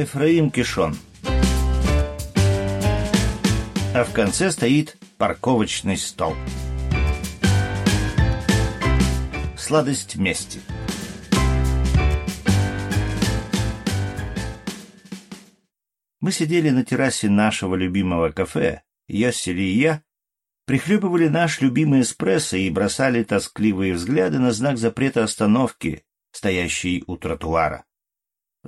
Эфраим Кишон. А в конце стоит парковочный стол. Сладость мести. Мы сидели на террасе нашего любимого кафе, Йосели и я, прихлебывали наш любимый эспрессо и бросали тоскливые взгляды на знак запрета остановки, стоящий у тротуара.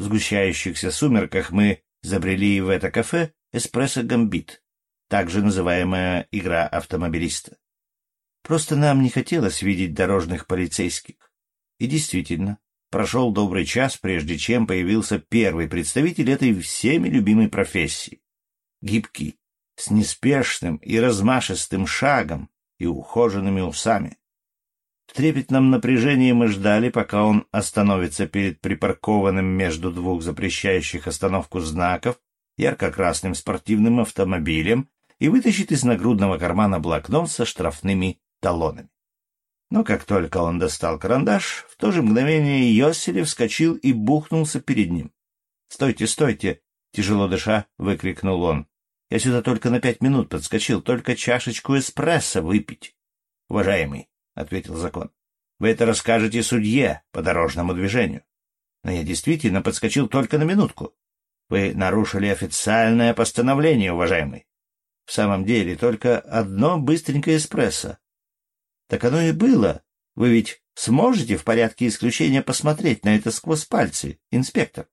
В сгущающихся сумерках мы забрели в это кафе «Эспрессо Гамбит», также называемая игра автомобилиста. Просто нам не хотелось видеть дорожных полицейских. И действительно, прошел добрый час, прежде чем появился первый представитель этой всеми любимой профессии. Гибкий, с неспешным и размашистым шагом и ухоженными усами. В трепетном напряжении мы ждали, пока он остановится перед припаркованным между двух запрещающих остановку знаков ярко-красным спортивным автомобилем и вытащит из нагрудного кармана блокнот со штрафными талонами. Но как только он достал карандаш, в то же мгновение Йоселев вскочил и бухнулся перед ним. «Стойте, стойте!» — тяжело дыша, выкрикнул он. «Я сюда только на пять минут подскочил, только чашечку эспрессо выпить». «Уважаемый», — ответил закон, — «вы это расскажете судье по дорожному движению. Но я действительно подскочил только на минутку. Вы нарушили официальное постановление, уважаемый. В самом деле, только одно быстренькое эспрессо, так оно и было. Вы ведь сможете в порядке исключения посмотреть на это сквозь пальцы, инспектор?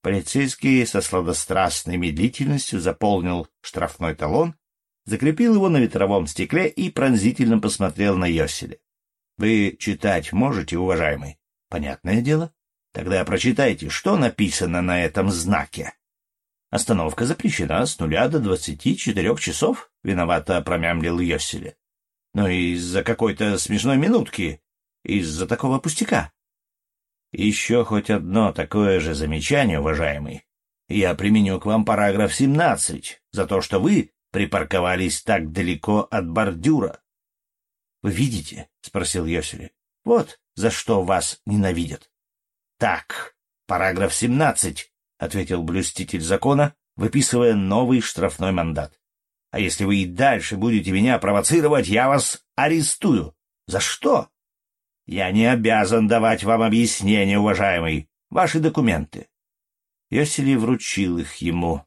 Полицейский со сладострастной медлительностью заполнил штрафной талон, закрепил его на ветровом стекле и пронзительно посмотрел на Йоселя. — Вы читать можете, уважаемый? — Понятное дело. Тогда прочитайте, что написано на этом знаке. Остановка запрещена с нуля до двадцати четырех часов, — виновато промямлил Йоселя. Но из-за какой-то смешной минутки, из-за такого пустяка. Еще хоть одно такое же замечание, уважаемый. Я применю к вам параграф 17 за то, что вы припарковались так далеко от бордюра. — Вы видите? — спросил Йосели. — Вот за что вас ненавидят. — Так, параграф 17, — ответил блюститель закона, выписывая новый штрафной мандат. А если вы и дальше будете меня провоцировать, я вас арестую. За что? Я не обязан давать вам объяснение, уважаемый. Ваши документы. Йосели вручил их ему.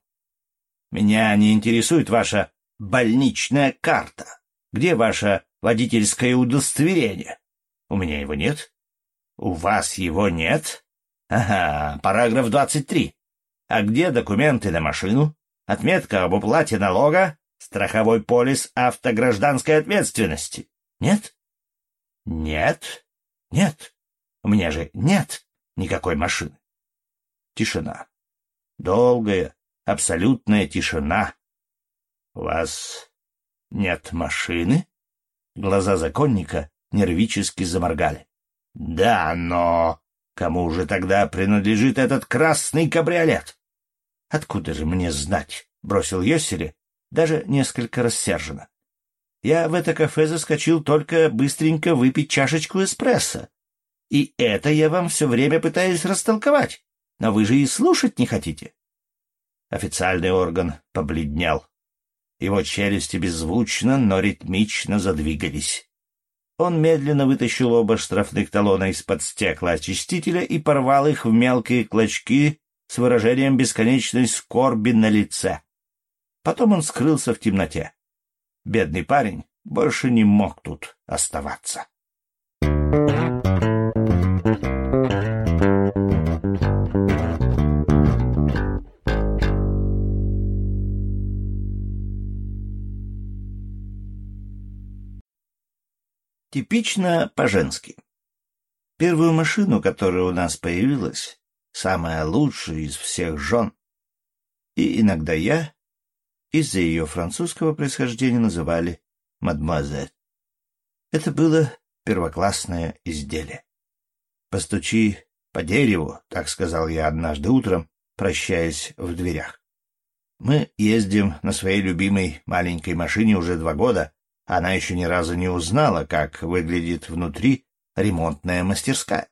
Меня не интересует ваша больничная карта. Где ваше водительское удостоверение? У меня его нет. У вас его нет? Ага, параграф 23. А где документы на машину? Отметка об уплате налога? Страховой полис автогражданской ответственности. Нет? Нет? Нет. У меня же нет никакой машины. Тишина. Долгая, абсолютная тишина. У вас нет машины? Глаза законника нервически заморгали. Да, но кому же тогда принадлежит этот красный кабриолет? Откуда же мне знать? Бросил Йосели, даже несколько рассерженно. Я в это кафе заскочил только быстренько выпить чашечку эспрессо. И это я вам все время пытаюсь растолковать, но вы же и слушать не хотите. Официальный орган побледнел. Его челюсти беззвучно, но ритмично задвигались. Он медленно вытащил оба штрафных талона из-под стекла очистителя и порвал их в мелкие клочки с выражением бесконечной скорби на лице. Потом он скрылся в темноте. Бедный парень больше не мог тут оставаться. Типично по-женски. Первую машину, которая у нас появилась, самая лучшая из всех жен. И иногда я, из-за ее французского происхождения называли мадемуазель. Это было первоклассное изделие. «Постучи по дереву», — так сказал я однажды утром, прощаясь в дверях. Мы ездим на своей любимой маленькой машине уже два года, она еще ни разу не узнала, как выглядит внутри ремонтная мастерская.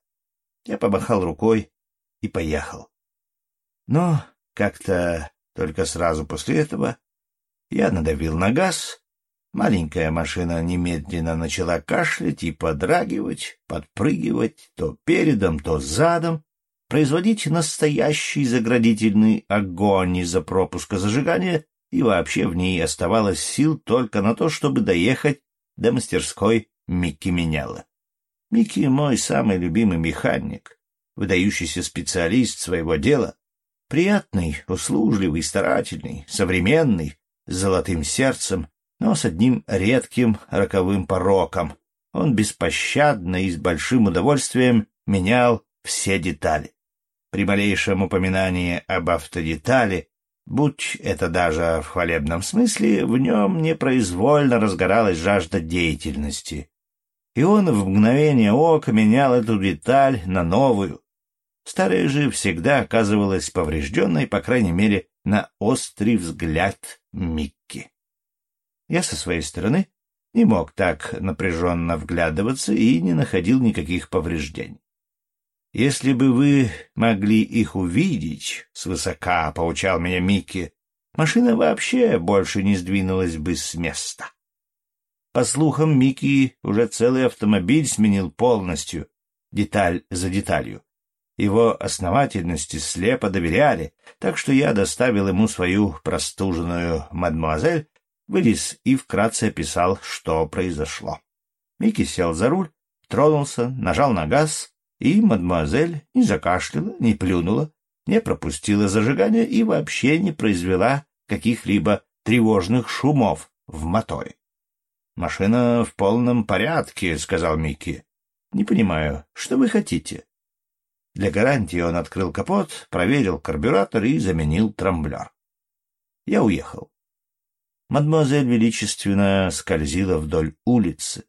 Я помахал рукой и поехал. Но как-то только сразу после этого я надавил на газ, маленькая машина немедленно начала кашлять и подрагивать, подпрыгивать то передом, то задом, производить настоящий заградительный огонь из-за пропуска зажигания, и вообще в ней оставалось сил только на то, чтобы доехать до мастерской Микки Меняла. Микки — мой самый любимый механик, выдающийся специалист своего дела, приятный, услужливый, старательный, современный, с золотым сердцем, но с одним редким роковым пороком. Он беспощадно и с большим удовольствием менял все детали. При малейшем упоминании об автодетали, будь это даже в хвалебном смысле, в нем непроизвольно разгоралась жажда деятельности. И он в мгновение ока менял эту деталь на новую. Старая же всегда оказывалась поврежденной, по крайней мере, на острый взгляд Микки. Я со своей стороны не мог так напряженно вглядываться и не находил никаких повреждений. Если бы вы могли их увидеть, — свысока поучал меня Микки, — машина вообще больше не сдвинулась бы с места. По слухам, Микки уже целый автомобиль сменил полностью, деталь за деталью. Его основательности слепо доверяли, так что я доставил ему свою простуженную мадемуазель, вылез и вкратце описал, что произошло. Микки сел за руль, тронулся, нажал на газ — и мадемуазель не закашляла, не плюнула, не пропустила зажигание и вообще не произвела каких-либо тревожных шумов в моторе. «Машина в полном порядке», — сказал Микки. «Не понимаю, что вы хотите?» Для гарантии он открыл капот, проверил карбюратор и заменил трамблер. Я уехал. Мадемуазель величественно скользила вдоль улицы,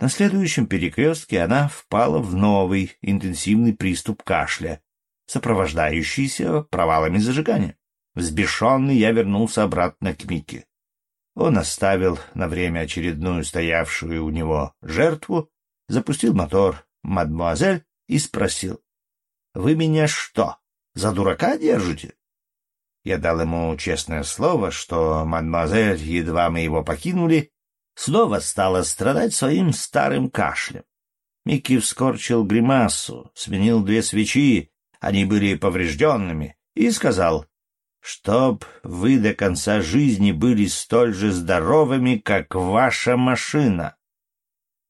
на следующем перекрестке она впала в новый интенсивный приступ кашля, сопровождающийся провалами зажигания. Взбешенный я вернулся обратно к Мике. Он оставил на время очередную стоявшую у него жертву, запустил мотор «Мадмуазель» и спросил. — Вы меня что, за дурака держите? Я дал ему честное слово, что мадемуазель, едва мы его покинули, снова стала страдать своим старым кашлем. Микки вскорчил гримасу, сменил две свечи, они были поврежденными, и сказал, «Чтоб вы до конца жизни были столь же здоровыми, как ваша машина».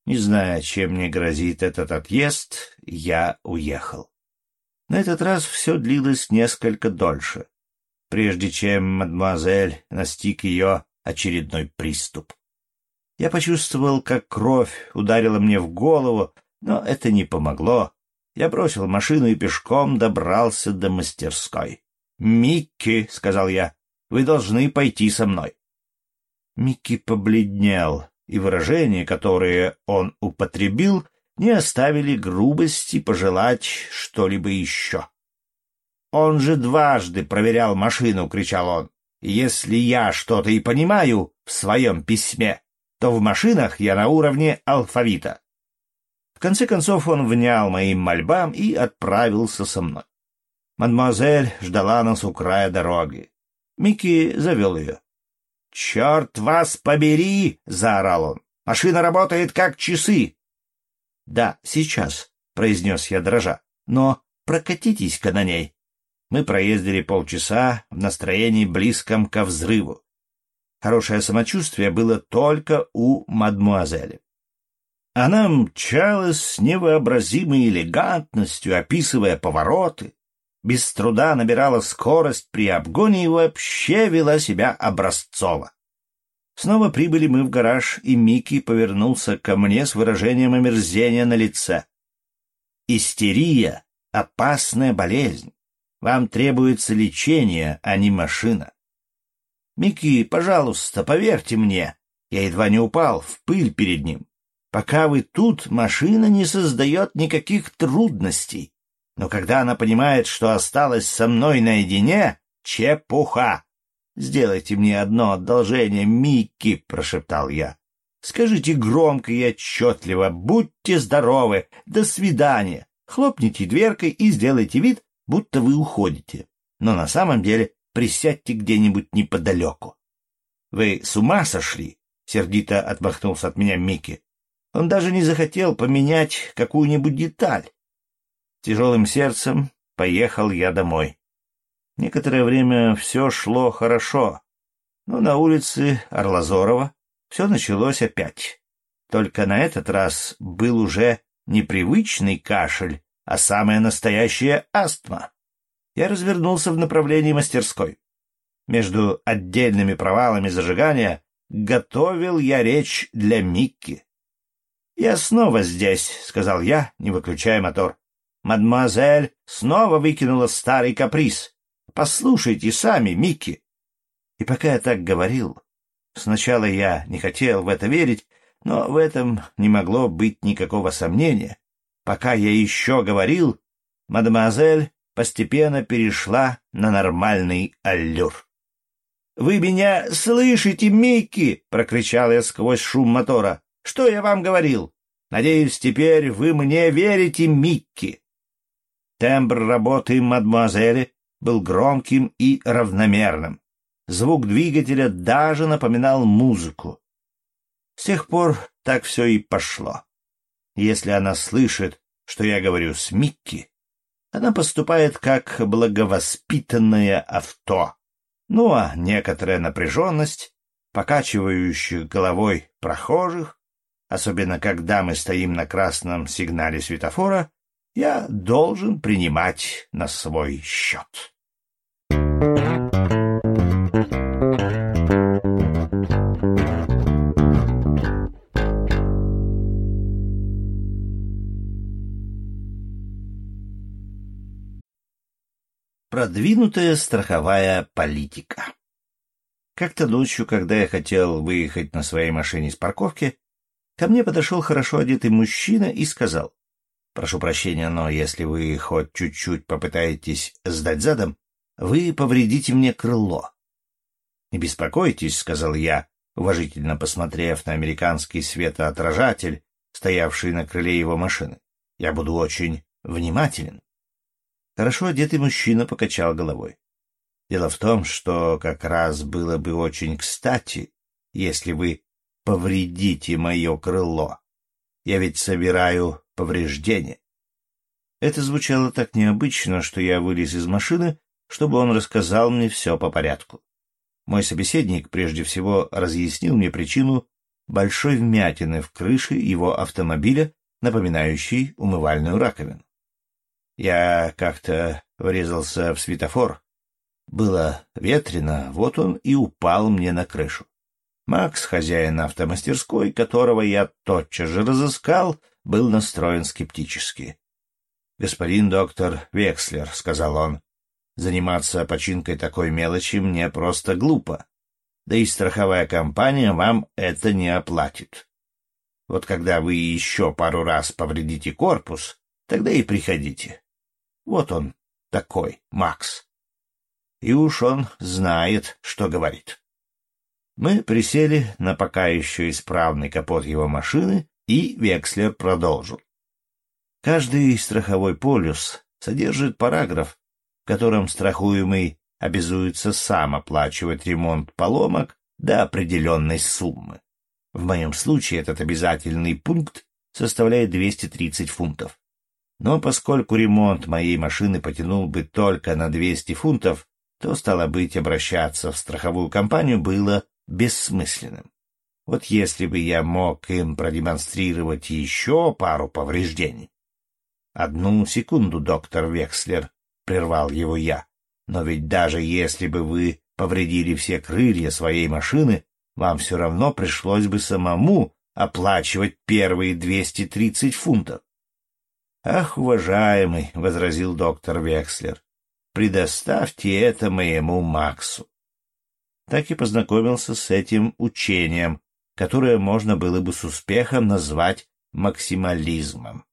Не зная, чем мне грозит этот отъезд, я уехал. На этот раз все длилось несколько дольше, прежде чем мадемуазель настиг ее очередной приступ. Я почувствовал, как кровь ударила мне в голову, но это не помогло. Я бросил машину и пешком добрался до мастерской. «Микки», — сказал я, — «вы должны пойти со мной». Микки побледнел, и выражения, которые он употребил, не оставили грубости пожелать что-либо еще. «Он же дважды проверял машину», — кричал он. «Если я что-то и понимаю в своем письме, то в машинах я на уровне алфавита. В конце концов он внял моим мольбам и отправился со мной. Мадемуазель ждала нас у края дороги. Микки завел ее. — Черт вас побери! — заорал он. — Машина работает как часы. — Да, сейчас, — произнес я дрожа. — Но прокатитесь-ка на ней. Мы проездили полчаса в настроении близком ко взрыву. Хорошее самочувствие было только у мадмуазели. Она мчалась с невообразимой элегантностью, описывая повороты, без труда набирала скорость при обгоне и вообще вела себя образцово. Снова прибыли мы в гараж, и Микки повернулся ко мне с выражением омерзения на лице. «Истерия — опасная болезнь. Вам требуется лечение, а не машина. «Микки, пожалуйста, поверьте мне». Я едва не упал в пыль перед ним. «Пока вы тут, машина не создает никаких трудностей. Но когда она понимает, что осталась со мной наедине, чепуха!» «Сделайте мне одно одолжение, Микки», — прошептал я. «Скажите громко и отчетливо, будьте здоровы, до свидания. Хлопните дверкой и сделайте вид, будто вы уходите». но на самом деле присядьте где-нибудь неподалеку. — Вы с ума сошли? — сердито отмахнулся от меня Микки. Он даже не захотел поменять какую-нибудь деталь. Тяжелым сердцем поехал я домой. Некоторое время все шло хорошо, но на улице Орлазорова все началось опять. Только на этот раз был уже непривычный кашель, а самая настоящая астма. Я развернулся в направлении мастерской. Между отдельными провалами зажигания готовил я речь для Микки. «Я снова здесь», — сказал я, не выключая мотор. «Мадемуазель снова выкинула старый каприз. Послушайте сами, Микки». И пока я так говорил, сначала я не хотел в это верить, но в этом не могло быть никакого сомнения. Пока я еще говорил, мадемуазель постепенно перешла на нормальный аллюр. «Вы меня слышите, Микки?» — прокричал я сквозь шум мотора. Что я вам говорил? Надеюсь, теперь вы мне верите, Микки. Тембр работы мадемуазели был громким и равномерным. Звук двигателя даже напоминал музыку. С тех пор так все и пошло. Если она слышит, что я говорю с Микки, она поступает как благовоспитанное авто. Ну а некоторая напряженность, покачивающих головой прохожих, особенно когда мы стоим на красном сигнале светофора, я должен принимать на свой счет. Продвинутая страховая политика Как-то ночью, когда я хотел выехать на своей машине с парковки, Ко мне подошел хорошо одетый мужчина и сказал, «Прошу прощения, но если вы хоть чуть-чуть попытаетесь сдать задом, вы повредите мне крыло». «Не беспокойтесь», — сказал я, уважительно посмотрев на американский светоотражатель, стоявший на крыле его машины. «Я буду очень внимателен». Хорошо одетый мужчина покачал головой. Дело в том, что как раз было бы очень кстати, если вы повредите мое крыло. Я ведь собираю повреждения. Это звучало так необычно, что я вылез из машины, чтобы он рассказал мне все по порядку. Мой собеседник прежде всего разъяснил мне причину большой вмятины в крыше его автомобиля, напоминающей умывальную раковину. Я как-то врезался в светофор. Было ветрено, вот он и упал мне на крышу. Макс, хозяин автомастерской, которого я тотчас же разыскал, был настроен скептически. — Господин доктор Векслер, — сказал он, — заниматься починкой такой мелочи мне просто глупо. Да и страховая компания вам это не оплатит. Вот когда вы еще пару раз повредите корпус, тогда и приходите. Вот он такой, Макс. И уж он знает, что говорит. Мы присели на пока еще исправный капот его машины, и Векслер продолжил. Каждый страховой полюс содержит параграф, в котором страхуемый обязуется сам оплачивать ремонт поломок до определенной суммы. В моем случае этот обязательный пункт составляет 230 фунтов. Но поскольку ремонт моей машины потянул бы только на 200 фунтов, то, стало быть, обращаться в страховую компанию было бессмысленным. Вот если бы я мог им продемонстрировать еще пару повреждений. — Одну секунду, доктор Векслер, — прервал его я. — Но ведь даже если бы вы повредили все крылья своей машины, вам все равно пришлось бы самому оплачивать первые двести тридцать фунтов. — Ах, уважаемый, — возразил доктор Векслер, — предоставьте это моему Максу так и познакомился с этим учением, которое можно было бы с успехом назвать максимализмом.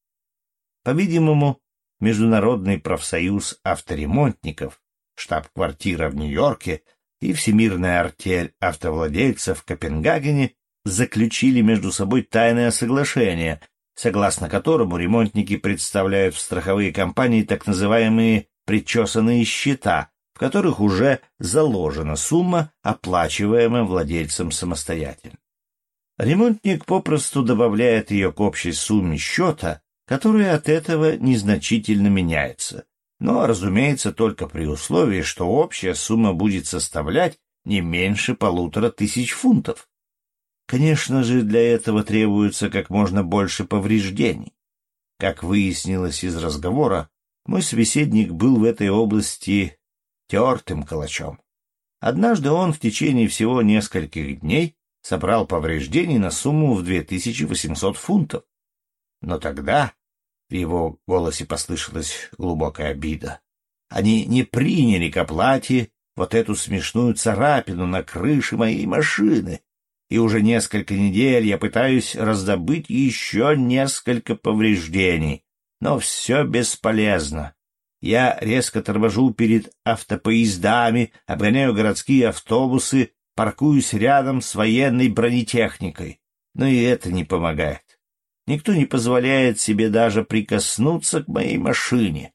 По-видимому, Международный профсоюз авторемонтников, штаб-квартира в Нью-Йорке и Всемирная артель автовладельцев в Копенгагене заключили между собой тайное соглашение, согласно которому ремонтники представляют в страховые компании так называемые причесанные счета, в которых уже заложена сумма, оплачиваемая владельцем самостоятельно. Ремонтник попросту добавляет ее к общей сумме счета, которая от этого незначительно меняется, но, разумеется, только при условии, что общая сумма будет составлять не меньше полутора тысяч фунтов. Конечно же, для этого требуется как можно больше повреждений. Как выяснилось из разговора, мой собеседник был в этой области тертым калачом. Однажды он в течение всего нескольких дней собрал повреждений на сумму в 2800 фунтов. Но тогда в его голосе послышалась глубокая обида. Они не приняли к оплате вот эту смешную царапину на крыше моей машины, и уже несколько недель я пытаюсь раздобыть еще несколько повреждений, но все бесполезно. Я резко торможу перед автопоездами, обгоняю городские автобусы, паркуюсь рядом с военной бронетехникой. Но и это не помогает. Никто не позволяет себе даже прикоснуться к моей машине.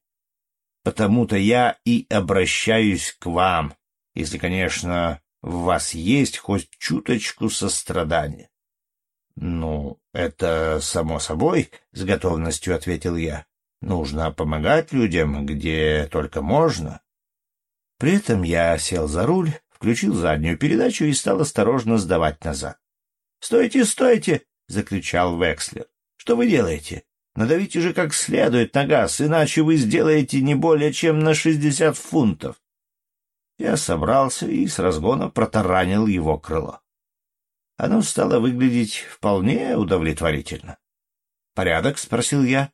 Потому-то я и обращаюсь к вам, если, конечно, в вас есть хоть чуточку сострадания. — Ну, это само собой, — с готовностью ответил я. — Нужно помогать людям, где только можно. При этом я сел за руль, включил заднюю передачу и стал осторожно сдавать назад. — Стойте, стойте! — закричал Векслер. — Что вы делаете? Надавите же как следует на газ, иначе вы сделаете не более чем на шестьдесят фунтов. Я собрался и с разгона протаранил его крыло. Оно стало выглядеть вполне удовлетворительно. «Порядок?» — спросил я.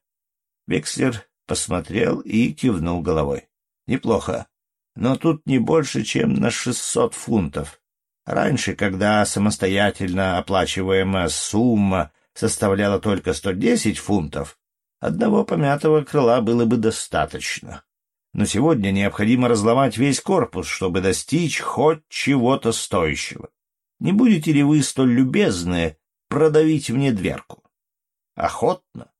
Векслер посмотрел и кивнул головой. «Неплохо, но тут не больше, чем на шестьсот фунтов. Раньше, когда самостоятельно оплачиваемая сумма составляла только сто десять фунтов, одного помятого крыла было бы достаточно но сегодня необходимо разломать весь корпус, чтобы достичь хоть чего-то стоящего. Не будете ли вы столь любезны продавить мне дверку? Охотно.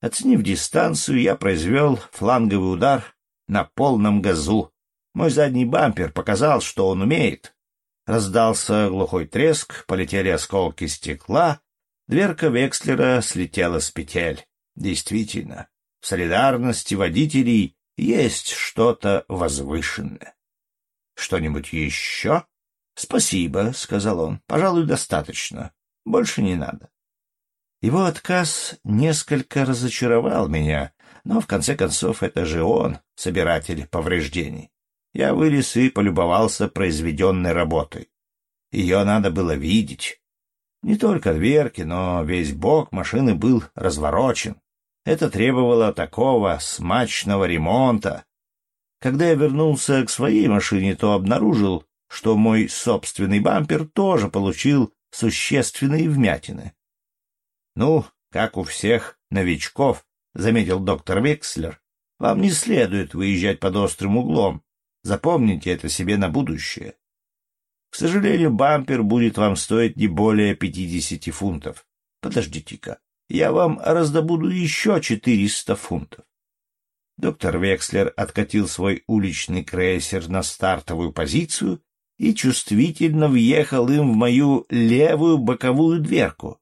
Оценив дистанцию, я произвел фланговый удар на полном газу. Мой задний бампер показал, что он умеет. Раздался глухой треск, полетели осколки стекла, дверка Векслера слетела с петель. Действительно, в солидарности водителей есть что-то возвышенное. — Что-нибудь еще? — Спасибо, — сказал он. — Пожалуй, достаточно. Больше не надо. Его отказ несколько разочаровал меня, но, в конце концов, это же он, собиратель повреждений. Я вылез и полюбовался произведенной работой. Ее надо было видеть. Не только дверки, но весь бок машины был разворочен, это требовало такого смачного ремонта. Когда я вернулся к своей машине, то обнаружил, что мой собственный бампер тоже получил существенные вмятины. — Ну, как у всех новичков, — заметил доктор Векслер, — вам не следует выезжать под острым углом. Запомните это себе на будущее. К сожалению, бампер будет вам стоить не более пятидесяти фунтов. Подождите-ка я вам раздобуду еще четыреста фунтов. Доктор Векслер откатил свой уличный крейсер на стартовую позицию и чувствительно въехал им в мою левую боковую дверку.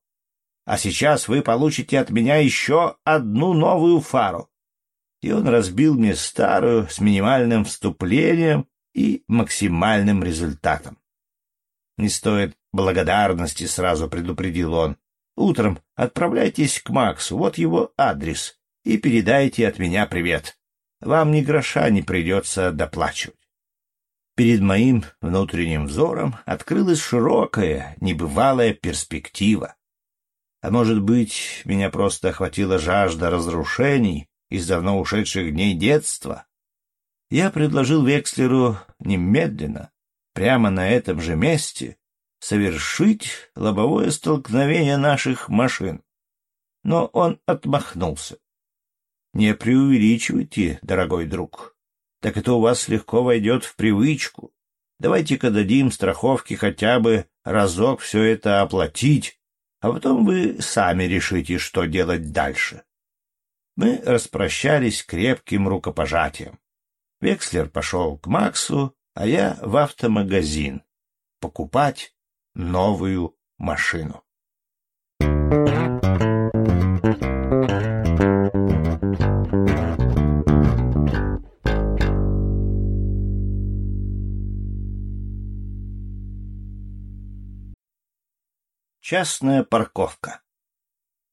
А сейчас вы получите от меня еще одну новую фару. И он разбил мне старую с минимальным вступлением и максимальным результатом. Не стоит благодарности, сразу предупредил он. Утром отправляйтесь к Максу, вот его адрес, и передайте от меня привет. Вам ни гроша не придется доплачивать. Перед моим внутренним взором открылась широкая, небывалая перспектива. А может быть, меня просто охватила жажда разрушений из давно ушедших дней детства? Я предложил Векслеру немедленно, прямо на этом же месте, совершить лобовое столкновение наших машин. Но он отмахнулся. Не преувеличивайте, дорогой друг. Так это у вас легко войдет в привычку. Давайте-ка дадим страховке хотя бы разок все это оплатить, а потом вы сами решите, что делать дальше. Мы распрощались крепким рукопожатием. Векслер пошел к Максу, а я в автомагазин покупать новую машину. Частная парковка.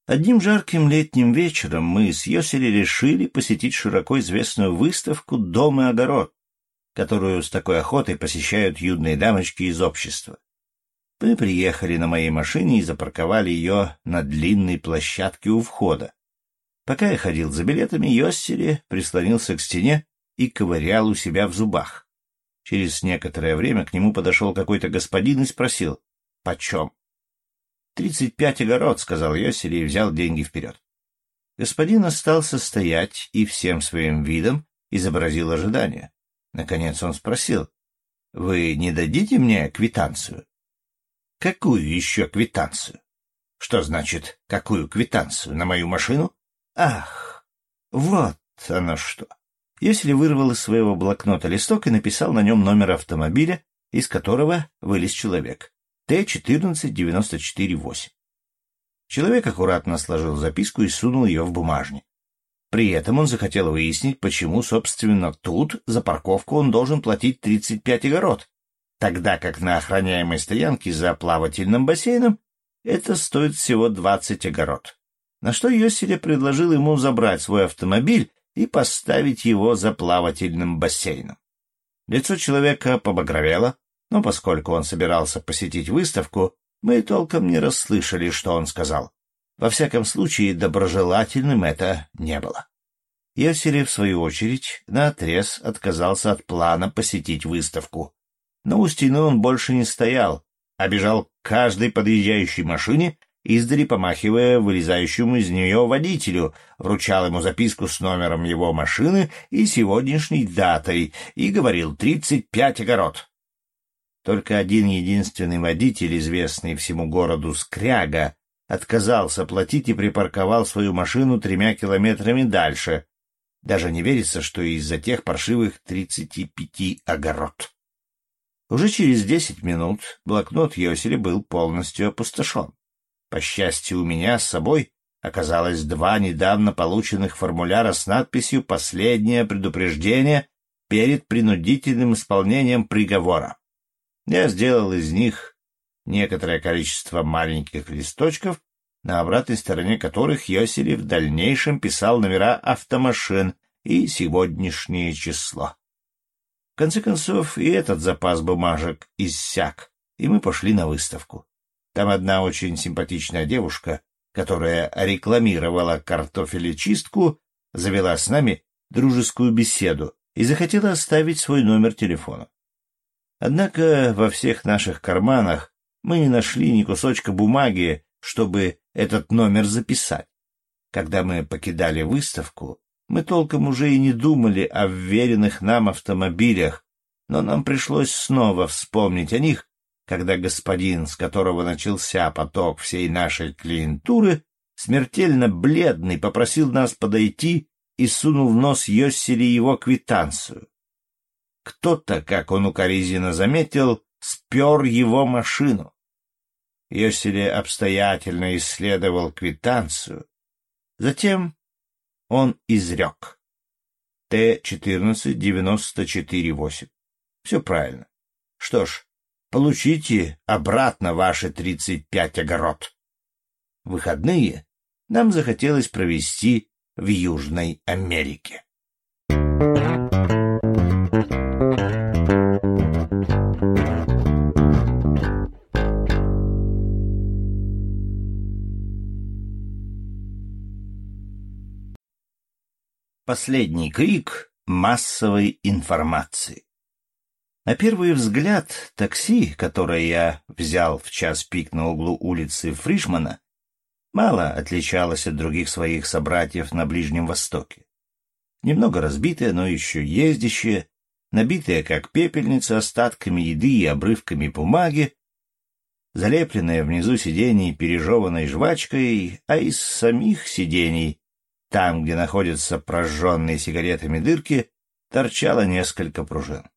Одним жарким летним вечером мы с Йосели решили посетить широко известную выставку «Дом и огород», которую с такой охотой посещают юные дамочки из общества. Мы приехали на моей машине и запарковали ее на длинной площадке у входа. Пока я ходил за билетами, Йоссели прислонился к стене и ковырял у себя в зубах. Через некоторое время к нему подошел какой-то господин и спросил «Почем?». «Тридцать пять огород», — сказал Йосели и взял деньги вперед. Господин остался стоять и всем своим видом изобразил ожидание. Наконец он спросил, «Вы не дадите мне квитанцию?» «Какую еще квитанцию?» «Что значит, какую квитанцию? На мою машину?» «Ах, вот оно что!» Если вырвал из своего блокнота листок и написал на нем номер автомобиля, из которого вылез человек. Т-14-94-8. Человек аккуратно сложил записку и сунул ее в бумажник. При этом он захотел выяснить, почему, собственно, тут за парковку он должен платить 35 огород, тогда как на охраняемой стоянке за плавательным бассейном это стоит всего 20 огород. На что Йосселя предложил ему забрать свой автомобиль и поставить его за плавательным бассейном. Лицо человека побагровело, но поскольку он собирался посетить выставку, мы толком не расслышали, что он сказал. Во всяком случае, доброжелательным это не было. Йосери, в свою очередь, наотрез отказался от плана посетить выставку. Но у стены он больше не стоял, а бежал к каждой подъезжающей машине, издали помахивая вылезающему из нее водителю, вручал ему записку с номером его машины и сегодняшней датой и говорил «тридцать пять огород». Только один единственный водитель, известный всему городу Скряга, отказался платить и припарковал свою машину тремя километрами дальше. Даже не верится, что из-за тех паршивых тридцати пяти огород. Уже через десять минут блокнот Йосели был полностью опустошен. По счастью, у меня с собой оказалось два недавно полученных формуляра с надписью «Последнее предупреждение перед принудительным исполнением приговора». Я сделал из них некоторое количество маленьких листочков, на обратной стороне которых Йосели в дальнейшем писал номера автомашин и сегодняшнее число. Конце концов, и этот запас бумажек иссяк, и мы пошли на выставку. Там одна очень симпатичная девушка, которая рекламировала картофелечистку, завела с нами дружескую беседу и захотела оставить свой номер телефона. Однако во всех наших карманах мы не нашли ни кусочка бумаги, чтобы этот номер записать. Когда мы покидали выставку, мы толком уже и не думали о вверенных нам автомобилях, но нам пришлось снова вспомнить о них, когда господин, с которого начался поток всей нашей клиентуры, смертельно бледный, попросил нас подойти и сунул в нос Йоссели его квитанцию. Кто-то, как он укоризненно заметил, спер его машину. Йосели обстоятельно исследовал квитанцию. Затем он изрек. Т-14-94-8. Все правильно. Что ж, получите обратно ваши 35 огород. Выходные нам захотелось провести в Южной Америке. Последний крик массовой информации. На первый взгляд, такси, которое я взял в час пик на углу улицы Фришмана, мало отличалось от других своих собратьев на Ближнем Востоке. Немного разбитое, но еще ездящее, набитое, как пепельница, остатками еды и обрывками бумаги, залепленное внизу сидений пережеванной жвачкой, а из самих сидений там, где находятся прожженные сигаретами дырки, торчало несколько пружин.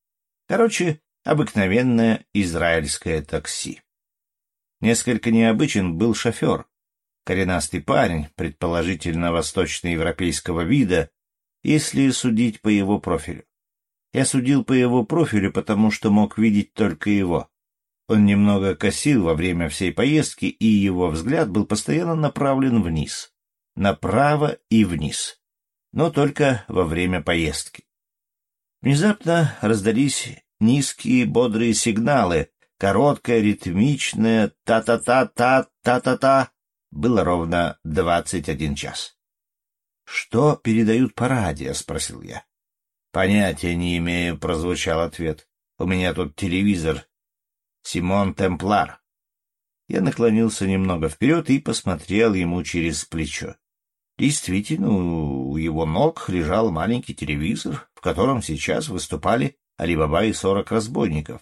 Короче, обыкновенное израильское такси. Несколько необычен был шофер. Коренастый парень, предположительно восточноевропейского вида, если судить по его профилю. Я судил по его профилю, потому что мог видеть только его. Он немного косил во время всей поездки, и его взгляд был постоянно направлен вниз. Направо и вниз. Но только во время поездки. Внезапно раздались низкие бодрые сигналы, короткое ритмичное та-та-та-та-та-та-та. Было ровно двадцать один час. — Что передают по радио? — спросил я. — Понятия не имею, — прозвучал ответ. — У меня тут телевизор. Симон Темплар. Я наклонился немного вперед и посмотрел ему через плечо. Действительно, у его ног лежал маленький телевизор, в котором сейчас выступали Алибаба и сорок разбойников.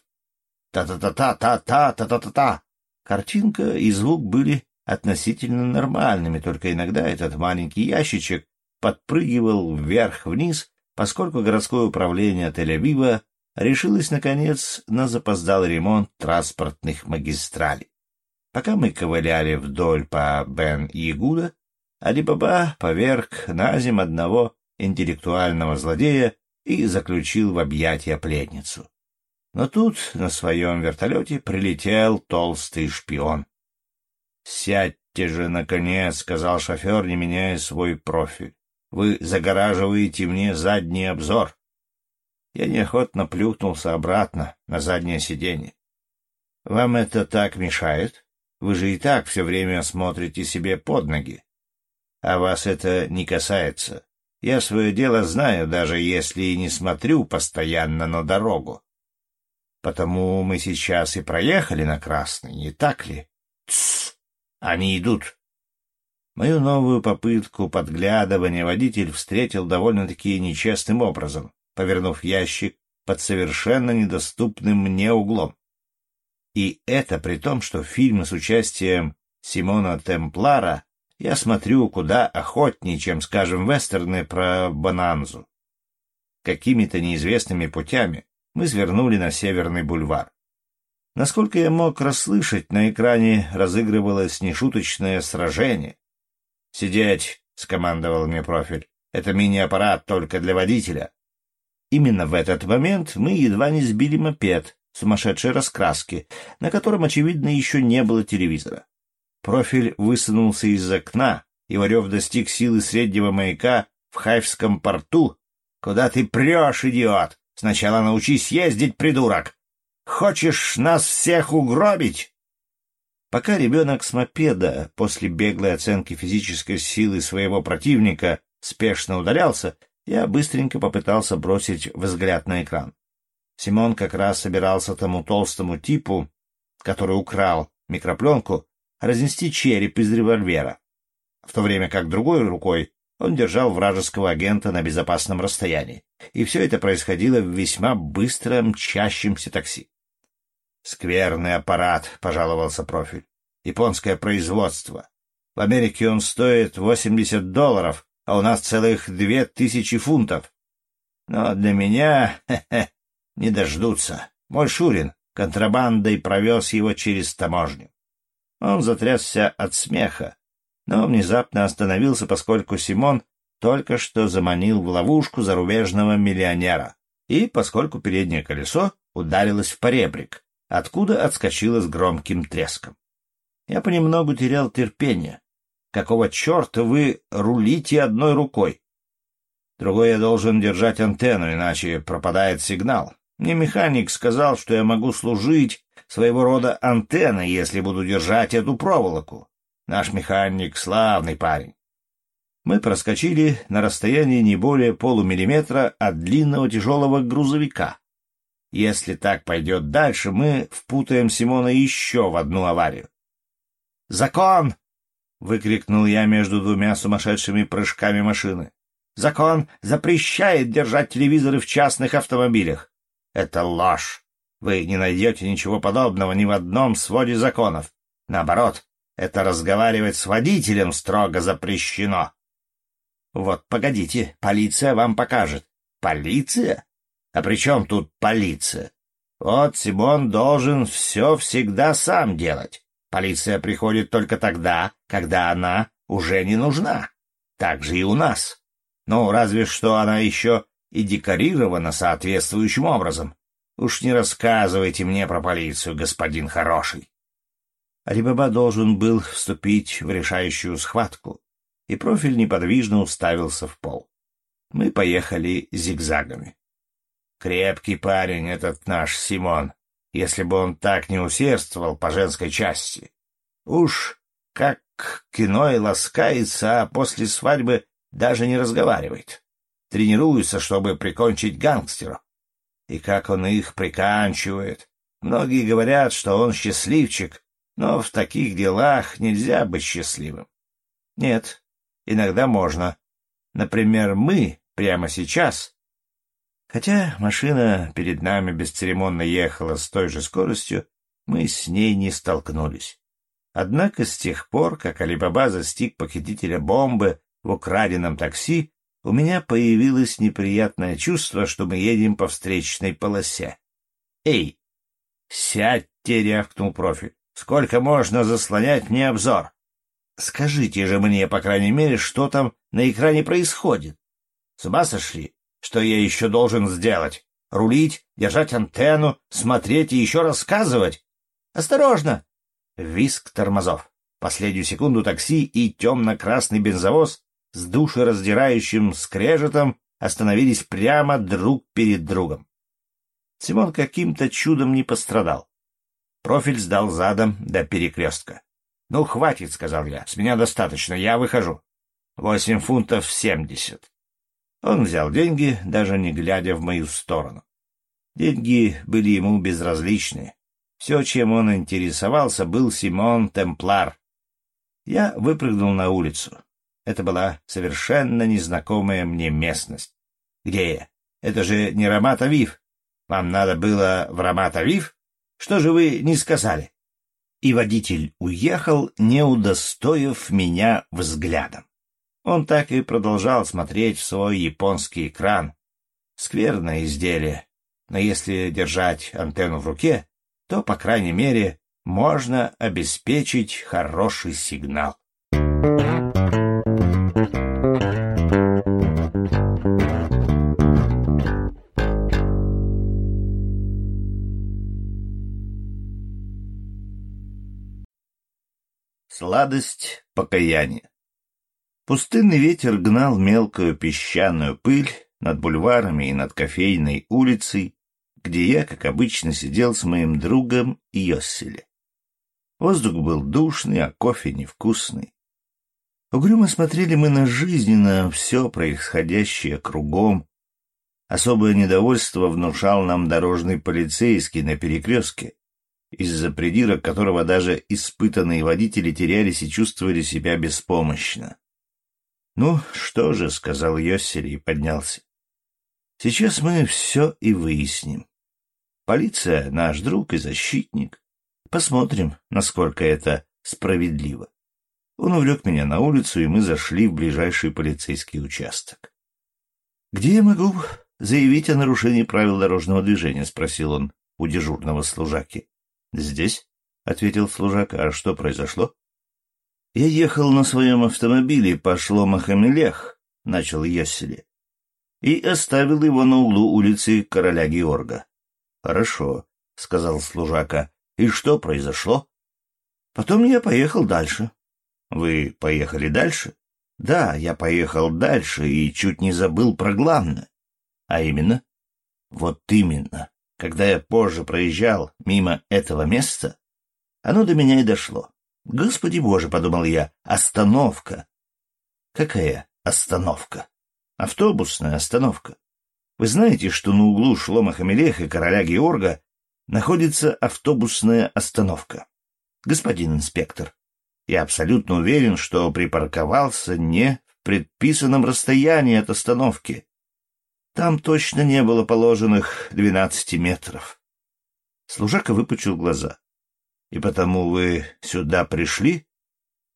Та-та-та-та-та-та-та-та-та. Картинка и звук были относительно нормальными, только иногда этот маленький ящичек подпрыгивал вверх-вниз, поскольку городское управление Тель-Авива решилось, наконец, на запоздалый ремонт транспортных магистралей. Пока мы ковыляли вдоль по Бен-Ягуда, Алибаба поверг на земь одного интеллектуального злодея и заключил в объятия пленницу. Но тут на своем вертолете прилетел толстый шпион. — Сядьте же, наконец, — сказал шофер, не меняя свой профиль. — Вы загораживаете мне задний обзор. Я неохотно плюхнулся обратно на заднее сиденье. — Вам это так мешает? Вы же и так все время смотрите себе под ноги. А вас это не касается. Я свое дело знаю, даже если и не смотрю постоянно на дорогу. Потому мы сейчас и проехали на красный, не так ли? Тссс! Они идут. Мою новую попытку подглядывания водитель встретил довольно-таки нечестным образом, повернув ящик под совершенно недоступным мне углом. И это при том, что фильмы с участием Симона Темплара я смотрю куда охотнее, чем, скажем, вестерны про Бананзу. Какими-то неизвестными путями мы свернули на Северный бульвар. Насколько я мог расслышать, на экране разыгрывалось нешуточное сражение. «Сидеть!» — скомандовал мне профиль. «Это мини-аппарат только для водителя». Именно в этот момент мы едва не сбили мопед сумасшедшей раскраски, на котором, очевидно, еще не было телевизора. Профиль высунулся из окна, и рев достиг силы среднего маяка в Хайфском порту. «Куда ты прешь, идиот? Сначала научись ездить, придурок! Хочешь нас всех угробить?» Пока ребенок с мопеда после беглой оценки физической силы своего противника спешно удалялся, я быстренько попытался бросить взгляд на экран. Симон как раз собирался тому толстому типу, который украл микропленку, разнести череп из револьвера, в то время как другой рукой он держал вражеского агента на безопасном расстоянии. И все это происходило в весьма быстро мчащемся такси. «Скверный аппарат», — пожаловался профиль. «Японское производство. В Америке он стоит 80 долларов, а у нас целых две тысячи фунтов. Но для меня хе -хе, не дождутся. Мой Шурин контрабандой провез его через таможню. Он затрясся от смеха, но внезапно остановился, поскольку Симон только что заманил в ловушку зарубежного миллионера, и поскольку переднее колесо ударилось в поребрик, откуда отскочило с громким треском. Я понемногу терял терпение. Какого черта вы рулите одной рукой? Другой я должен держать антенну, иначе пропадает сигнал. Мне механик сказал, что я могу служить своего рода антенной, если буду держать эту проволоку. Наш механик — славный парень. Мы проскочили на расстоянии не более полумиллиметра от длинного тяжелого грузовика. Если так пойдет дальше, мы впутаем Симона еще в одну аварию. «Закон!» — выкрикнул я между двумя сумасшедшими прыжками машины. «Закон запрещает держать телевизоры в частных автомобилях. Это ложь. Вы не найдете ничего подобного ни в одном своде законов. Наоборот, это разговаривать с водителем строго запрещено. Вот, погодите, полиция вам покажет. Полиция? А при чем тут полиция? Вот Симон должен все всегда сам делать. Полиция приходит только тогда, когда она уже не нужна. Так же и у нас. Ну, разве что она еще и декорирована соответствующим образом. Уж не рассказывайте мне про полицию, господин хороший. Алибаба должен был вступить в решающую схватку, и профиль неподвижно уставился в пол. Мы поехали зигзагами. Крепкий парень этот наш Симон, если бы он так не усердствовал по женской части. Уж как кино и ласкается, а после свадьбы даже не разговаривает. Тренируется, чтобы прикончить гангстеров. И как он их приканчивает. Многие говорят, что он счастливчик, но в таких делах нельзя быть счастливым. Нет, иногда можно. Например, мы прямо сейчас Хотя машина перед нами бесцеремонно ехала с той же скоростью, мы с ней не столкнулись. Однако с тех пор, как Алибаба застиг похитителя бомбы в украденном такси, у меня появилось неприятное чувство, что мы едем по встречной полосе. «Эй, сядьте!» — рявкнул профиль. «Сколько можно заслонять мне обзор? Скажите же мне, по крайней мере, что там на экране происходит. С ума сошли? Что я еще должен сделать? Рулить, держать антенну, смотреть и еще рассказывать? Осторожно! Виск тормозов. Последнюю секунду такси и темно-красный бензовоз с душераздирающим скрежетом остановились прямо друг перед другом. Симон каким-то чудом не пострадал. Профиль сдал задом до перекрестка. — Ну, хватит, — сказал я, — с меня достаточно, я выхожу. Восемь фунтов семьдесят. Он взял деньги, даже не глядя в мою сторону. Деньги были ему безразличны. Все, чем он интересовался, был Симон Темплар. Я выпрыгнул на улицу. Это была совершенно незнакомая мне местность. Где я? Это же не Рамат-Авив. Вам надо было в Рамат-Авив? Что же вы не сказали? И водитель уехал, не удостоив меня взглядом. Он так и продолжал смотреть в свой японский экран. Скверное изделие, но если держать антенну в руке, то, по крайней мере, можно обеспечить хороший сигнал. Сладость покаяния Пустынный ветер гнал мелкую песчаную пыль над бульварами и над кофейной улицей, где я, как обычно, сидел с моим другом Йосселе. Воздух был душный, а кофе невкусный. Угрюмо смотрели мы на жизнь и на все происходящее кругом. Особое недовольство внушал нам дорожный полицейский на перекрестке, из-за придирок которого даже испытанные водители терялись и чувствовали себя беспомощно. «Ну, что же», — сказал Йоссери и поднялся. «Сейчас мы все и выясним. Полиция — наш друг и защитник. Посмотрим, насколько это справедливо». Он увлек меня на улицу, и мы зашли в ближайший полицейский участок. «Где я могу заявить о нарушении правил дорожного движения?» — спросил он у дежурного служаки. «Здесь?» — ответил служака. «А что произошло?» Я ехал на своем автомобиле по Шломахамелех, — начал Йоссели, — и оставил его на углу улицы короля Георга. — Хорошо, — сказал служака. — И что произошло? Потом я поехал дальше. — Вы поехали дальше? — Да, я поехал дальше и чуть не забыл про главное. — А именно? — Вот именно. Когда я позже проезжал мимо этого места, оно до меня и дошло. Господи боже, подумал я, остановка. Какая остановка? Автобусная остановка. Вы знаете, что на углу Шлома Хамелеха и короля Георга находится автобусная остановка? Господин инспектор, я абсолютно уверен, что припарковался не в предписанном расстоянии от остановки. Там точно не было положенных двенадцати метров. Служака выпучил глаза. И потому вы сюда пришли?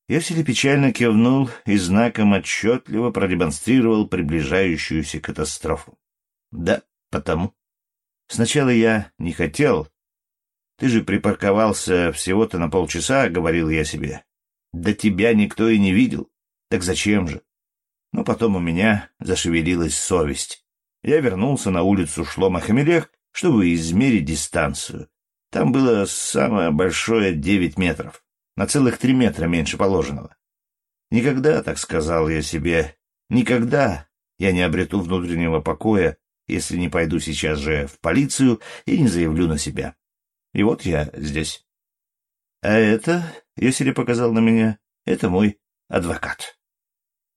Йосили печально кивнул и знаком отчетливо продемонстрировал приближающуюся катастрофу. Да, потому. Сначала я не хотел. Ты же припарковался всего-то на полчаса, — говорил я себе. Да тебя никто и не видел. Так зачем же? Но потом у меня зашевелилась совесть. Я вернулся на улицу Шлома-Хамелех, чтобы измерить дистанцию. Там было самое большое девять метров, на целых три метра меньше положенного. Никогда, так сказал я себе, никогда я не обрету внутреннего покоя, если не пойду сейчас же в полицию и не заявлю на себя. И вот я здесь. А это, если показал на меня, это мой адвокат.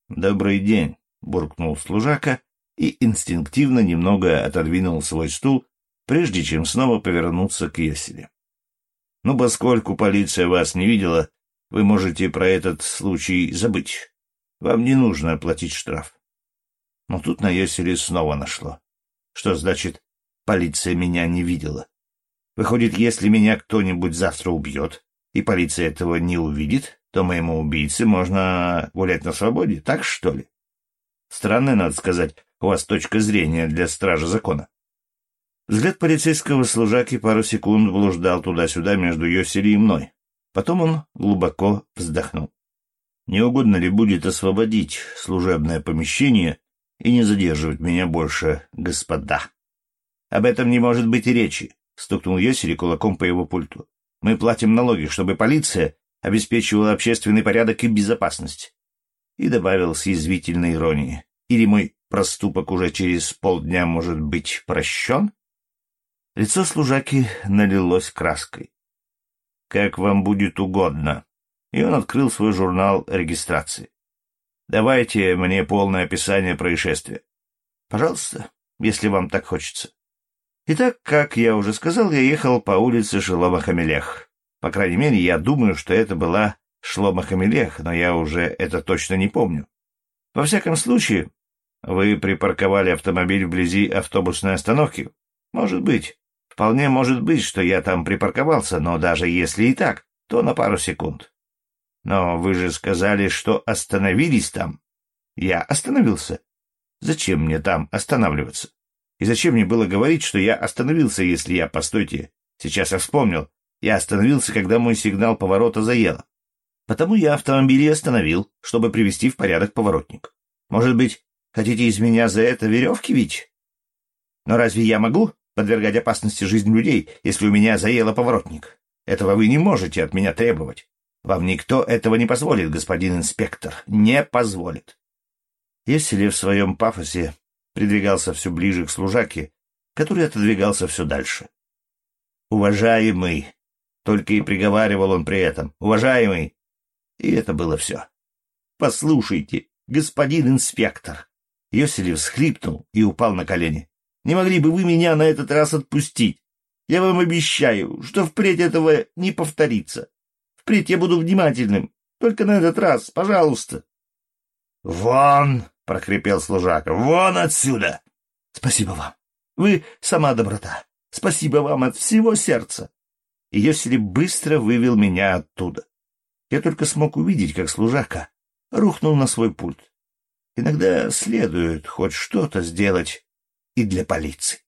«Добрый день», — буркнул служака и инстинктивно немного отодвинул свой стул, прежде чем снова повернуться к Еселе. «Ну, поскольку полиция вас не видела, вы можете про этот случай забыть. Вам не нужно оплатить штраф». Но тут на Еселе снова нашло. Что значит, полиция меня не видела? Выходит, если меня кто-нибудь завтра убьет, и полиция этого не увидит, то моему убийце можно гулять на свободе, так что ли? Странная, надо сказать, у вас точка зрения для стража закона. Взгляд полицейского служаки пару секунд блуждал туда-сюда между Йосели и мной. Потом он глубоко вздохнул. Не угодно ли будет освободить служебное помещение и не задерживать меня больше, господа? Об этом не может быть и речи, — стукнул Йосели кулаком по его пульту. Мы платим налоги, чтобы полиция обеспечивала общественный порядок и безопасность. И добавил с язвительной иронией. Или мой проступок уже через полдня может быть прощен? Лицо служаки налилось краской. «Как вам будет угодно». И он открыл свой журнал регистрации. «Давайте мне полное описание происшествия». «Пожалуйста, если вам так хочется». Итак, как я уже сказал, я ехал по улице Шелома-Хамелех. По крайней мере, я думаю, что это была Шлома Хамелех, но я уже это точно не помню. Во всяком случае, вы припарковали автомобиль вблизи автобусной остановки. Может быть. Вполне может быть, что я там припарковался, но даже если и так, то на пару секунд. Но вы же сказали, что остановились там. Я остановился. Зачем мне там останавливаться? И зачем мне было говорить, что я остановился, если я, постойте, сейчас я вспомнил, я остановился, когда мой сигнал поворота заело. Потому я автомобиль и остановил, чтобы привести в порядок поворотник. Может быть, хотите из меня за это веревки вить? Но разве я могу подвергать опасности жизнь людей, если у меня заело поворотник? Этого вы не можете от меня требовать. Вам никто этого не позволит, господин инспектор. Не позволит. Если в своем пафосе придвигался все ближе к служаке, который отодвигался все дальше. «Уважаемый!» Только и приговаривал он при этом. «Уважаемый!» И это было все. «Послушайте, господин инспектор!» Йоселев всхлипнул и упал на колени. «Не могли бы вы меня на этот раз отпустить? Я вам обещаю, что впредь этого не повторится. Впредь я буду внимательным. Только на этот раз, пожалуйста». «Вон!» — прохрипел служака. «Вон отсюда!» «Спасибо вам. Вы сама доброта. Спасибо вам от всего сердца и Йосели быстро вывел меня оттуда. Я только смог увидеть, как служака рухнул на свой пульт. Иногда следует хоть что-то сделать и для полиции.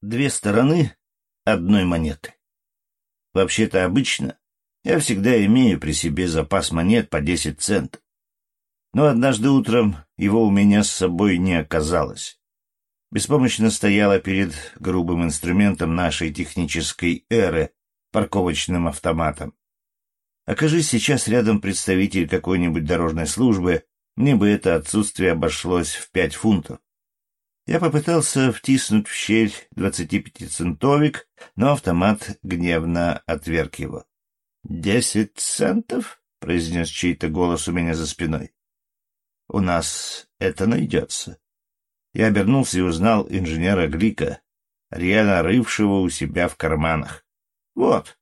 Две стороны одной монеты. Вообще-то обычно я всегда имею при себе запас монет по десять центов. Но однажды утром его у меня с собой не оказалось. Беспомощно стояла перед грубым инструментом нашей технической эры, парковочным автоматом. Окажись сейчас рядом представитель какой-нибудь дорожной службы, мне бы это отсутствие обошлось в пять фунтов. Я попытался втиснуть в щель двадцатипятицентовик, но автомат гневно отверг его. — Десять центов? — произнес чей-то голос у меня за спиной. — У нас это найдется. Я обернулся и узнал инженера Глика, реально рывшего у себя в карманах. — Вот.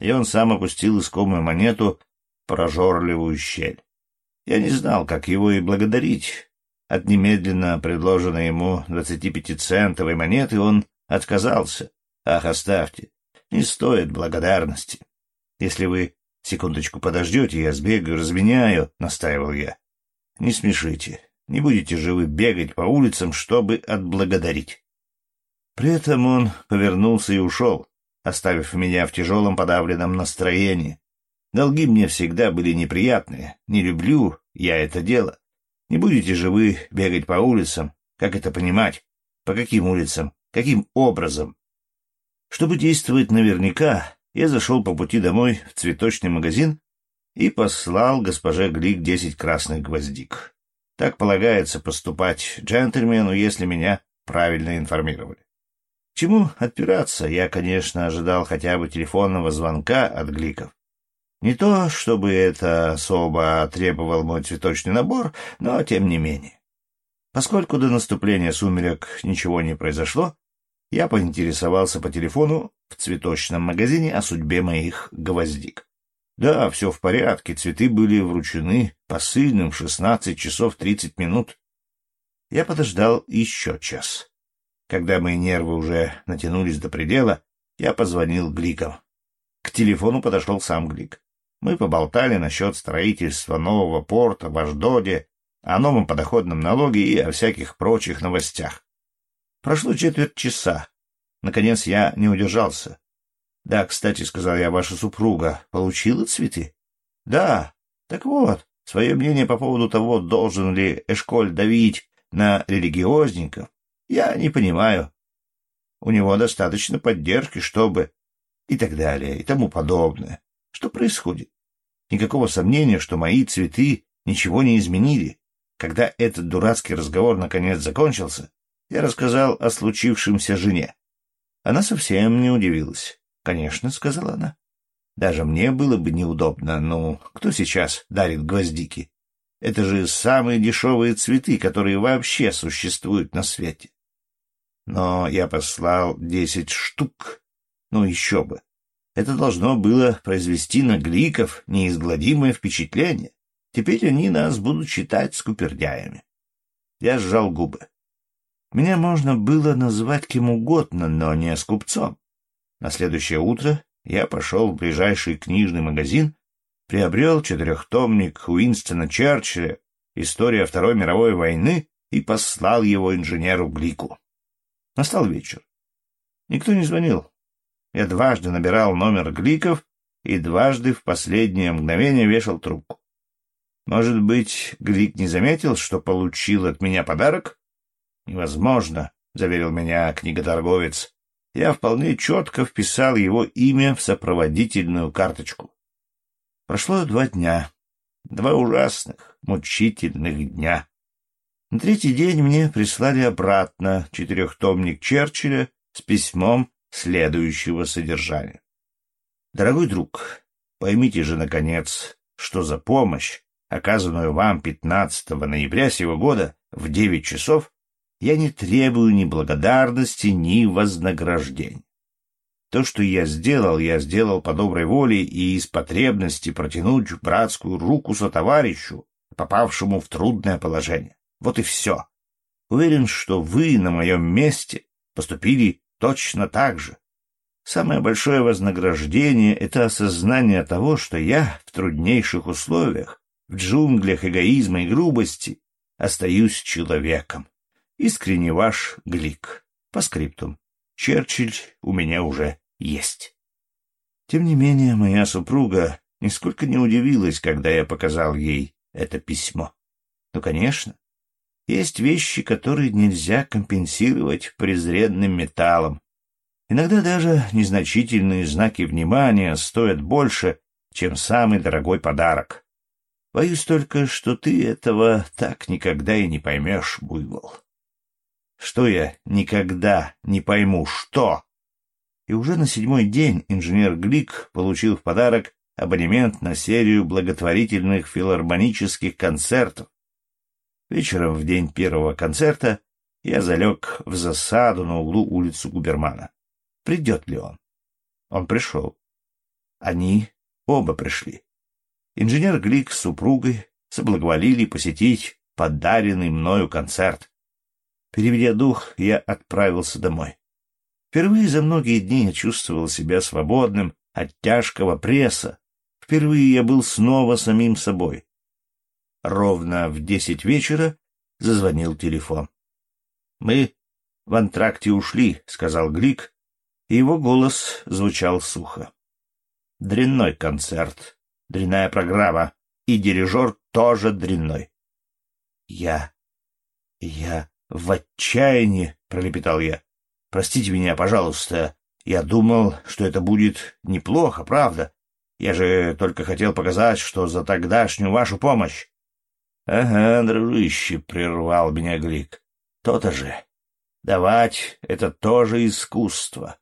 И он сам опустил искомую монету в прожорливую щель. Я не знал, как его и благодарить. От немедленно предложенной ему двадцатипятицентовой монеты он Отказался. Ах, оставьте. Не стоит благодарности. Если вы секундочку подождете, я сбегаю, разменяю, — настаивал я. Не смешите. Не будете же вы бегать по улицам, чтобы отблагодарить. При этом он повернулся и ушел, оставив меня в тяжелом подавленном настроении. Долги мне всегда были неприятные. Не люблю я это дело. Не будете же вы бегать по улицам? Как это понимать? По каким улицам? Каким образом? Чтобы действовать наверняка, я зашел по пути домой в цветочный магазин и послал госпоже Глик десять красных гвоздик. Так полагается поступать джентльмену, если меня правильно информировали. чему отпираться, я, конечно, ожидал хотя бы телефонного звонка от Гликов. Не то, чтобы это особо требовал мой цветочный набор, но тем не менее. Поскольку до наступления сумерек ничего не произошло, я поинтересовался по телефону в цветочном магазине о судьбе моих гвоздик. Да, все в порядке, цветы были вручены посыльным в шестнадцать часов тридцать минут. Я подождал еще час. Когда мои нервы уже натянулись до предела, я позвонил Гликам. К телефону подошел сам Глик. Мы поболтали насчет строительства нового порта в Аждоде, о новом подоходном налоге и о всяких прочих новостях. Прошло четверть часа. Наконец я не удержался. — Да, кстати, — сказал я, — ваша супруга получила цветы? — Да. Так вот, свое мнение по поводу того, должен ли Эшколь давить на религиозников, я не понимаю. У него достаточно поддержки, чтобы... И так далее, и тому подобное. Что происходит? Никакого сомнения, что мои цветы ничего не изменили. Когда этот дурацкий разговор наконец закончился, я рассказал о случившемся жене. Она совсем не удивилась. «Конечно», — сказала она. «Даже мне было бы неудобно. Ну, кто сейчас дарит гвоздики? Это же самые дешевые цветы, которые вообще существуют на свете. Но я послал десять штук. Ну, еще бы. Это должно было произвести на Гликов неизгладимое впечатление. Теперь они нас будут считать скупердяями. Я сжал губы. Меня можно было назвать кем угодно, но не скупцом. На следующее утро я пошел в ближайший книжный магазин, приобрел четырехтомник Уинстона Черчилля «История Второй мировой войны» и послал его инженеру Глику. Настал вечер. Никто не звонил. Я дважды набирал номер Гликов и дважды в последнее мгновение вешал трубку. Может быть, Глик не заметил, что получил от меня подарок? Невозможно, — заверил меня книготорговец. Я вполне четко вписал его имя в сопроводительную карточку. Прошло два дня. Два ужасных, мучительных дня. На третий день мне прислали обратно четырехтомник Черчилля с письмом следующего содержания. Дорогой друг, поймите же, наконец, что за помощь, оказанную вам 15 ноября сего года в 9 часов, я не требую ни благодарности, ни вознаграждения. То, что я сделал, я сделал по доброй воле и из потребности протянуть братскую руку сотоварищу, попавшему в трудное положение. Вот и все. Уверен, что вы на моем месте поступили точно так же. Самое большое вознаграждение — это осознание того, что я в труднейших условиях в джунглях эгоизма и грубости остаюсь человеком. Искренне ваш Глик. По скриптум. Черчилль у меня уже есть. Тем не менее, моя супруга нисколько не удивилась, когда я показал ей это письмо. Ну, конечно. Есть вещи, которые нельзя компенсировать презренным металлом. Иногда даже незначительные знаки внимания стоят больше, чем самый дорогой подарок. Боюсь только, что ты этого так никогда и не поймешь, Буйвол. Что я никогда не пойму, что? И уже на седьмой день инженер Глик получил в подарок абонемент на серию благотворительных филармонических концертов. Вечером в день первого концерта я залег в засаду на углу улицы Губермана. Придет ли он? Он пришел. Они оба пришли. Инженер Глик с супругой соблаговолили посетить подаренный мною концерт. Переведя дух, я отправился домой. Впервые за многие дни я чувствовал себя свободным от тяжкого пресса. Впервые я был снова самим собой. Ровно в десять вечера зазвонил телефон. «Мы в антракте ушли», — сказал Глик, и его голос звучал сухо. «Дрянной концерт, дрянная программа, и дирижер тоже дрянной». «Я... я в отчаянии», — пролепетал я. «Простите меня, пожалуйста. Я думал, что это будет неплохо, правда. Я же только хотел показать, что за тогдашнюю вашу помощь. — Ага, дружище, — прервал меня Глик. — То-то же. Давать — это тоже искусство.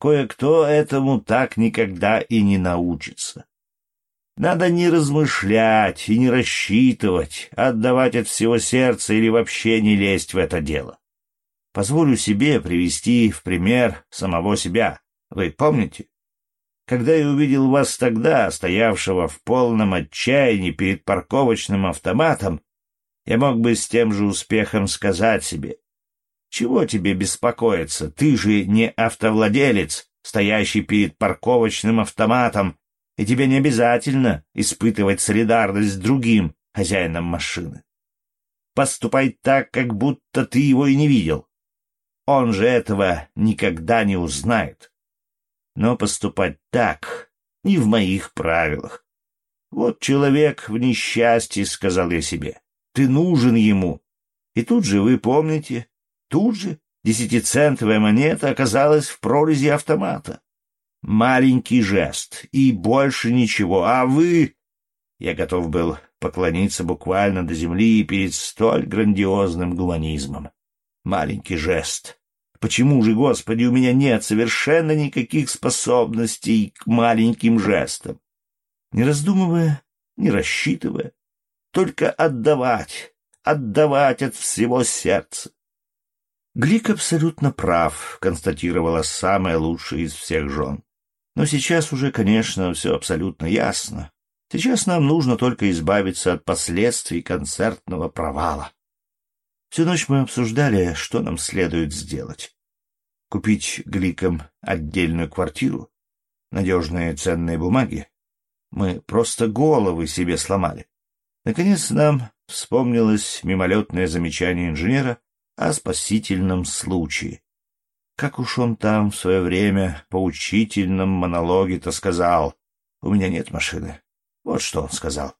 Кое-кто этому так никогда и не научится. Надо не размышлять и не рассчитывать, отдавать от всего сердца или вообще не лезть в это дело. Позволю себе привести в пример самого себя. Вы помните? Когда я увидел вас тогда, стоявшего в полном отчаянии перед парковочным автоматом, я мог бы с тем же успехом сказать себе, «Чего тебе беспокоиться? Ты же не автовладелец, стоящий перед парковочным автоматом, и тебе не обязательно испытывать солидарность с другим хозяином машины. Поступай так, как будто ты его и не видел. Он же этого никогда не узнает но поступать так не в моих правилах. Вот человек в несчастье, — сказал я себе, — ты нужен ему. И тут же, вы помните, тут же десятицентовая монета оказалась в прорези автомата. Маленький жест, и больше ничего, а вы... Я готов был поклониться буквально до земли перед столь грандиозным гуманизмом. Маленький жест, Почему же, Господи, у меня нет совершенно никаких способностей к маленьким жестам? Не раздумывая, не рассчитывая, только отдавать, отдавать от всего сердца. Глик абсолютно прав, констатировала самая лучшая из всех жен. Но сейчас уже, конечно, все абсолютно ясно. Сейчас нам нужно только избавиться от последствий концертного провала. Всю ночь мы обсуждали, что нам следует сделать. Купить Гликам отдельную квартиру, надежные ценные бумаги. Мы просто головы себе сломали. Наконец нам вспомнилось мимолетное замечание инженера о спасительном случае. Как уж он там в свое время по учительном монологе-то сказал, «У меня нет машины». Вот что он сказал.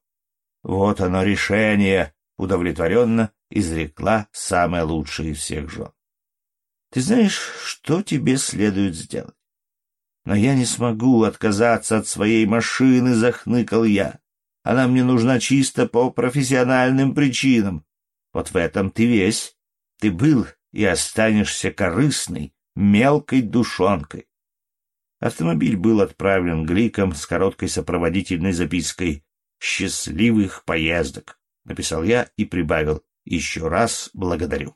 Вот оно решение, удовлетворенно изрекла самая лучшая из всех жен. Ты знаешь, что тебе следует сделать? Но я не смогу отказаться от своей машины, захныкал я. Она мне нужна чисто по профессиональным причинам. Вот в этом ты весь. Ты был и останешься корыстной, мелкой душонкой. Автомобиль был отправлен Гликом с короткой сопроводительной запиской «Счастливых поездок», — написал я и прибавил «Еще раз благодарю».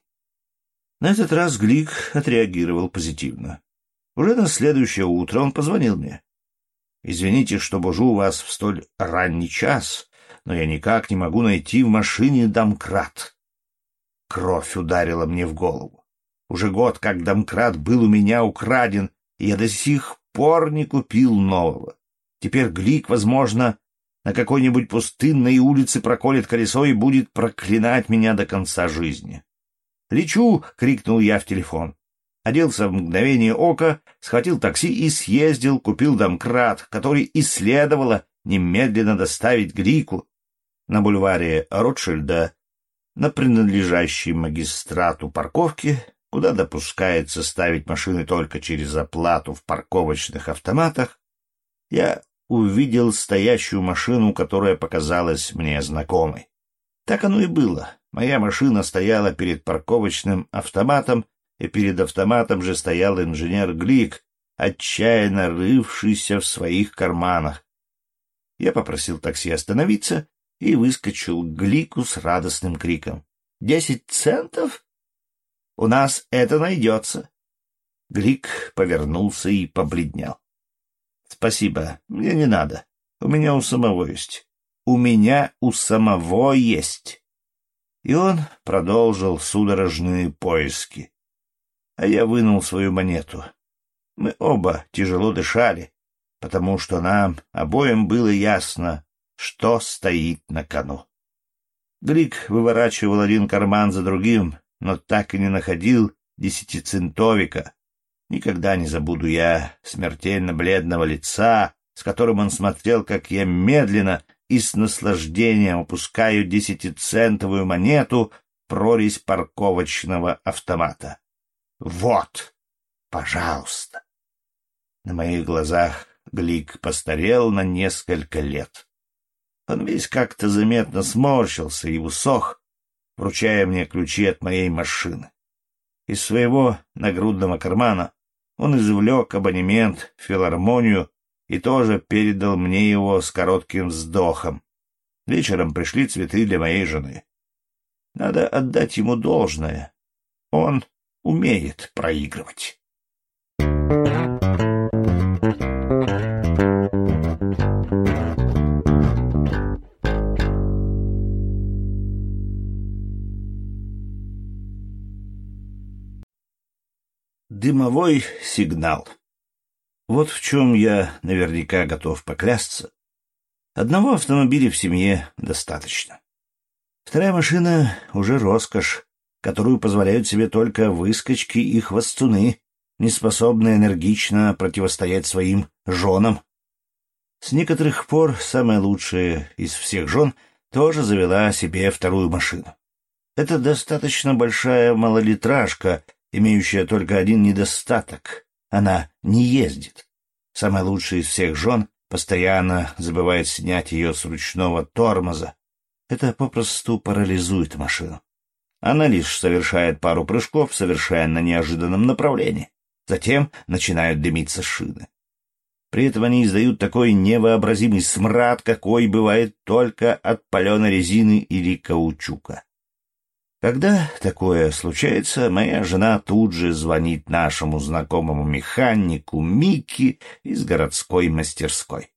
На этот раз Глик отреагировал позитивно. Уже на следующее утро он позвонил мне. «Извините, что бужу вас в столь ранний час, но я никак не могу найти в машине домкрат». Кровь ударила мне в голову. Уже год, как домкрат был у меня украден, и я до сих пор не купил нового. Теперь Глик, возможно, на какой-нибудь пустынной улице проколет колесо и будет проклинать меня до конца жизни. «Лечу!» — крикнул я в телефон. Оделся в мгновение ока, схватил такси и съездил, купил домкрат, который и следовало немедленно доставить Грику. На бульваре Ротшильда, на принадлежащей магистрату парковке, куда допускается ставить машины только через оплату в парковочных автоматах, я увидел стоящую машину, которая показалась мне знакомой. Так оно и было. Моя машина стояла перед парковочным автоматом, и перед автоматом же стоял инженер Глик, отчаянно рывшийся в своих карманах. Я попросил такси остановиться и выскочил к Глику с радостным криком. «Десять центов? У нас это найдется!» Глик повернулся и побледнел. «Спасибо, мне не надо. У меня у самого есть. У меня у самого есть!» И он продолжил судорожные поиски. а я вынул свою монету. Мы оба тяжело дышали, потому что нам обоим было ясно, что стоит на кону. Глик выворачивал один карман за другим, но так и не находил десятицентовика. Никогда не забуду я смертельно бледного лица, с которым он смотрел, как я медленно и с наслаждением опускаю десятицентовую монету в прорезь парковочного автомата. Вот, пожалуйста. На моих глазах Глик постарел на несколько лет. Он весь как-то заметно сморщился и усох, вручая мне ключи от моей машины. Из своего нагрудного кармана он извлек абонемент в филармонию и тоже передал мне его с коротким вздохом. Вечером пришли цветы для моей жены. Надо отдать ему должное. Он умеет проигрывать. Дымовой сигнал. Вот в чем я наверняка готов поклясться. Одного автомобиля в семье достаточно. Вторая машина — уже роскошь, которую позволяют себе только выскочки и хвостуны, не способные энергично противостоять своим женам. С некоторых пор самая лучшая из всех жен тоже завела себе вторую машину. Это достаточно большая малолитражка, имеющая только один недостаток — она не ездит. Самая лучшая из всех жен постоянно забывает снять ее с ручного тормоза. Это попросту парализует машину. Она лишь совершает пару прыжков совершенно неожиданном направлении. Затем начинают дымиться шины. При этом они издают такой невообразимый смрад, какой бывает только от паленой резины или каучука. Когда такое случается, моя жена тут же звонит нашему знакомому механику Микки из городской мастерской.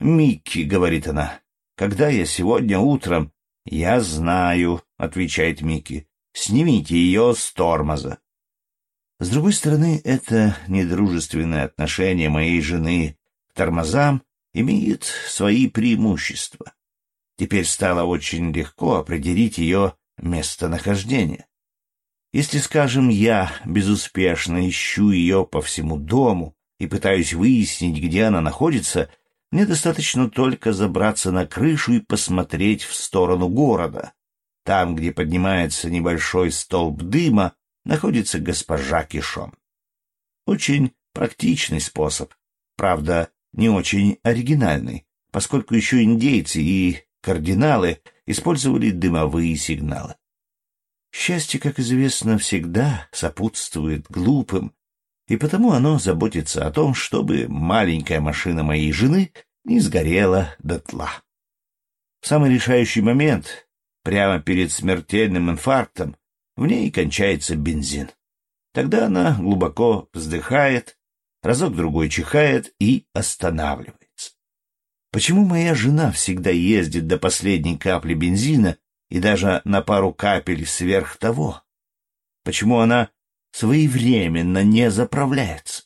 «Микки», — говорит она, — «когда я сегодня утром...» «Я знаю», — отвечает Микки, — «снимите ее с тормоза». С другой стороны, это недружественное отношение моей жены к тормозам имеет свои преимущества. Теперь стало очень легко определить ее местонахождение. Если, скажем, я безуспешно ищу ее по всему дому и пытаюсь выяснить, где она находится, мне достаточно только забраться на крышу и посмотреть в сторону города. Там, где поднимается небольшой столб дыма, находится госпожа Кишон. Очень практичный способ, правда, не очень оригинальный, поскольку еще индейцы и кардиналы использовали дымовые сигналы. Счастье, как известно, всегда сопутствует глупым, и потому оно заботится о том, чтобы маленькая машина моей жены не сгорела дотла. В самый решающий момент, прямо перед смертельным инфарктом, в ней кончается бензин. Тогда она глубоко вздыхает, разок-другой чихает и останавливается. Почему моя жена всегда ездит до последней капли бензина и даже на пару капель сверх того? Почему она своевременно не заправляется?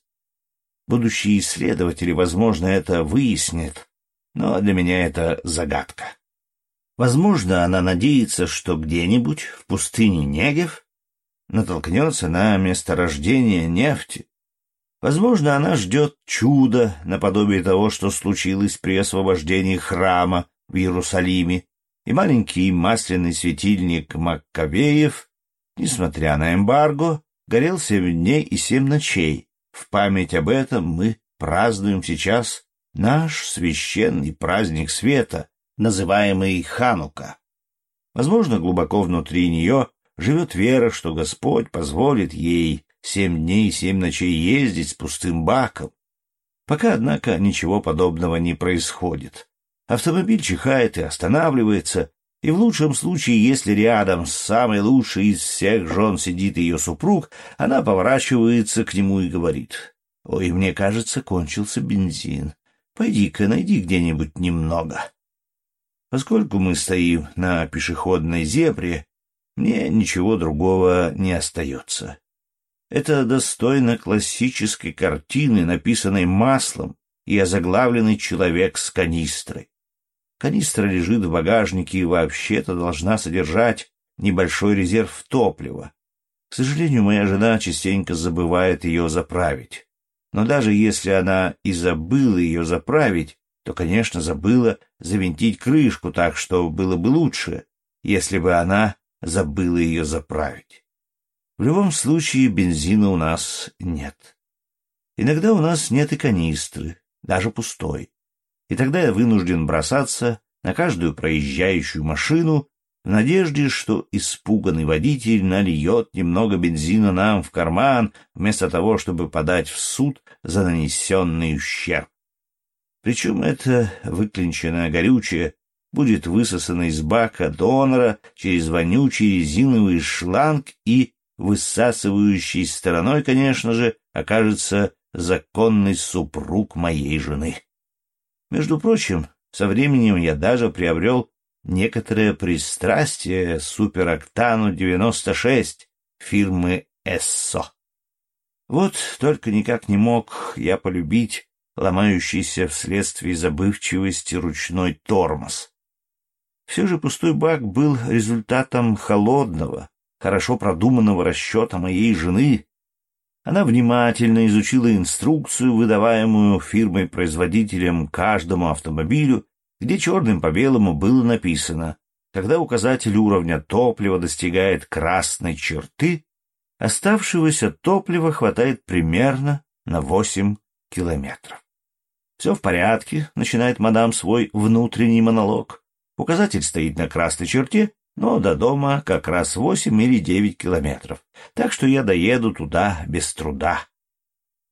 Будущие исследователи, возможно, это выяснят, но для меня это загадка. Возможно, она надеется, что где-нибудь в пустыне Негев натолкнется на месторождение нефти, Возможно, она ждет чуда, наподобие того, что случилось при освобождении храма в Иерусалиме, и маленький масляный светильник Маккавеев, несмотря на эмбарго, горел семь дней и семь ночей. В память об этом мы празднуем сейчас наш священный праздник света, называемый Ханука. Возможно, глубоко внутри нее живет вера, что Господь позволит ей семь дней и семь ночей ездить с пустым баком. Пока, однако, ничего подобного не происходит. Автомобиль чихает и останавливается, и в лучшем случае, если рядом с самой лучшей из всех жен сидит ее супруг, она поворачивается к нему и говорит, «Ой, мне кажется, кончился бензин. Пойди-ка, найди где-нибудь немного». Поскольку мы стоим на пешеходной зебре, мне ничего другого не остается. Это достойно классической картины, написанной маслом и озаглавленный человек с канистрой. Канистра лежит в багажнике и вообще-то должна содержать небольшой резерв топлива. К сожалению, моя жена частенько забывает ее заправить. Но даже если она и забыла ее заправить, то, конечно, забыла завинтить крышку так, что было бы лучше, если бы она забыла ее заправить. В любом случае бензина у нас нет. Иногда у нас нет и канистры, даже пустой. И тогда я вынужден бросаться на каждую проезжающую машину в надежде, что испуганный водитель нальет немного бензина нам в карман, вместо того, чтобы подать в суд за нанесенный ущерб. Причем это выклинченное горючее будет высосано из бака донора через вонючий резиновый шланг и высасывающей стороной, конечно же, окажется законный супруг моей жены. Между прочим, со временем я даже приобрел некоторое пристрастие супероктану 96 фирмы Эссо. Вот только никак не мог я полюбить ломающийся вследствие забывчивости ручной тормоз. Все же пустой бак был результатом холодного, хорошо продуманного расчета моей жены, она внимательно изучила инструкцию, выдаваемую фирмой-производителем каждому автомобилю, где черным по белому было написано, когда указатель уровня топлива достигает красной черты, оставшегося топлива хватает примерно на 8 километров. «Все в порядке», — начинает мадам свой внутренний монолог. Указатель стоит на красной черте, но до дома как раз восемь или девять километров, так что я доеду туда без труда.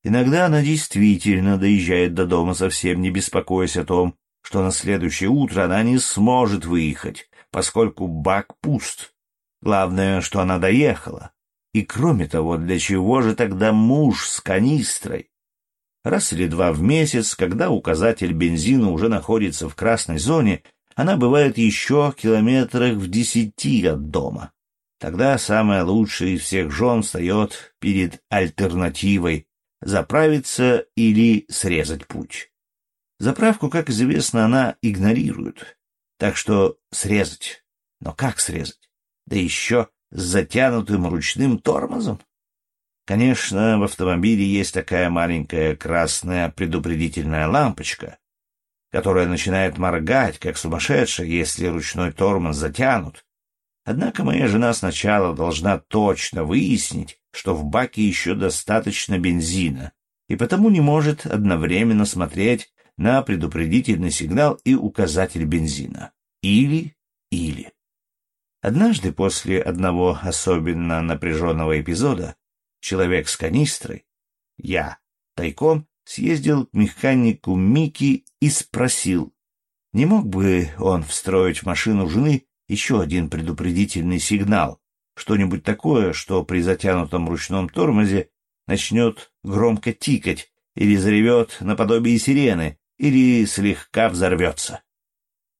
Иногда она действительно доезжает до дома, совсем не беспокоясь о том, что на следующее утро она не сможет выехать, поскольку бак пуст. Главное, что она доехала. И кроме того, для чего же тогда муж с канистрой? Раз или два в месяц, когда указатель бензина уже находится в красной зоне, она бывает еще километрах в десяти от дома. Тогда самая лучшая из всех жен встает перед альтернативой заправиться или срезать путь. Заправку, как известно, она игнорирует. Так что срезать. Но как срезать? Да еще с затянутым ручным тормозом. Конечно, в автомобиле есть такая маленькая красная предупредительная лампочка, которая начинает моргать, как сумасшедшая, если ручной тормоз затянут. Однако моя жена сначала должна точно выяснить, что в баке еще достаточно бензина, и потому не может одновременно смотреть на предупредительный сигнал и указатель бензина. Или-или. Однажды после одного особенно напряженного эпизода человек с канистрой, я, тайком съездил к механику Мики и спросил, не мог бы он встроить в машину жены еще один предупредительный сигнал, что-нибудь такое, что при затянутом ручном тормозе начнет громко тикать или заревет наподобие сирены, или слегка взорвется.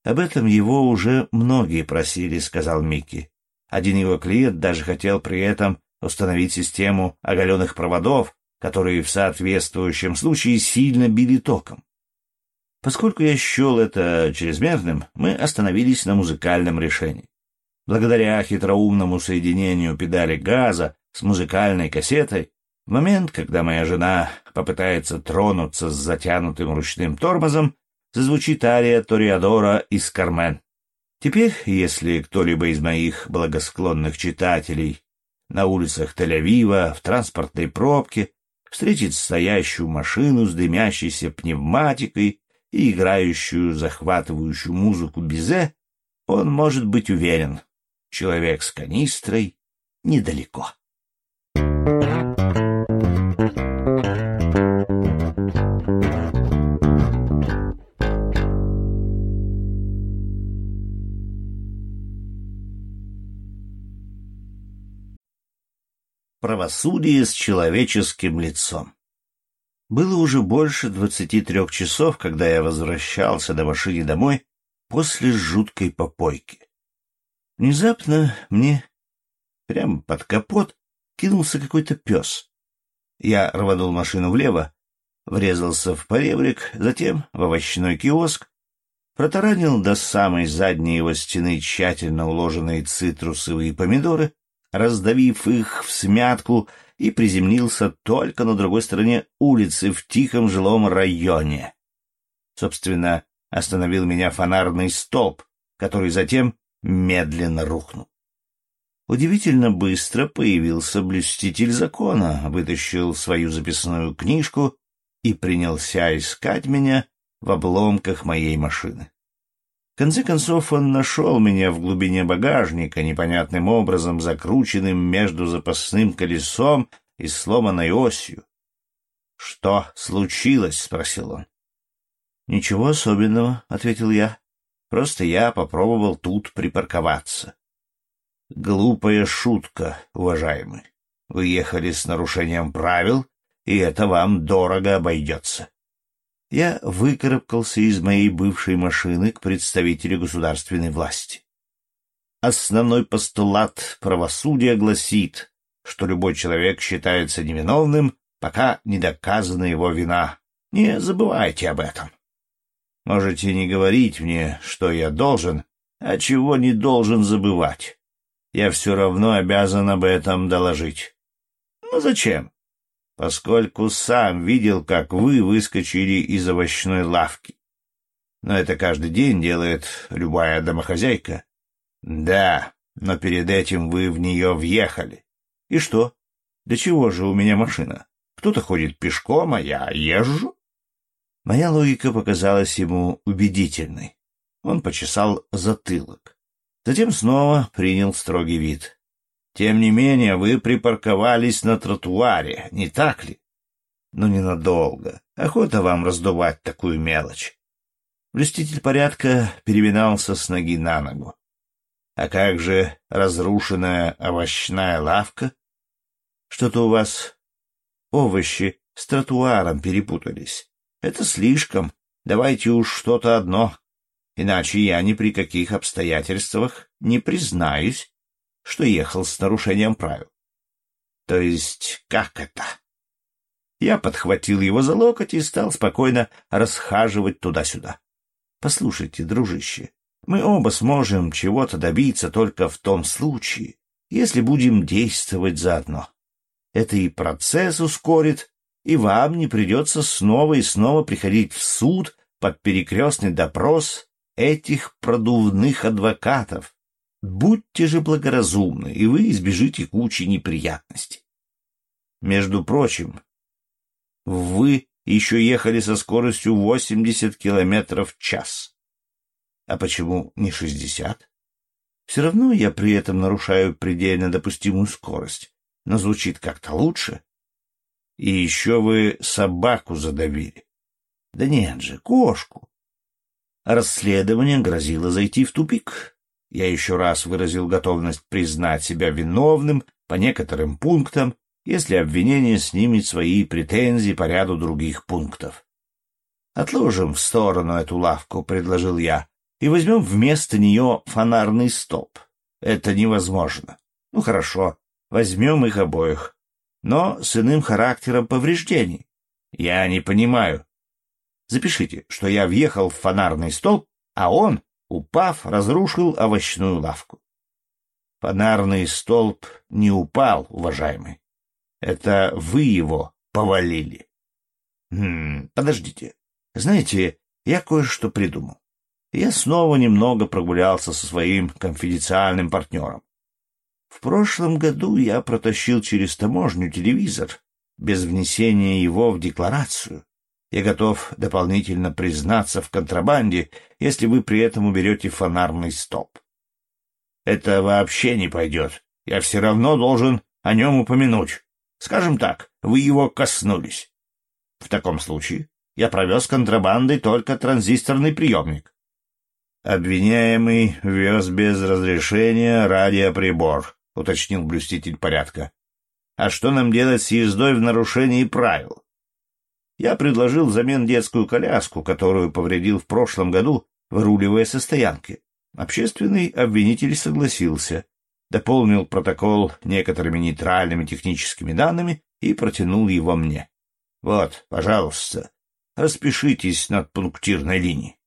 Об этом его уже многие просили, сказал Микки. Один его клиент даже хотел при этом установить систему оголенных проводов, которые в соответствующем случае сильно били током. Поскольку я счел это чрезмерным, мы остановились на музыкальном решении. Благодаря хитроумному соединению педали газа с музыкальной кассетой, в момент, когда моя жена попытается тронуться с затянутым ручным тормозом, зазвучит ария Ториадора из «Кармен». Теперь, если кто-либо из моих благосклонных читателей на улицах Тель-Авива, в транспортной пробке, встретит стоящую машину с дымящейся пневматикой и играющую захватывающую музыку Бизе, он может быть уверен, человек с канистрой недалеко. Правосудие с человеческим лицом. Было уже больше двадцати трех часов, когда я возвращался до машины домой после жуткой попойки. Внезапно мне прямо под капот кинулся какой-то пес. Я рванул машину влево, врезался в поребрик, затем в овощной киоск, протаранил до самой задней его стены тщательно уложенные цитрусовые помидоры, раздавив их в смятку, и приземлился только на другой стороне улицы в тихом жилом районе. Собственно, остановил меня фонарный столб, который затем медленно рухнул. Удивительно быстро появился блюститель закона, вытащил свою записную книжку и принялся искать меня в обломках моей машины. В конце концов он нашел меня в глубине багажника, непонятным образом закрученным между запасным колесом и сломанной осью. — Что случилось? — спросил он. — Ничего особенного, — ответил я. — Просто я попробовал тут припарковаться. — Глупая шутка, уважаемый. Вы ехали с нарушением правил, и это вам дорого обойдется. Я выкарабкался из моей бывшей машины к представителю государственной власти. Основной постулат правосудия гласит, что любой человек считается невиновным, пока не доказана его вина. Не забывайте об этом. Можете не говорить мне, что я должен, а чего не должен забывать. Я все равно обязан об этом доложить. Ну зачем? Поскольку сам видел, как вы выскочили из овощной лавки. Но это каждый день делает любая домохозяйка. Да, но перед этим вы в нее въехали. И что? Для чего же у меня машина? Кто-то ходит пешком, а я езжу? Моя логика показалась ему убедительной. Он почесал затылок. Затем снова принял строгий вид. Тем не менее, вы припарковались на тротуаре, не так ли? Но ну, ненадолго. Охота вам раздувать такую мелочь. Блюститель порядка переминался с ноги на ногу. А как же разрушенная овощная лавка? Что-то у вас овощи с тротуаром перепутались. Это слишком. Давайте уж что-то одно. Иначе я ни при каких обстоятельствах не признаюсь, что ехал с нарушением правил. То есть, как это? Я подхватил его за локоть и стал спокойно расхаживать туда-сюда. Послушайте, дружище, мы оба сможем чего-то добиться только в том случае, если будем действовать заодно. Это и процесс ускорит, и вам не придется снова и снова приходить в суд под перекрестный допрос этих продувных адвокатов. Будьте же благоразумны, и вы избежите кучи неприятностей. Между прочим, вы еще ехали со скоростью 80 километров в час. А почему не 60? Все равно я при этом нарушаю предельно допустимую скорость но звучит как-то лучше. И еще вы собаку задавили. Да нет же, кошку. Расследование грозило зайти в тупик. Я еще раз выразил готовность признать себя виновным по некоторым пунктам, если обвинение снимет свои претензии по ряду других пунктов. «Отложим в сторону эту лавку», — предложил я, — «и возьмем вместо нее фонарный столб. Это невозможно. Ну, хорошо, Возьмем их обоих, но с иным характером повреждений. Я не понимаю. Запишите, что я въехал в фонарный столб, а он, упав, разрушил овощную лавку. Фонарный столб не упал, уважаемый. Это вы его повалили. Хм, подождите. Знаете, я кое-что придумал. Я снова немного прогулялся со своим конфиденциальным партнером. В прошлом году я протащил через таможню телевизор без внесения его в декларацию. Я готов дополнительно признаться в контрабанде, если вы при этом уберете фонарный столб. Это вообще не пойдет. Я все равно должен о нем упомянуть. Скажем так, вы его коснулись. В таком случае я провез контрабандой только транзисторный приемник. Обвиняемый вез без разрешения радиоприбор, — уточнил блюститель порядка. «А что нам делать с ездой в нарушении правил?» Я предложил взамен детскую коляску, которую повредил в прошлом году, выруливая со стоянки. Общественный обвинитель согласился. дополнил протокол некоторыми нейтральными техническими данными и протянул его мне. Вот, пожалуйста, распишитесь над пунктирной линией.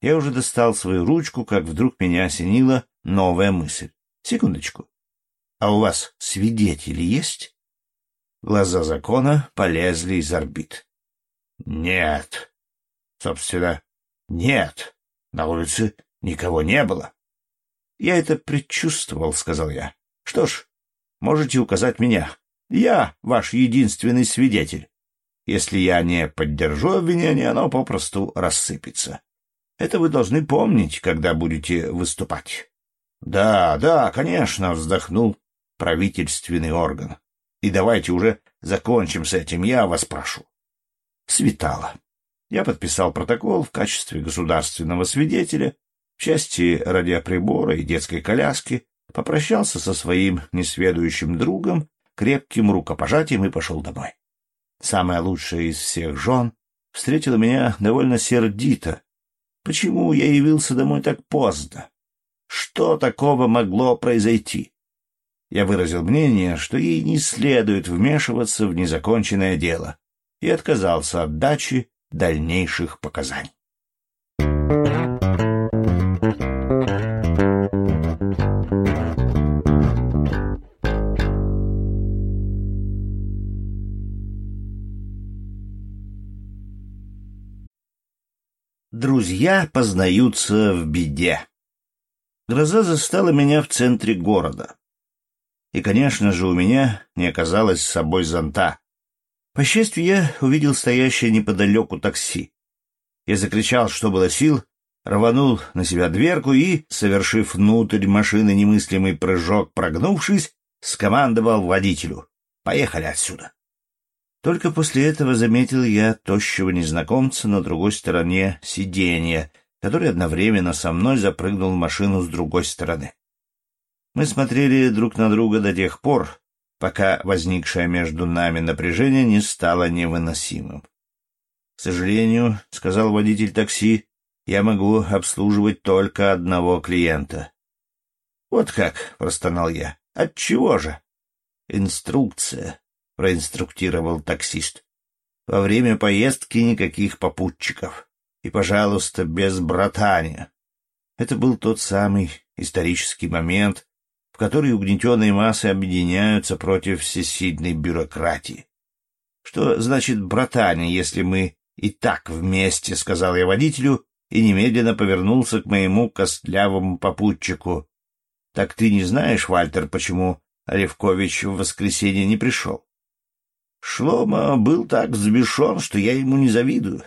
Я уже достал свою ручку, как вдруг меня осенила новая мысль. Секундочку. А у вас свидетели есть? Глаза закона полезли из орбит. Нет. Собственно, нет. На улице никого не было. Я это предчувствовал, сказал я. Что ж, можете указать меня. Я ваш единственный свидетель. Если я не поддержу обвинение, оно попросту рассыпется. Это вы должны помнить, когда будете выступать. — Да, да, конечно, — вздохнул правительственный орган. — И давайте уже закончим с этим, я вас прошу. Светало. Я подписал протокол в качестве государственного свидетеля в части радиоприбора и детской коляски, попрощался со своим несведущим другом, крепким рукопожатием и пошел домой. Самая лучшая из всех жен встретила меня довольно сердито. Почему я явился домой так поздно? Что такого могло произойти? Я выразил мнение, что ей не следует вмешиваться в незаконченное дело, и отказался от дачи дальнейших показаний. Друзья познаются в беде. Гроза застала меня в центре города. И, конечно же, у меня не оказалось с собой зонта. По счастью, я увидел стоящее неподалеку такси. Я закричал, что было сил, рванул на себя дверку и, совершив внутрь машины немыслимый прыжок, прогнувшись, скомандовал водителю. «Поехали отсюда!» Только после этого заметил я тощего незнакомца на другой стороне сиденья, который одновременно со мной запрыгнул в машину с другой стороны. Мы смотрели друг на друга до тех пор, пока возникшее между нами напряжение не стало невыносимым. — К сожалению, — сказал водитель такси, — я могу обслуживать только одного клиента. — Вот как, — простонал я. — Отчего же? — Инструкция, — проинструктировал таксист. — Во время поездки никаких попутчиков. И, пожалуйста, без братания. Это был тот самый исторический момент, в которой угнетенные массы объединяются против всесильной бюрократии. Что значит братание, если мы и так вместе, — сказал я водителю и немедленно повернулся к моему костлявому попутчику. — Так ты не знаешь, Вальтер, почему Левкович в воскресенье не пришел? Шлома был так взбешен, что я ему не завидую.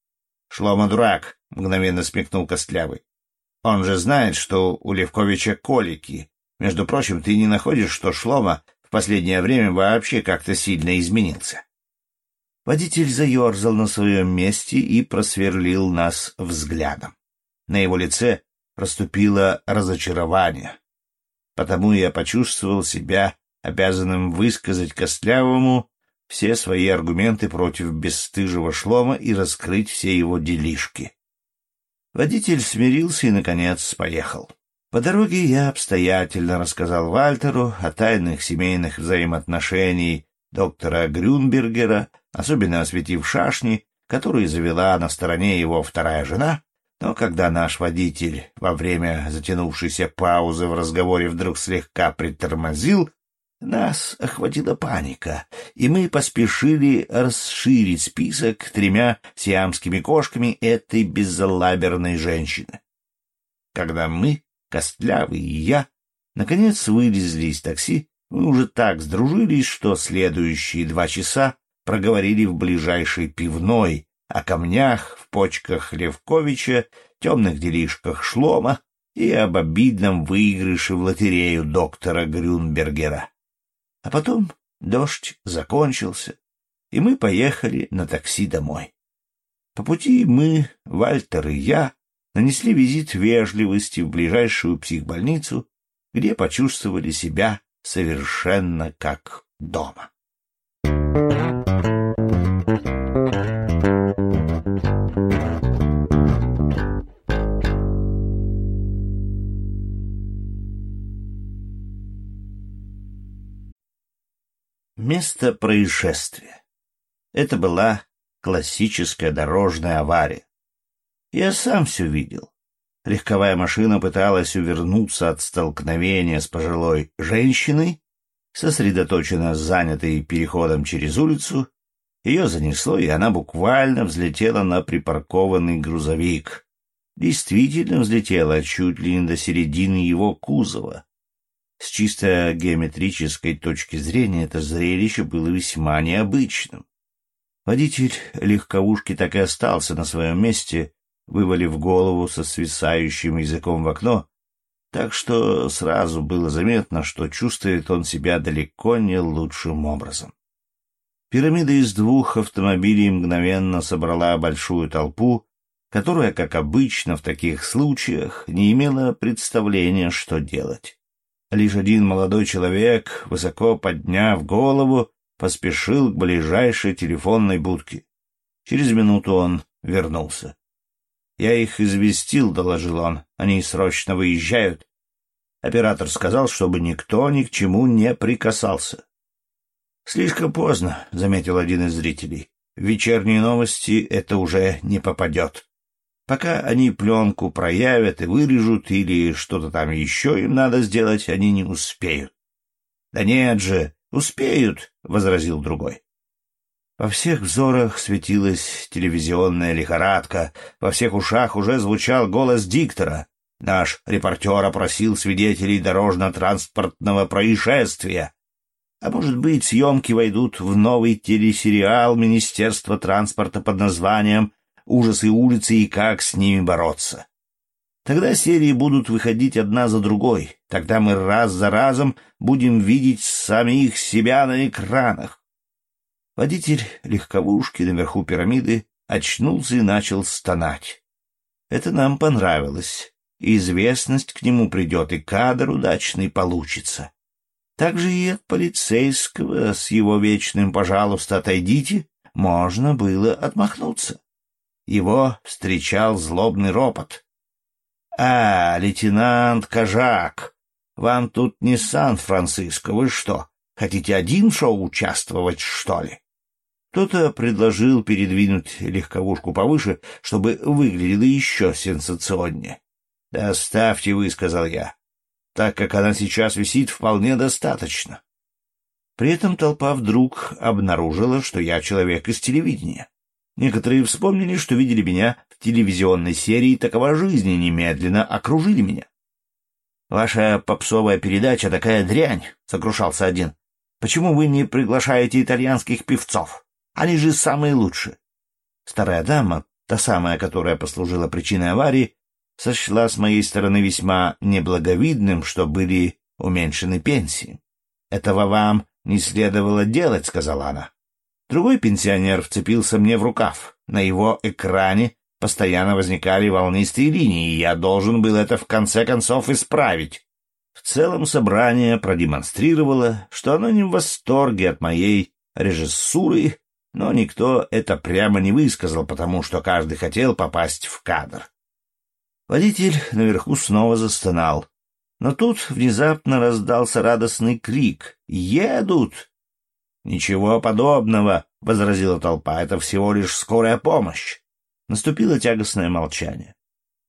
— Шлома дурак, — мгновенно смекнул Костлявый. — Он же знает, что у Левковича колики, между прочим, ты не находишь, что Шлома в последнее время вообще как-то сильно изменился? Водитель заерзал на своем месте и просверлил нас взглядом. На его лице проступило разочарование. Потому я почувствовал себя обязанным высказать Костлявому все свои аргументы против бесстыжего шлома и раскрыть все его делишки. Водитель смирился и, наконец, поехал. По дороге я обстоятельно рассказал Вальтеру о тайных семейных взаимоотношениях доктора Грюнбергера, особенно осветив шашни, которую завела на стороне его вторая жена, но когда наш водитель во время затянувшейся паузы в разговоре вдруг слегка притормозил, нас охватила паника, и мы поспешили расширить список тремя сиамскими кошками этой беззалаберной женщины. Когда мы Костлявый и я, наконец вылезли из такси, мы уже так сдружились, что следующие два часа проговорили в ближайшей пивной о камнях в почках Левковича, темных делишках Шлома и об обидном выигрыше в лотерею доктора Грюнбергера. А потом дождь закончился, и мы поехали на такси домой. По пути мы, Вальтер и я, нанесли визит вежливости в ближайшую психбольницу, где почувствовали себя совершенно как дома. Место происшествия. Это была классическая дорожная авария, я сам все видел. Легковая машина пыталась увернуться от столкновения с пожилой женщиной, сосредоточенно занятой переходом через улицу. Ее занесло, и она буквально взлетела на припаркованный грузовик. Действительно взлетела чуть ли не до середины его кузова. С чисто геометрической точки зрения это зрелище было весьма необычным. Водитель легковушки так и остался на своем месте, вывалив голову со свисающим языком в окно, так что сразу было заметно, что чувствует он себя далеко не лучшим образом. Пирамида из двух автомобилей мгновенно собрала большую толпу, которая, как обычно в таких случаях, не имела представления, что делать. Лишь один молодой человек, высоко подняв голову, поспешил к ближайшей телефонной будке. Через минуту он вернулся. «Я их известил», — доложил он. «Они срочно выезжают». Оператор сказал, чтобы никто ни к чему не прикасался. «Слишком поздно», — заметил один из зрителей. «В вечерние новости это уже не попадет». Пока они пленку проявят и вырежут или что-то там еще им надо сделать, они не успеют. — Да нет же, успеют, — возразил другой. Во всех взорах светилась телевизионная лихорадка, во всех ушах уже звучал голос диктора. Наш репортер опросил свидетелей дорожно-транспортного происшествия. А может быть, съемки войдут в новый телесериал Министерства транспорта под названием ужасы улицы и как с ними бороться. Тогда серии будут выходить одна за другой. Тогда мы раз за разом будем видеть самих себя на экранах. Водитель легковушки наверху пирамиды очнулся и начал стонать. Это нам понравилось. И известность к нему придет, и кадр удачный получится. Так же и от полицейского с его вечным «пожалуйста, отойдите» можно было отмахнуться. Его встречал злобный ропот. — А, лейтенант Кожак, вам тут не Сан-Франциско, вы что, хотите один шоу участвовать, что ли? Кто-то предложил передвинуть легковушку повыше, чтобы выглядело еще сенсационнее. — Да оставьте вы, — сказал я. Так как она сейчас висит, вполне достаточно. При этом толпа вдруг обнаружила, что я человек из телевидения. Некоторые вспомнили, что видели меня в телевизионной серии «Такова жизнь» и немедленно окружили меня. «Ваша попсовая передача такая дрянь», — сокрушался один. «Почему вы не приглашаете итальянских певцов? Они же самые лучшие». Старая дама, та самая, которая послужила причиной аварии, сочла с моей стороны весьма неблаговидным, что были уменьшены пенсии. «Этого вам не следовало делать», — сказала она. Другой пенсионер вцепился мне в рукав. На его экране постоянно возникали волнистые линии, и я должен был это в конце концов исправить. В целом собрание продемонстрировало, что оно не в восторге от моей режиссуры, но никто это прямо не высказал, потому что каждый хотел попасть в кадр. Водитель наверху снова застонал. Но тут внезапно раздался радостный крик «Едут!» «Ничего подобного», — возразила толпа, — «это всего лишь скорая помощь». Наступило тягостное молчание.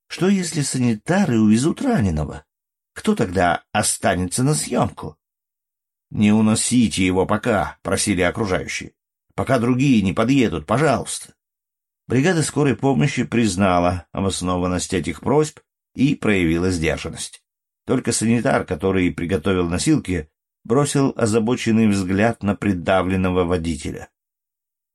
Что, если санитары увезут раненого? Кто тогда останется на съемку? «Не уносите его пока», — просили окружающие. «Пока другие не подъедут, пожалуйста». Бригада скорой помощи признала обоснованность этих просьб и проявила сдержанность. Только санитар, который приготовил носилки, бросил озабоченный взгляд на придавленного водителя.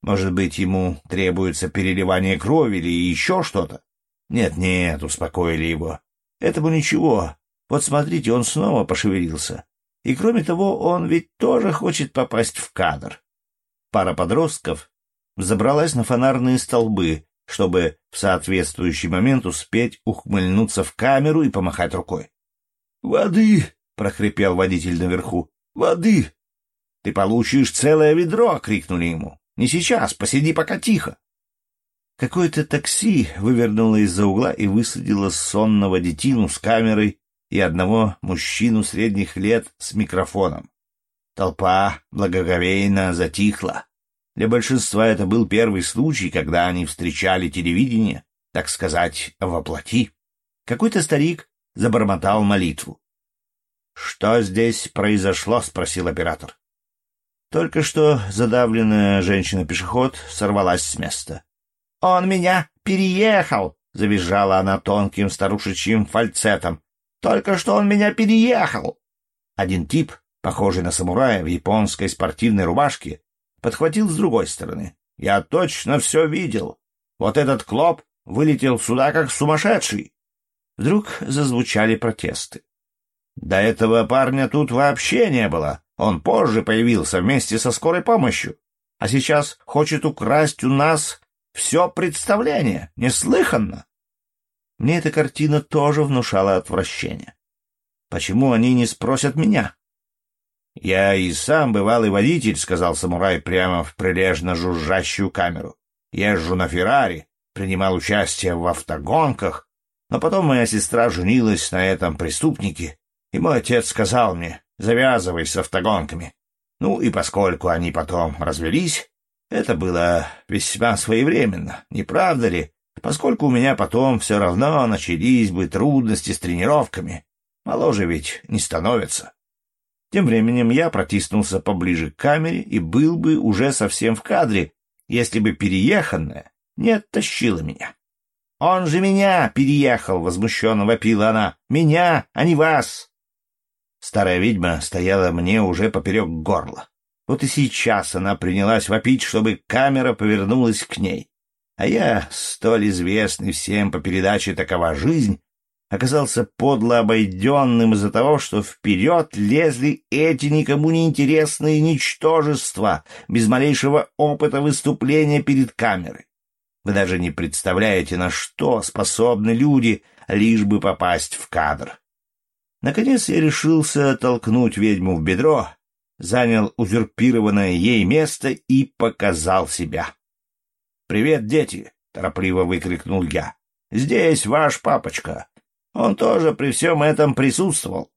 Может быть, ему требуется переливание крови или еще что-то? Нет-нет, успокоили его. Этому ничего. Вот смотрите, он снова пошевелился. И кроме того, он ведь тоже хочет попасть в кадр. Пара подростков взобралась на фонарные столбы, чтобы в соответствующий момент успеть ухмыльнуться в камеру и помахать рукой. «Воды!» — прохрипел водитель наверху. Воды! Ты получишь целое ведро, крикнули ему. Не сейчас, посиди пока тихо. Какое-то такси вывернуло из-за угла и высадило сонного детину с камерой и одного мужчину средних лет с микрофоном. Толпа благоговейно затихла. Для большинства это был первый случай, когда они встречали телевидение, так сказать, воплоти. Какой-то старик забормотал молитву. «Что здесь произошло?» — спросил оператор. Только что задавленная женщина-пешеход сорвалась с места. «Он меня переехал!» — завизжала она тонким старушечьим фальцетом. «Только что он меня переехал!» Один тип, похожий на самурая в японской спортивной рубашке, подхватил с другой стороны. «Я точно все видел. Вот этот клоп вылетел сюда как сумасшедший!» Вдруг зазвучали протесты. До этого парня тут вообще не было. Он позже появился вместе со скорой помощью. А сейчас хочет украсть у нас все представление. Неслыханно. Мне эта картина тоже внушала отвращение. Почему они не спросят меня? «Я и сам бывалый водитель», — сказал самурай прямо в прилежно жужжащую камеру. «Езжу на Феррари, принимал участие в автогонках, но потом моя сестра женилась на этом преступнике, и мой отец сказал мне, завязывай с автогонками. Ну и поскольку они потом развелись, это было весьма своевременно, не правда ли? Поскольку у меня потом все равно начались бы трудности с тренировками. Моложе ведь не становятся. Тем временем я протиснулся поближе к камере и был бы уже совсем в кадре, если бы перееханная не оттащила меня. «Он же меня переехал!» — возмущенно вопила она. «Меня, а не вас!» Старая ведьма стояла мне уже поперек горла. Вот и сейчас она принялась вопить, чтобы камера повернулась к ней. А я, столь известный всем по передаче «Такова жизнь», оказался подло обойденным из-за того, что вперед лезли эти никому не интересные ничтожества, без малейшего опыта выступления перед камерой. Вы даже не представляете, на что способны люди, лишь бы попасть в кадр. Наконец я решился толкнуть ведьму в бедро, занял узурпированное ей место и показал себя. «Привет, дети!» — торопливо выкрикнул я. «Здесь ваш папочка. Он тоже при всем этом присутствовал».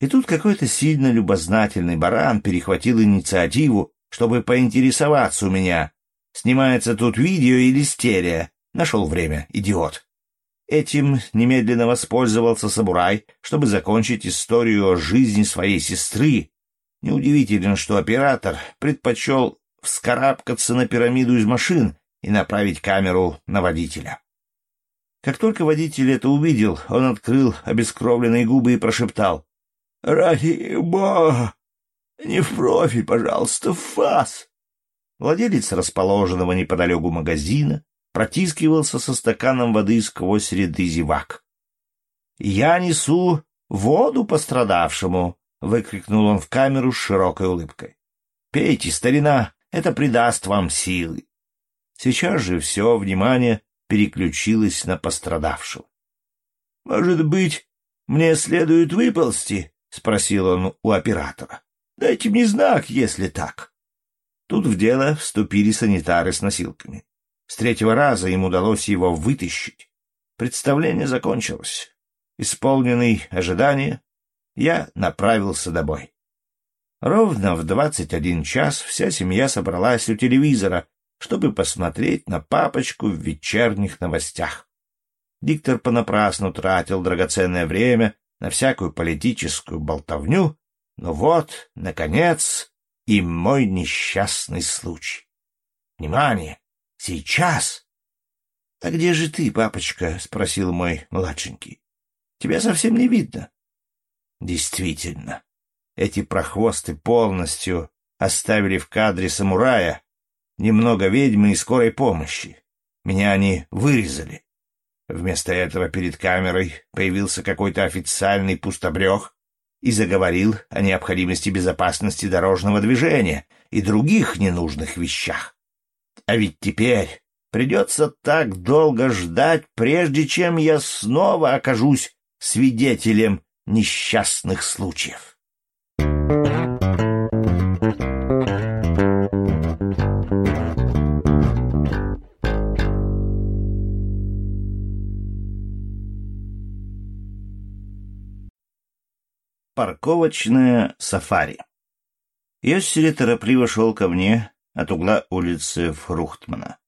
И тут какой-то сильно любознательный баран перехватил инициативу, чтобы поинтересоваться у меня, снимается тут видео или стерео. Нашел время, идиот. Этим немедленно воспользовался самурай, чтобы закончить историю о жизни своей сестры. Неудивительно, что оператор предпочел вскарабкаться на пирамиду из машин и направить камеру на водителя. Как только водитель это увидел, он открыл обескровленные губы и прошептал. — Ради бога! Не в профиль, пожалуйста, в фас! Владелец расположенного неподалеку магазина протискивался со стаканом воды сквозь ряды зевак. «Я несу воду пострадавшему!» — выкрикнул он в камеру с широкой улыбкой. «Пейте, старина, это придаст вам силы!» Сейчас же все внимание переключилось на пострадавшего. «Может быть, мне следует выползти?» — спросил он у оператора. «Дайте мне знак, если так». Тут в дело вступили санитары с носилками. С третьего раза им удалось его вытащить. Представление закончилось. Исполненный ожидания, я направился домой. Ровно в двадцать один час вся семья собралась у телевизора, чтобы посмотреть на папочку в вечерних новостях. Диктор понапрасну тратил драгоценное время на всякую политическую болтовню, но вот, наконец, и мой несчастный случай. Внимание! Сейчас? — А где же ты, папочка? — спросил мой младшенький. — Тебя совсем не видно. Действительно, эти прохвосты полностью оставили в кадре самурая, немного ведьмы и скорой помощи. Меня они вырезали. Вместо этого перед камерой появился какой-то официальный пустобрех и заговорил о необходимости безопасности дорожного движения и других ненужных вещах. А ведь теперь придется так долго ждать, прежде чем я снова окажусь свидетелем несчастных случаев. Парковочное сафари Йоссели торопливо шел ко мне от угла улицы Фрухтмана.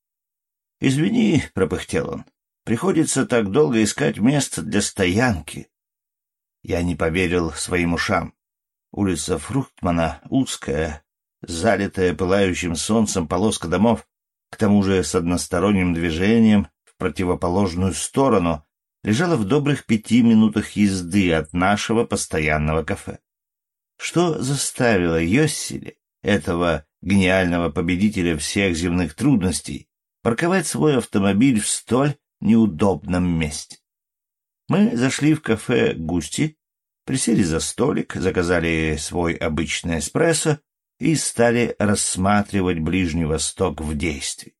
«Извини», — пропыхтел он, — «приходится так долго искать место для стоянки». Я не поверил своим ушам. Улица Фрухтмана узкая, залитая пылающим солнцем полоска домов, к тому же с односторонним движением в противоположную сторону, лежала в добрых пяти минутах езды от нашего постоянного кафе. Что заставило Йоссили, этого гениального победителя всех земных трудностей, парковать свой автомобиль в столь неудобном месте? Мы зашли в кафе «Густи», присели за столик, заказали свой обычный эспрессо и стали рассматривать Ближний Восток в действии.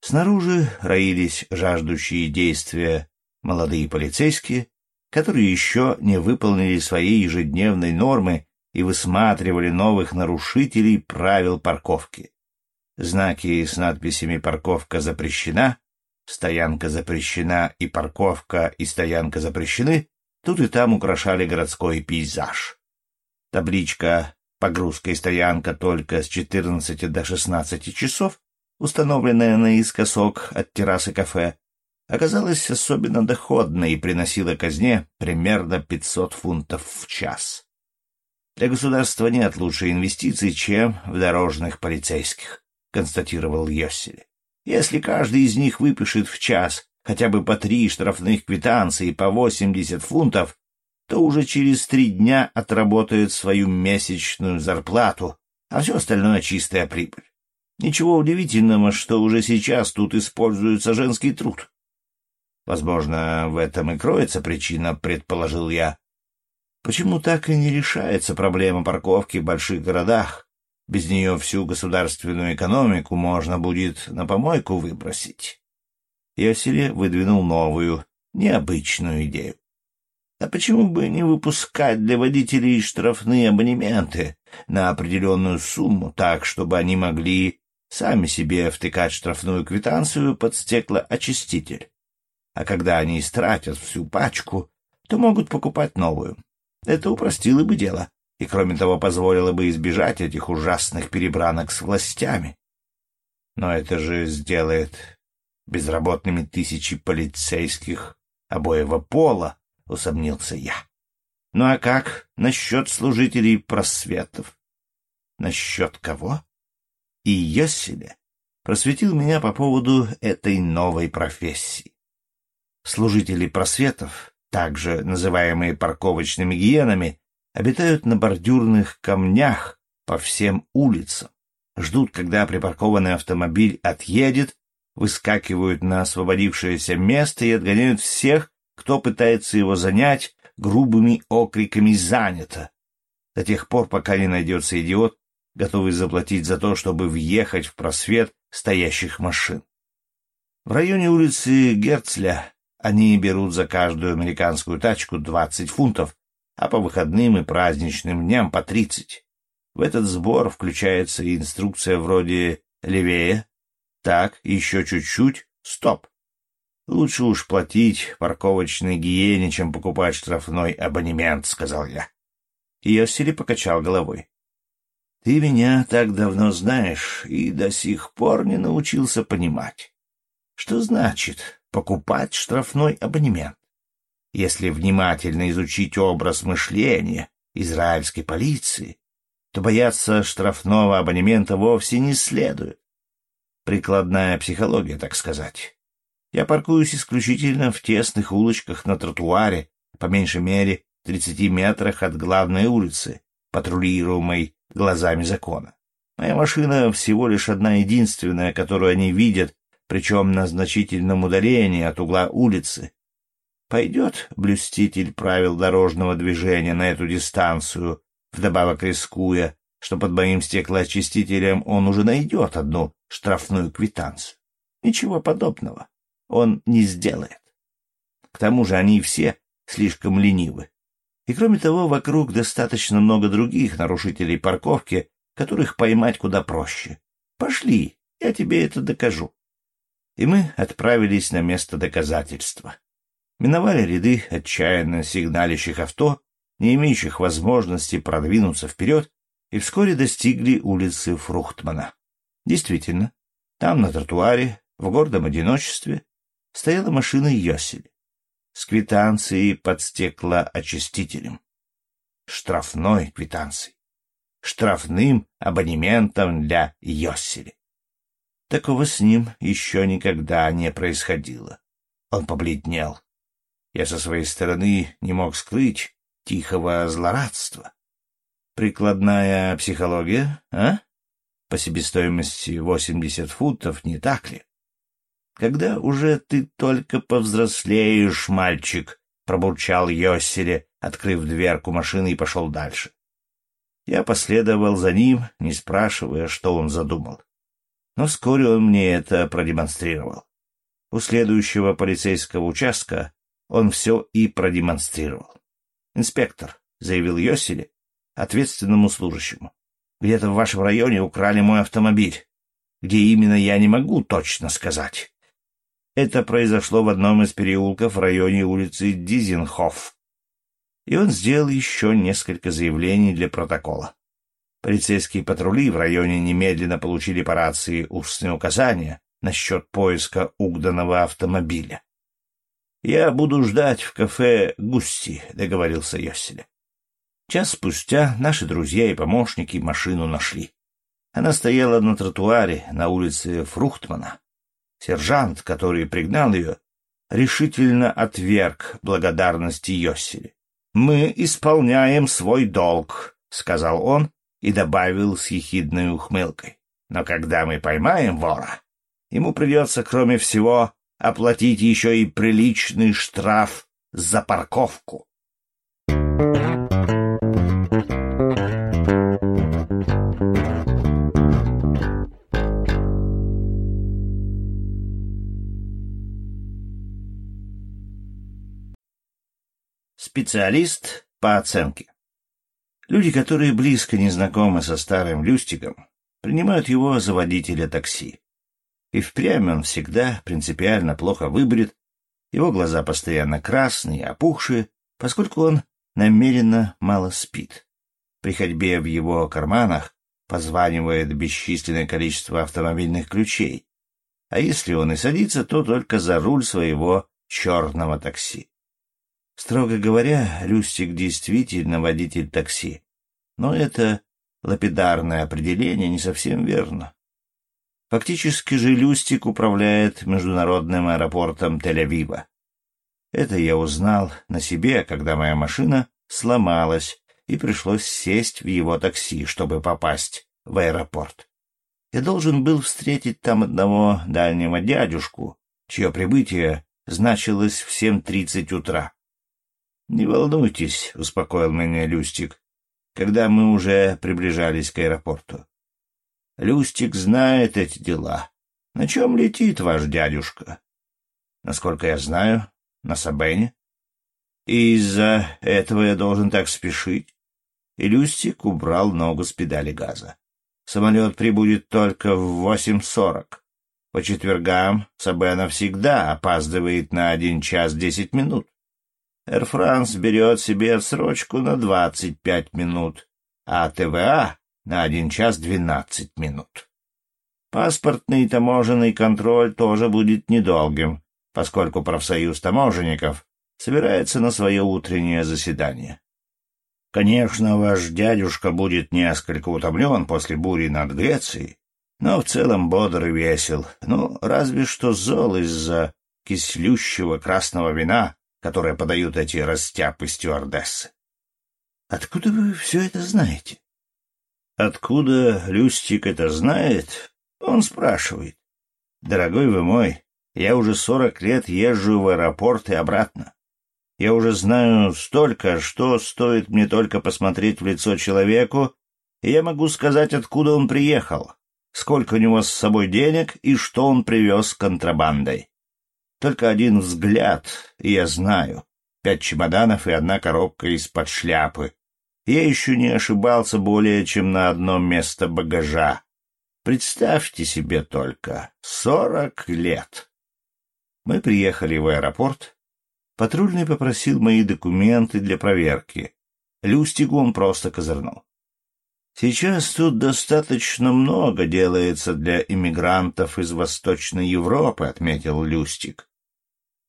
Снаружи роились жаждущие действия молодые полицейские, которые еще не выполнили своей ежедневной нормы и высматривали новых нарушителей правил парковки. Знаки с надписями «Парковка запрещена», «Стоянка запрещена» и «Парковка» и «Стоянка запрещены» тут и там украшали городской пейзаж. Табличка «Погрузка и стоянка только с 14 до 16 часов», установленная наискосок от террасы кафе, оказалась особенно доходной и приносила казне примерно 500 фунтов в час. Для государства нет лучшей инвестиций, чем в дорожных полицейских, констатировал Йоссели. Если каждый из них выпишет в час хотя бы по три штрафных квитанции по 80 фунтов, то уже через три дня отработает свою месячную зарплату, а все остальное — чистая прибыль. Ничего удивительного, что уже сейчас тут используется женский труд. Возможно, в этом и кроется причина, предположил я. Почему так и не решается проблема парковки в больших городах? Без нее всю государственную экономику можно будет на помойку выбросить. Йосили выдвинул новую, необычную идею. А почему бы не выпускать для водителей штрафные абонементы на определенную сумму, так, чтобы они могли сами себе втыкать штрафную квитанцию под стеклоочиститель? А когда они истратят всю пачку, то могут покупать новую. Это упростило бы дело и, кроме того, позволило бы избежать этих ужасных перебранок с властями. Но это же сделает безработными тысячи полицейских обоего пола, — усомнился я. Ну а как насчет служителей просветов? Насчет кого? И Йоселя просветил меня по поводу этой новой профессии. Служители просветов также называемые парковочными гиенами, обитают на бордюрных камнях по всем улицам, ждут, когда припаркованный автомобиль отъедет, выскакивают на освободившееся место и отгоняют всех, кто пытается его занять, грубыми окриками «занято!» до тех пор, пока не найдется идиот, готовый заплатить за то, чтобы въехать в просвет стоящих машин. В районе улицы Герцля они берут за каждую американскую тачку 20 фунтов, а по выходным и праздничным дням по 30. В этот сбор включается и инструкция вроде «левее», «так, еще чуть-чуть, стоп». «Лучше уж платить парковочной гиене, чем покупать штрафной абонемент», — сказал я. Йосили покачал головой. «Ты меня так давно знаешь и до сих пор не научился понимать. Что значит покупать штрафной абонемент. Если внимательно изучить образ мышления израильской полиции, то бояться штрафного абонемента вовсе не следует. Прикладная психология, так сказать. Я паркуюсь исключительно в тесных улочках на тротуаре, по меньшей мере 30 метрах от главной улицы, патрулируемой глазами закона. Моя машина всего лишь одна единственная, которую они видят причем на значительном удалении от угла улицы. Пойдет блюститель правил дорожного движения на эту дистанцию, вдобавок рискуя, что под моим стеклоочистителем он уже найдет одну штрафную квитанцию. Ничего подобного он не сделает. К тому же они все слишком ленивы. И кроме того, вокруг достаточно много других нарушителей парковки, которых поймать куда проще. Пошли, я тебе это докажу и мы отправились на место доказательства. Миновали ряды отчаянно сигналящих авто, не имеющих возможности продвинуться вперед, и вскоре достигли улицы Фрухтмана. Действительно, там, на тротуаре, в гордом одиночестве, стояла машина Йосель с квитанцией под стеклоочистителем. Штрафной квитанцией. Штрафным абонементом для Йоссели. Такого с ним еще никогда не происходило. Он побледнел. Я со своей стороны не мог скрыть тихого злорадства. Прикладная психология, а? По себестоимости восемьдесят фунтов, не так ли? Когда уже ты только повзрослеешь, мальчик, пробурчал Йоссели, открыв дверку машины и пошел дальше. Я последовал за ним, не спрашивая, что он задумал. Но вскоре он мне это продемонстрировал. У следующего полицейского участка он все и продемонстрировал. «Инспектор», — заявил Йосили, ответственному служащему, — «где-то в вашем районе украли мой автомобиль. Где именно, я не могу точно сказать. Это произошло в одном из переулков в районе улицы Дизенхоф. И он сделал еще несколько заявлений для протокола. Полицейские патрули в районе немедленно получили по рации устные указания насчет поиска угнанного автомобиля. «Я буду ждать в кафе Густи», — договорился Йоселя. Час спустя наши друзья и помощники машину нашли. Она стояла на тротуаре на улице Фрухтмана. Сержант, который пригнал ее, решительно отверг благодарности Йоселе. «Мы исполняем свой долг», — сказал он и добавил с ехидной ухмылкой. «Но когда мы поймаем вора, ему придется, кроме всего, оплатить еще и приличный штраф за парковку». Специалист по оценке. Люди, которые близко не знакомы со старым Люстиком, принимают его за водителя такси. И впрямь он всегда принципиально плохо выбрит, его глаза постоянно красные, опухшие, поскольку он намеренно мало спит. При ходьбе в его карманах позванивает бесчисленное количество автомобильных ключей, а если он и садится, то только за руль своего черного такси. Строго говоря, Люстик действительно водитель такси. Но это лапидарное определение не совсем верно. Фактически же Люстик управляет международным аэропортом Тель-Авива. Это я узнал на себе, когда моя машина сломалась, и пришлось сесть в его такси, чтобы попасть в аэропорт. Я должен был встретить там одного дальнего дядюшку, чье прибытие значилось в 7.30 утра. «Не волнуйтесь», — успокоил меня Люстик, когда мы уже приближались к аэропорту. «Люстик знает эти дела. На чем летит ваш дядюшка?» «Насколько я знаю, на Сабене». «И из-за этого я должен так спешить?» И Люстик убрал ногу с педали газа. «Самолет прибудет только в восемь сорок. По четвергам Сабена всегда опаздывает на один час десять минут. Air France берет себе отсрочку на 25 минут, а ТВА — на 1 час 12 минут. Паспортный и таможенный контроль тоже будет недолгим, поскольку профсоюз таможенников собирается на свое утреннее заседание. Конечно, ваш дядюшка будет несколько утомлен после бури над Грецией, но в целом бодр и весел, ну, разве что зол из-за кислющего красного вина, которое подают эти растяпы стюардессы. Откуда вы все это знаете? Откуда Люстик это знает? Он спрашивает. Дорогой вы мой, я уже сорок лет езжу в аэропорт и обратно. Я уже знаю столько, что стоит мне только посмотреть в лицо человеку, и я могу сказать, откуда он приехал, сколько у него с собой денег и что он привез контрабандой. Только один взгляд, и я знаю. Пять чемоданов и одна коробка из-под шляпы. Я еще не ошибался более чем на одно место багажа. Представьте себе только, сорок лет. Мы приехали в аэропорт. Патрульный попросил мои документы для проверки. Люстигу он просто козырнул. Сейчас тут достаточно много делается для иммигрантов из Восточной Европы, отметил Люстик.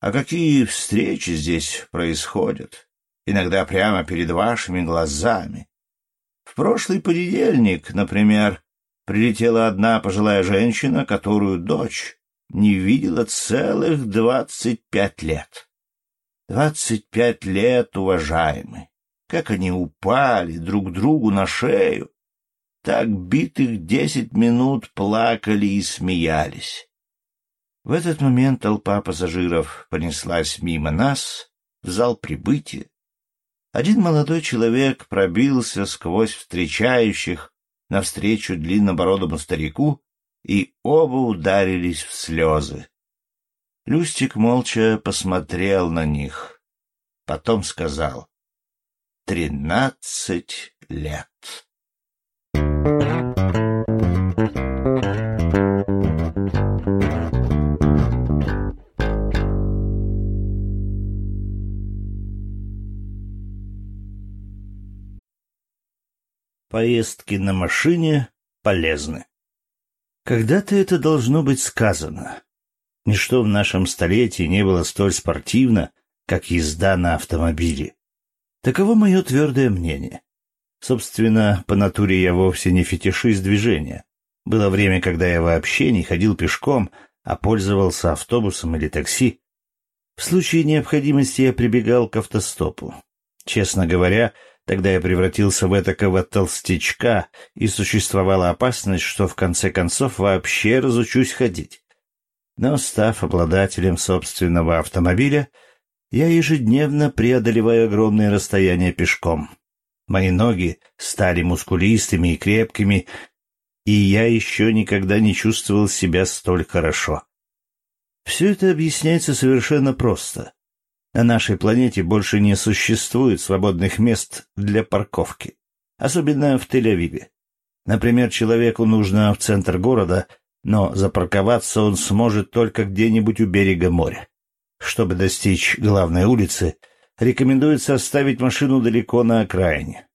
А какие встречи здесь происходят? Иногда прямо перед вашими глазами. В прошлый понедельник, например, прилетела одна пожилая женщина, которую дочь не видела целых двадцать пять лет. Двадцать пять лет, уважаемый. Как они упали друг другу на шею. Так битых десять минут плакали и смеялись. В этот момент толпа пассажиров понеслась мимо нас в зал прибытия. Один молодой человек пробился сквозь встречающих навстречу длиннобородому старику, и оба ударились в слезы. Люстик молча посмотрел на них, потом сказал «Тринадцать лет». Поездки на машине полезны. Когда-то это должно быть сказано. Ничто в нашем столетии не было столь спортивно, как езда на автомобиле. Таково мое твердое мнение. Собственно, по натуре я вовсе не фетишист движения. Было время, когда я вообще не ходил пешком, а пользовался автобусом или такси. В случае необходимости я прибегал к автостопу. Честно говоря, тогда я превратился в этакого толстячка, и существовала опасность, что в конце концов вообще разучусь ходить. Но, став обладателем собственного автомобиля, я ежедневно преодолеваю огромные расстояния пешком. Мои ноги стали мускулистыми и крепкими, и я еще никогда не чувствовал себя столь хорошо. Все это объясняется совершенно просто. На нашей планете больше не существует свободных мест для парковки, особенно в Тель-Авиве. Например, человеку нужно в центр города, но запарковаться он сможет только где-нибудь у берега моря. Чтобы достичь главной улицы — рекомендуется оставить машину далеко на окраине.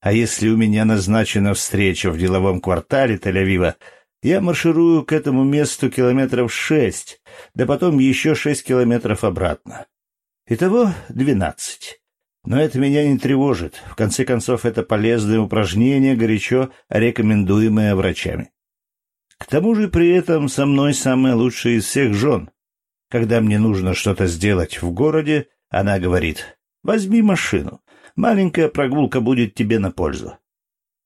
А если у меня назначена встреча в деловом квартале Тель-Авива, я марширую к этому месту километров шесть, да потом еще шесть километров обратно. Итого двенадцать. Но это меня не тревожит. В конце концов, это полезное упражнение, горячо рекомендуемое врачами. К тому же при этом со мной самая лучшая из всех жен. Когда мне нужно что-то сделать в городе, она говорит, возьми машину. Маленькая прогулка будет тебе на пользу.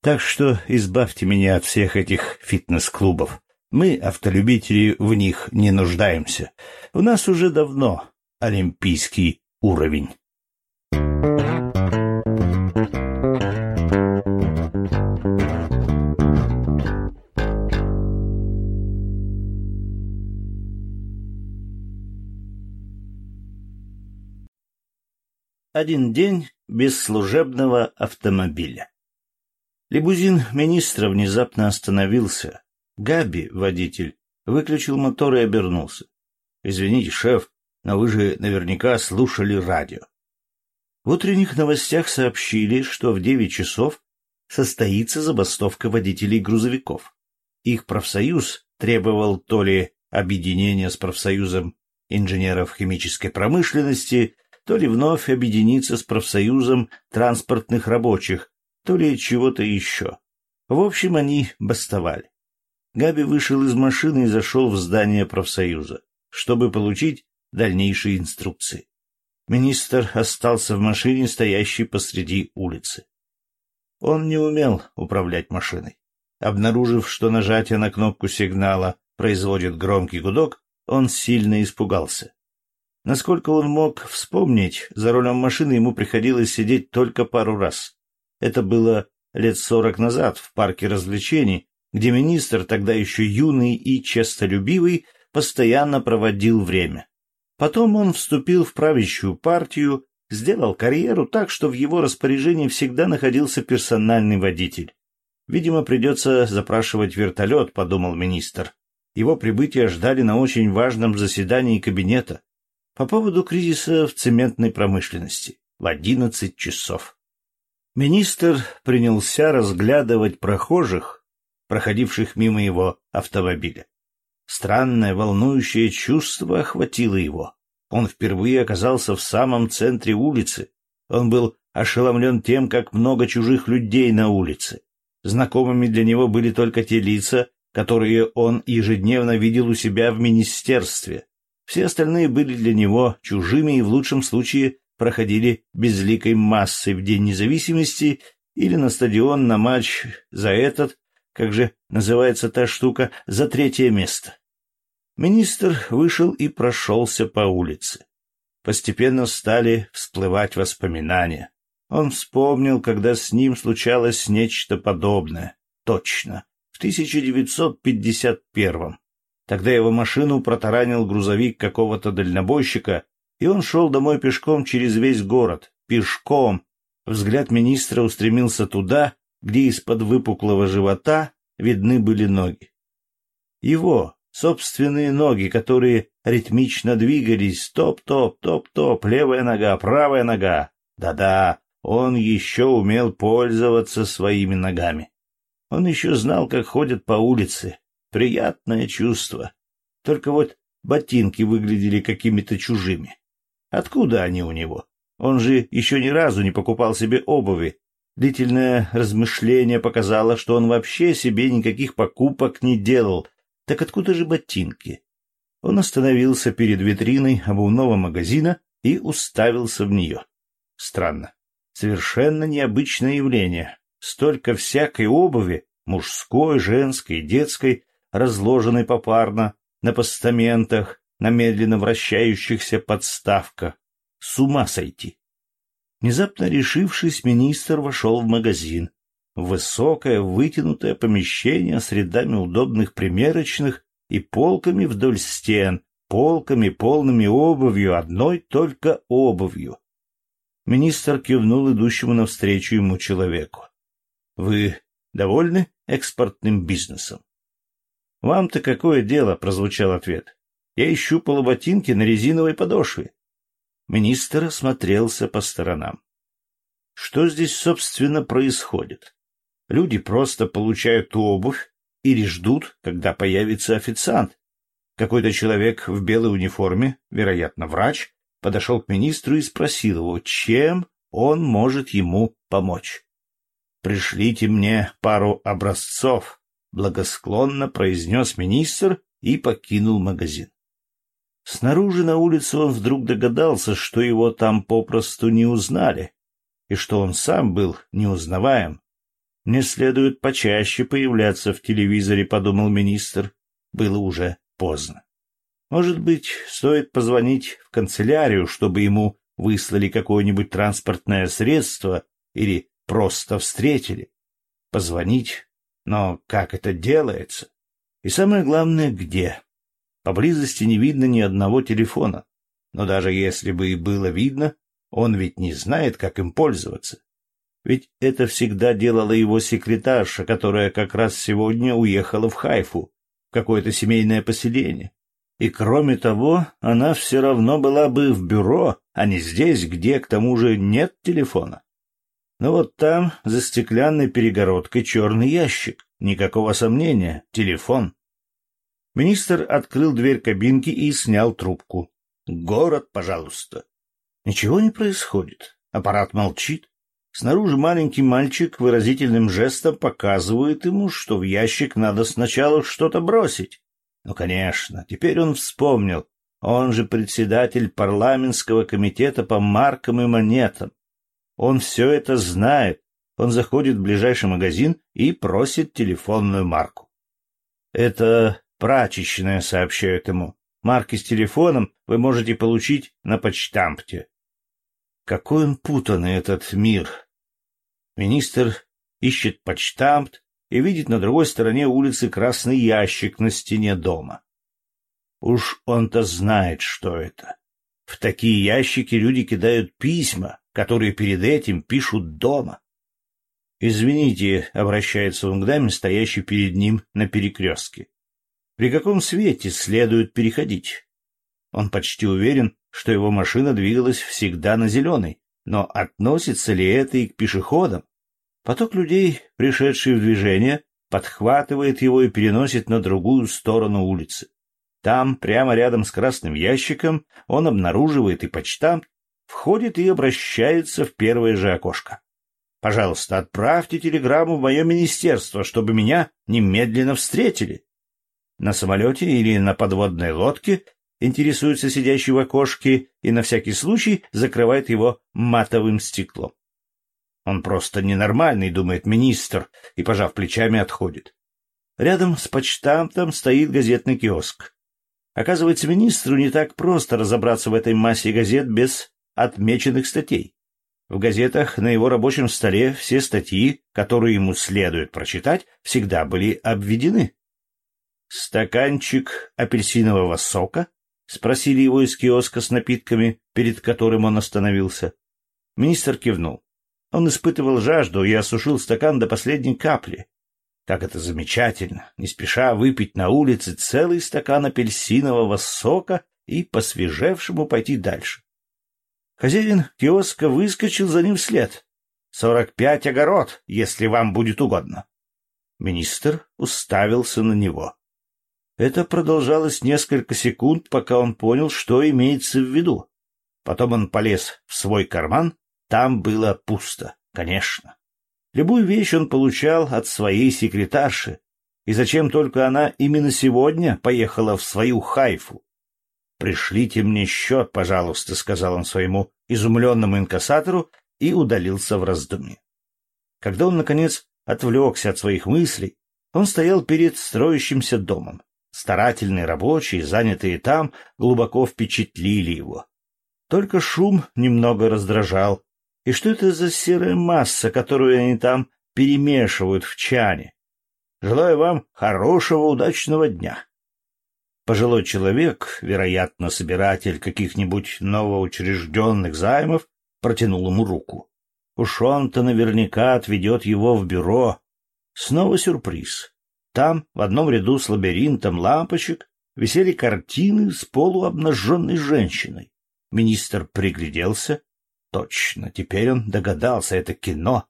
Так что избавьте меня от всех этих фитнес-клубов. Мы, автолюбители, в них не нуждаемся. У нас уже давно олимпийский уровень. Один день без служебного автомобиля. Лимузин министра внезапно остановился. Габи, водитель, выключил мотор и обернулся. «Извините, шеф, но вы же наверняка слушали радио». В утренних новостях сообщили, что в девять часов состоится забастовка водителей грузовиков. Их профсоюз требовал то ли объединения с профсоюзом инженеров химической промышленности, то ли вновь объединиться с профсоюзом транспортных рабочих, то ли чего-то еще. В общем, они бастовали. Габи вышел из машины и зашел в здание профсоюза, чтобы получить дальнейшие инструкции. Министр остался в машине, стоящей посреди улицы. Он не умел управлять машиной. Обнаружив, что нажатие на кнопку сигнала производит громкий гудок, он сильно испугался. Насколько он мог вспомнить, за рулем машины ему приходилось сидеть только пару раз. Это было лет сорок назад в парке развлечений, где министр, тогда еще юный и честолюбивый, постоянно проводил время. Потом он вступил в правящую партию, сделал карьеру так, что в его распоряжении всегда находился персональный водитель. Видимо, придется запрашивать вертолет, подумал министр. Его прибытие ждали на очень важном заседании кабинета по поводу кризиса в цементной промышленности в 11 часов. Министр принялся разглядывать прохожих, проходивших мимо его автомобиля. Странное, волнующее чувство охватило его. Он впервые оказался в самом центре улицы. Он был ошеломлен тем, как много чужих людей на улице. Знакомыми для него были только те лица, которые он ежедневно видел у себя в министерстве. Все остальные были для него чужими и в лучшем случае проходили безликой массой в День независимости или на стадион на матч за этот, как же называется та штука, за третье место. Министр вышел и прошелся по улице. Постепенно стали всплывать воспоминания. Он вспомнил, когда с ним случалось нечто подобное. Точно, в 1951-м. Тогда его машину протаранил грузовик какого-то дальнобойщика, и он шел домой пешком через весь город. Пешком. Взгляд министра устремился туда, где из-под выпуклого живота видны были ноги. Его, собственные ноги, которые ритмично двигались, топ-топ, топ-топ, левая нога, правая нога. Да-да, он еще умел пользоваться своими ногами. Он еще знал, как ходят по улице. Приятное чувство. Только вот ботинки выглядели какими-то чужими. Откуда они у него? Он же еще ни разу не покупал себе обуви. Длительное размышление показало, что он вообще себе никаких покупок не делал. Так откуда же ботинки? Он остановился перед витриной обувного магазина и уставился в нее. Странно. Совершенно необычное явление. Столько всякой обуви, мужской, женской, детской, разложенной попарно, на постаментах, на медленно вращающихся подставках. С ума сойти. Внезапно решившись, министр вошел в магазин. Высокое, вытянутое помещение с рядами удобных примерочных и полками вдоль стен, полками, полными обувью, одной только обувью. Министр кивнул идущему навстречу ему человеку. — Вы довольны экспортным бизнесом? — Вам-то какое дело? — прозвучал ответ. — Я ищу полуботинки на резиновой подошве. Министр осмотрелся по сторонам. Что здесь, собственно, происходит? Люди просто получают обувь или ждут, когда появится официант. Какой-то человек в белой униформе, вероятно, врач, подошел к министру и спросил его, чем он может ему помочь. «Пришлите мне пару образцов», — благосклонно произнес министр и покинул магазин. Снаружи на улице он вдруг догадался, что его там попросту не узнали, и что он сам был неузнаваем. «Мне следует почаще появляться в телевизоре», — подумал министр. Было уже поздно. Может быть, стоит позвонить в канцелярию, чтобы ему выслали какое-нибудь транспортное средство или просто встретили. Позвонить? Но как это делается? И самое главное, где? Поблизости не видно ни одного телефона. Но даже если бы и было видно, он ведь не знает, как им пользоваться. Ведь это всегда делала его секретарша, которая как раз сегодня уехала в Хайфу, в какое-то семейное поселение. И кроме того, она все равно была бы в бюро, а не здесь, где, к тому же, нет телефона. Но вот там, за стеклянной перегородкой, черный ящик. Никакого сомнения, телефон. Министр открыл дверь кабинки и снял трубку. «Город, пожалуйста». Ничего не происходит. Аппарат молчит. Снаружи маленький мальчик выразительным жестом показывает ему, что в ящик надо сначала что-то бросить. Ну, конечно, теперь он вспомнил. Он же председатель парламентского комитета по маркам и монетам. Он все это знает. Он заходит в ближайший магазин и просит телефонную марку. Это прачечная, сообщают ему. Марки с телефоном вы можете получить на почтампте. Какой он путанный, этот мир. Министр ищет почтамт, и видит на другой стороне улицы красный ящик на стене дома. Уж он-то знает, что это. В такие ящики люди кидают письма, которые перед этим пишут дома. «Извините», — обращается он к даме, стоящей перед ним на перекрестке. «При каком свете следует переходить?» Он почти уверен, что его машина двигалась всегда на зеленый, но относится ли это и к пешеходам? Поток людей, пришедший в движение, подхватывает его и переносит на другую сторону улицы. Там, прямо рядом с красным ящиком, он обнаруживает и почтамт, входит и обращается в первое же окошко. Пожалуйста, отправьте телеграмму в мое министерство, чтобы меня немедленно встретили. На самолете или на подводной лодке интересуется сидящий в окошке и на всякий случай закрывает его матовым стеклом. Он просто ненормальный, думает министр, и, пожав плечами, отходит. Рядом с почтамтом стоит газетный киоск. Оказывается, министру не так просто разобраться в этой массе газет без отмеченных статей. В газетах на его рабочем столе все статьи, которые ему следует прочитать, всегда были обведены. «Стаканчик апельсинового сока?» — спросили его из киоска с напитками, перед которым он остановился. Министр кивнул. Он испытывал жажду и осушил стакан до последней капли. Как это замечательно, не спеша выпить на улице целый стакан апельсинового сока и посвежевшему пойти дальше. Хозяин киоска выскочил за ним вслед. «Сорок пять огород, если вам будет угодно». Министр уставился на него. Это продолжалось несколько секунд, пока он понял, что имеется в виду. Потом он полез в свой карман там было пусто, конечно. Любую вещь он получал от своей секретарши, и зачем только она именно сегодня поехала в свою Хайфу? «Пришлите мне счет, пожалуйста», — сказал он своему изумленному инкассатору и удалился в раздумье. Когда он, наконец, отвлекся от своих мыслей, он стоял перед строящимся домом. Старательные рабочие, занятые там, глубоко впечатлили его. Только шум немного раздражал, и что это за серая масса, которую они там перемешивают в чане? Желаю вам хорошего, удачного дня. Пожилой человек, вероятно, собиратель каких-нибудь новоучрежденных займов, протянул ему руку. Уж он-то наверняка отведет его в бюро. Снова сюрприз. Там, в одном ряду с лабиринтом лампочек, висели картины с полуобнаженной женщиной. Министр пригляделся Точно, теперь он догадался, это кино.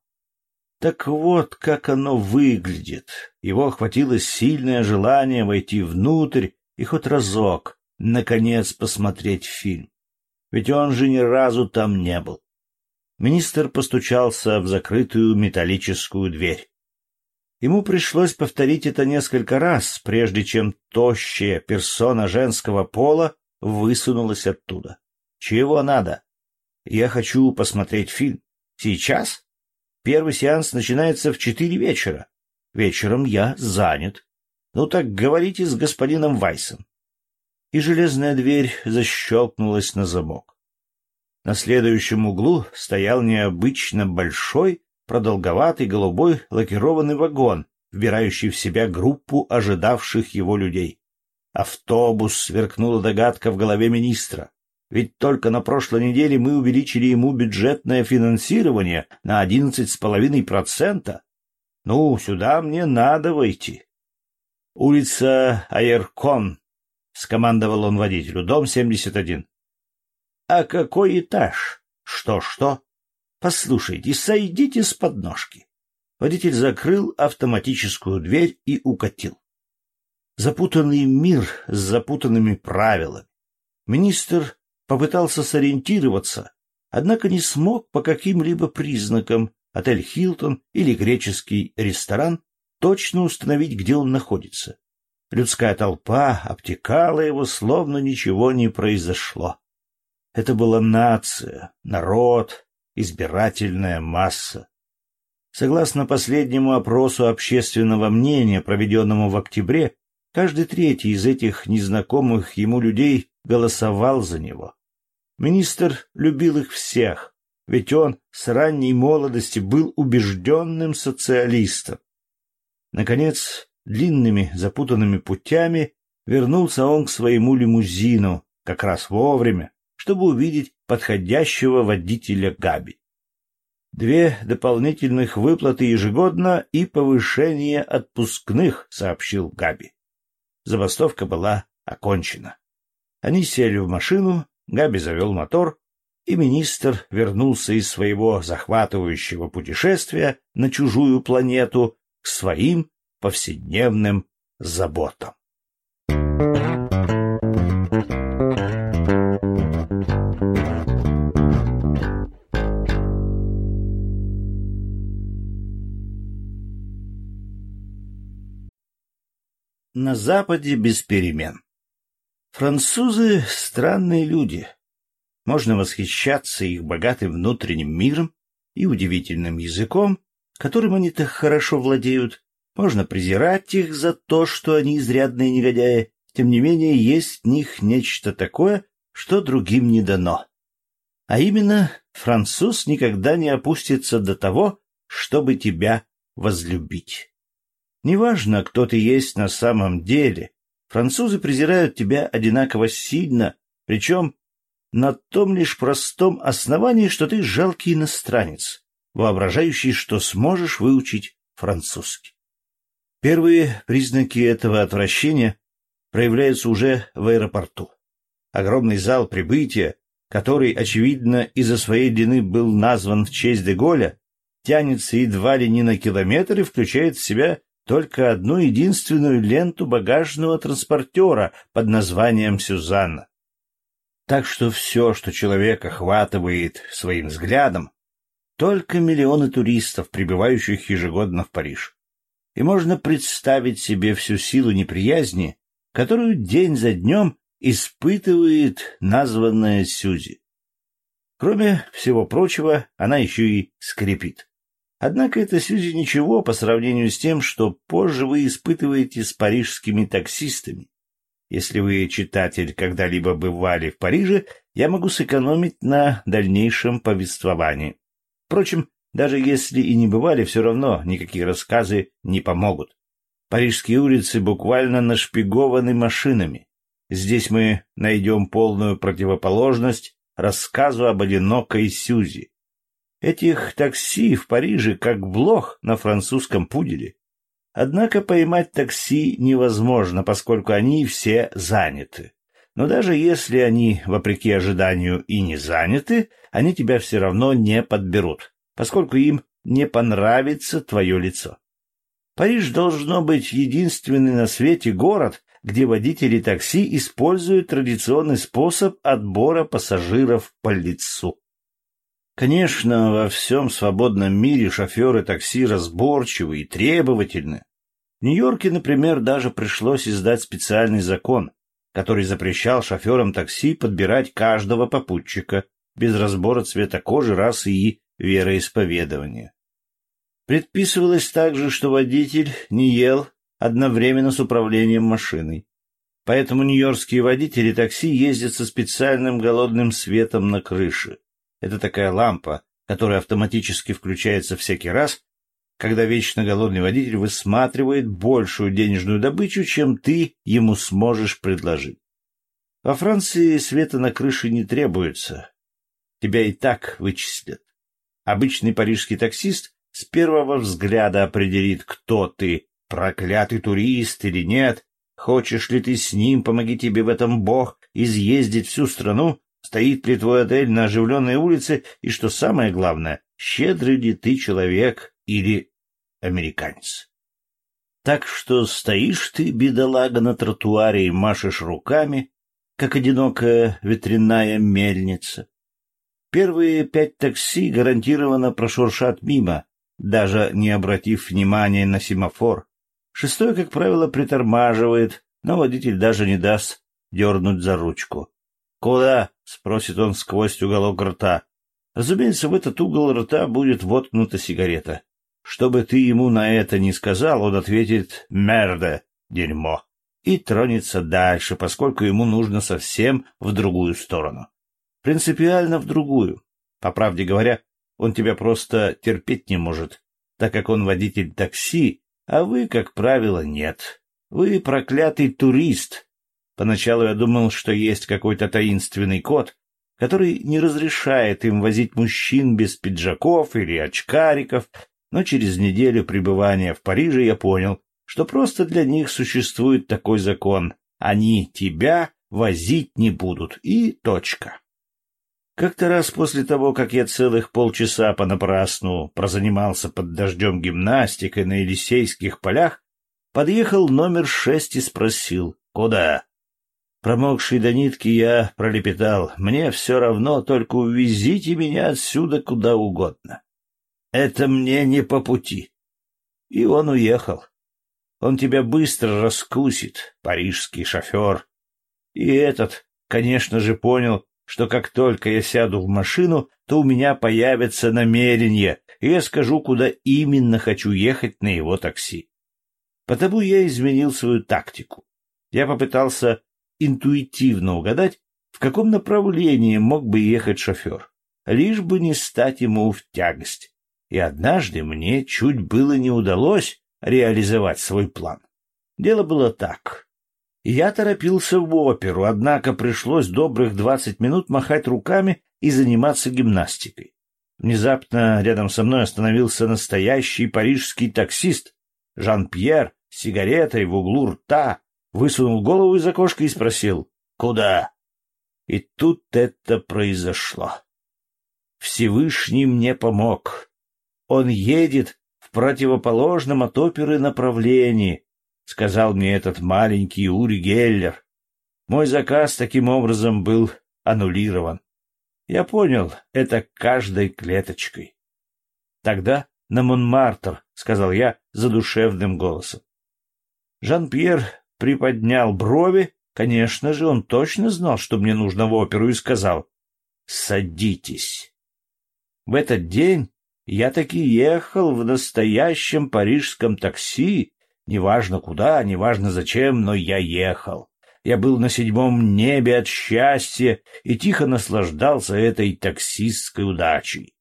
Так вот, как оно выглядит. Его охватило сильное желание войти внутрь и хоть разок, наконец, посмотреть фильм. Ведь он же ни разу там не был. Министр постучался в закрытую металлическую дверь. Ему пришлось повторить это несколько раз, прежде чем тощая персона женского пола высунулась оттуда. «Чего надо?» Я хочу посмотреть фильм. Сейчас? Первый сеанс начинается в четыре вечера. Вечером я занят. Ну так говорите с господином Вайсом. И железная дверь защелкнулась на замок. На следующем углу стоял необычно большой, продолговатый голубой лакированный вагон, вбирающий в себя группу ожидавших его людей. Автобус сверкнула догадка в голове министра. Ведь только на прошлой неделе мы увеличили ему бюджетное финансирование на одиннадцать с половиной процента. Ну, сюда мне надо войти. Улица Айркон, — скомандовал он водителю, — дом 71. А какой этаж? Что-что? Послушайте, сойдите с подножки. Водитель закрыл автоматическую дверь и укатил. Запутанный мир с запутанными правилами. Министр попытался сориентироваться, однако не смог по каким-либо признакам отель «Хилтон» или греческий ресторан точно установить, где он находится. Людская толпа обтекала его, словно ничего не произошло. Это была нация, народ, избирательная масса. Согласно последнему опросу общественного мнения, проведенному в октябре, каждый третий из этих незнакомых ему людей голосовал за него. Министр любил их всех, ведь он с ранней молодости был убежденным социалистом. Наконец, длинными запутанными путями вернулся он к своему лимузину как раз вовремя, чтобы увидеть подходящего водителя Габи. Две дополнительных выплаты ежегодно и повышение отпускных, сообщил Габи. Забастовка была окончена. Они сели в машину Габи завел мотор, и министр вернулся из своего захватывающего путешествия на чужую планету к своим повседневным заботам. На Западе без перемен. Французы — странные люди. Можно восхищаться их богатым внутренним миром и удивительным языком, которым они так хорошо владеют. Можно презирать их за то, что они изрядные негодяи. Тем не менее, есть в них нечто такое, что другим не дано. А именно, француз никогда не опустится до того, чтобы тебя возлюбить. Неважно, кто ты есть на самом деле, французы презирают тебя одинаково сильно, причем на том лишь простом основании, что ты жалкий иностранец, воображающий, что сможешь выучить французский. Первые признаки этого отвращения проявляются уже в аэропорту. Огромный зал прибытия, который, очевидно, из-за своей длины был назван в честь Деголя, тянется едва ли не на километр и включает в себя только одну единственную ленту багажного транспортера под названием «Сюзанна». Так что все, что человек охватывает своим взглядом, только миллионы туристов, прибывающих ежегодно в Париж. И можно представить себе всю силу неприязни, которую день за днем испытывает названная Сюзи. Кроме всего прочего, она еще и скрипит. Однако это Сьюзи ничего по сравнению с тем, что позже вы испытываете с парижскими таксистами. Если вы, читатель, когда-либо бывали в Париже, я могу сэкономить на дальнейшем повествовании. Впрочем, даже если и не бывали, все равно никакие рассказы не помогут. Парижские улицы буквально нашпигованы машинами. Здесь мы найдем полную противоположность рассказу об одинокой Сюзи. Этих такси в Париже как блох на французском пуделе. Однако поймать такси невозможно, поскольку они все заняты. Но даже если они, вопреки ожиданию, и не заняты, они тебя все равно не подберут, поскольку им не понравится твое лицо. Париж должно быть единственный на свете город, где водители такси используют традиционный способ отбора пассажиров по лицу. Конечно, во всем свободном мире шоферы такси разборчивы и требовательны. В Нью-Йорке, например, даже пришлось издать специальный закон, который запрещал шоферам такси подбирать каждого попутчика без разбора цвета кожи, расы и вероисповедования. Предписывалось также, что водитель не ел одновременно с управлением машиной. Поэтому нью-йоркские водители такси ездят со специальным голодным светом на крыше. Это такая лампа, которая автоматически включается всякий раз, когда вечно голодный водитель высматривает большую денежную добычу, чем ты ему сможешь предложить. Во Франции света на крыше не требуется. Тебя и так вычислят. Обычный парижский таксист с первого взгляда определит, кто ты, проклятый турист или нет, хочешь ли ты с ним, помоги тебе в этом бог, изъездить всю страну, стоит ли твой отель на оживленной улице, и, что самое главное, щедрый ли ты человек или американец. Так что стоишь ты, бедолага, на тротуаре и машешь руками, как одинокая ветряная мельница. Первые пять такси гарантированно прошуршат мимо, даже не обратив внимания на семафор. Шестое, как правило, притормаживает, но водитель даже не даст дернуть за ручку. «Куда?» — спросит он сквозь уголок рта. Разумеется, в этот угол рта будет воткнута сигарета. Что бы ты ему на это ни сказал, он ответит «мерде», «дерьмо» и тронется дальше, поскольку ему нужно совсем в другую сторону. Принципиально в другую. По правде говоря, он тебя просто терпеть не может, так как он водитель такси, а вы, как правило, нет. Вы проклятый турист, Поначалу я думал, что есть какой-то таинственный код, который не разрешает им возить мужчин без пиджаков или очкариков, но через неделю пребывания в Париже я понял, что просто для них существует такой закон. Они тебя возить не будут, и точка. Как-то раз после того, как я целых полчаса понапрасну прозанимался под дождем гимнастикой на Елисейских полях, подъехал номер шесть и спросил «Куда?». Промокший до нитки я пролепетал «Мне все равно, только увезите меня отсюда куда угодно». «Это мне не по пути». И он уехал. Он тебя быстро раскусит, парижский шофер. И этот, конечно же, понял, что как только я сяду в машину, то у меня появятся намерения, и я скажу, куда именно хочу ехать на его такси. Потому я изменил свою тактику. Я попытался интуитивно угадать, в каком направлении мог бы ехать шофер, лишь бы не стать ему в тягость. И однажды мне чуть было не удалось реализовать свой план. Дело было так. Я торопился в оперу, однако пришлось добрых двадцать минут махать руками и заниматься гимнастикой. Внезапно рядом со мной остановился настоящий парижский таксист. Жан-Пьер с сигаретой в углу рта высунул голову из окошка и спросил «Куда?». И тут это произошло. Всевышний мне помог. Он едет в противоположном от оперы направлении, — сказал мне этот маленький Ури Геллер. Мой заказ таким образом был аннулирован. Я понял это каждой клеточкой. Тогда на Монмартр, — сказал я задушевным голосом. Жан-Пьер приподнял брови. Конечно же, он точно знал, что мне нужно в оперу, и сказал «Садитесь». В этот день я таки ехал в настоящем парижском такси, неважно куда, неважно зачем, но я ехал. Я был на седьмом небе от счастья и тихо наслаждался этой таксистской удачей.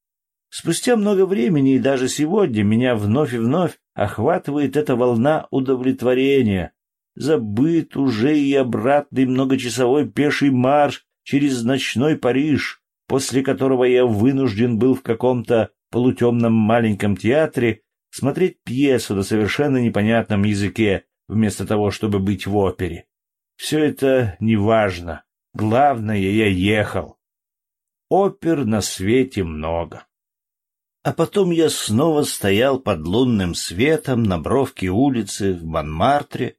Спустя много времени и даже сегодня меня вновь и вновь охватывает эта волна удовлетворения. Забыт уже и обратный многочасовой пеший марш через ночной Париж, после которого я вынужден был в каком-то полутемном маленьком театре смотреть пьесу на совершенно непонятном языке, вместо того, чтобы быть в опере. Все это неважно. Главное, я ехал. Опер на свете много. А потом я снова стоял под лунным светом на бровке улицы в Монмартре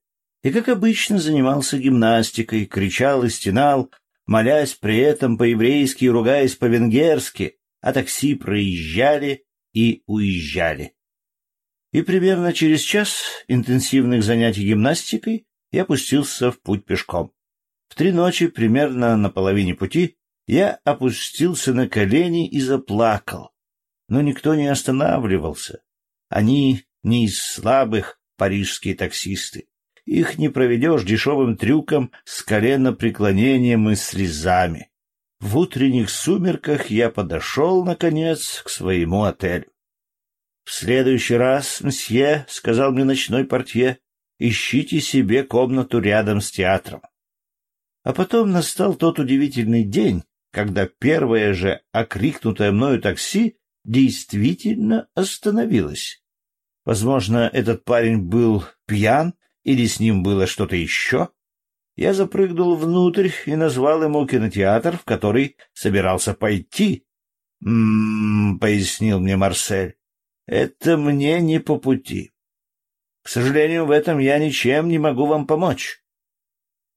и, как обычно, занимался гимнастикой, кричал и стенал, молясь при этом по-еврейски и ругаясь по-венгерски, а такси проезжали и уезжали. И примерно через час интенсивных занятий гимнастикой я пустился в путь пешком. В три ночи, примерно на половине пути, я опустился на колени и заплакал. Но никто не останавливался. Они не из слабых парижские таксисты. Их не проведешь дешевым трюком с коленопреклонением и слезами. В утренних сумерках я подошел, наконец, к своему отелю. — В следующий раз, мсье, — сказал мне ночной портье, — ищите себе комнату рядом с театром. А потом настал тот удивительный день, когда первое же окрикнутое мною такси действительно остановилось. Возможно, этот парень был пьян или с ним было что-то еще, я запрыгнул внутрь и назвал ему кинотеатр, в который собирался пойти. «М-м-м», пояснил мне Марсель, — «это мне не по пути. К сожалению, в этом я ничем не могу вам помочь».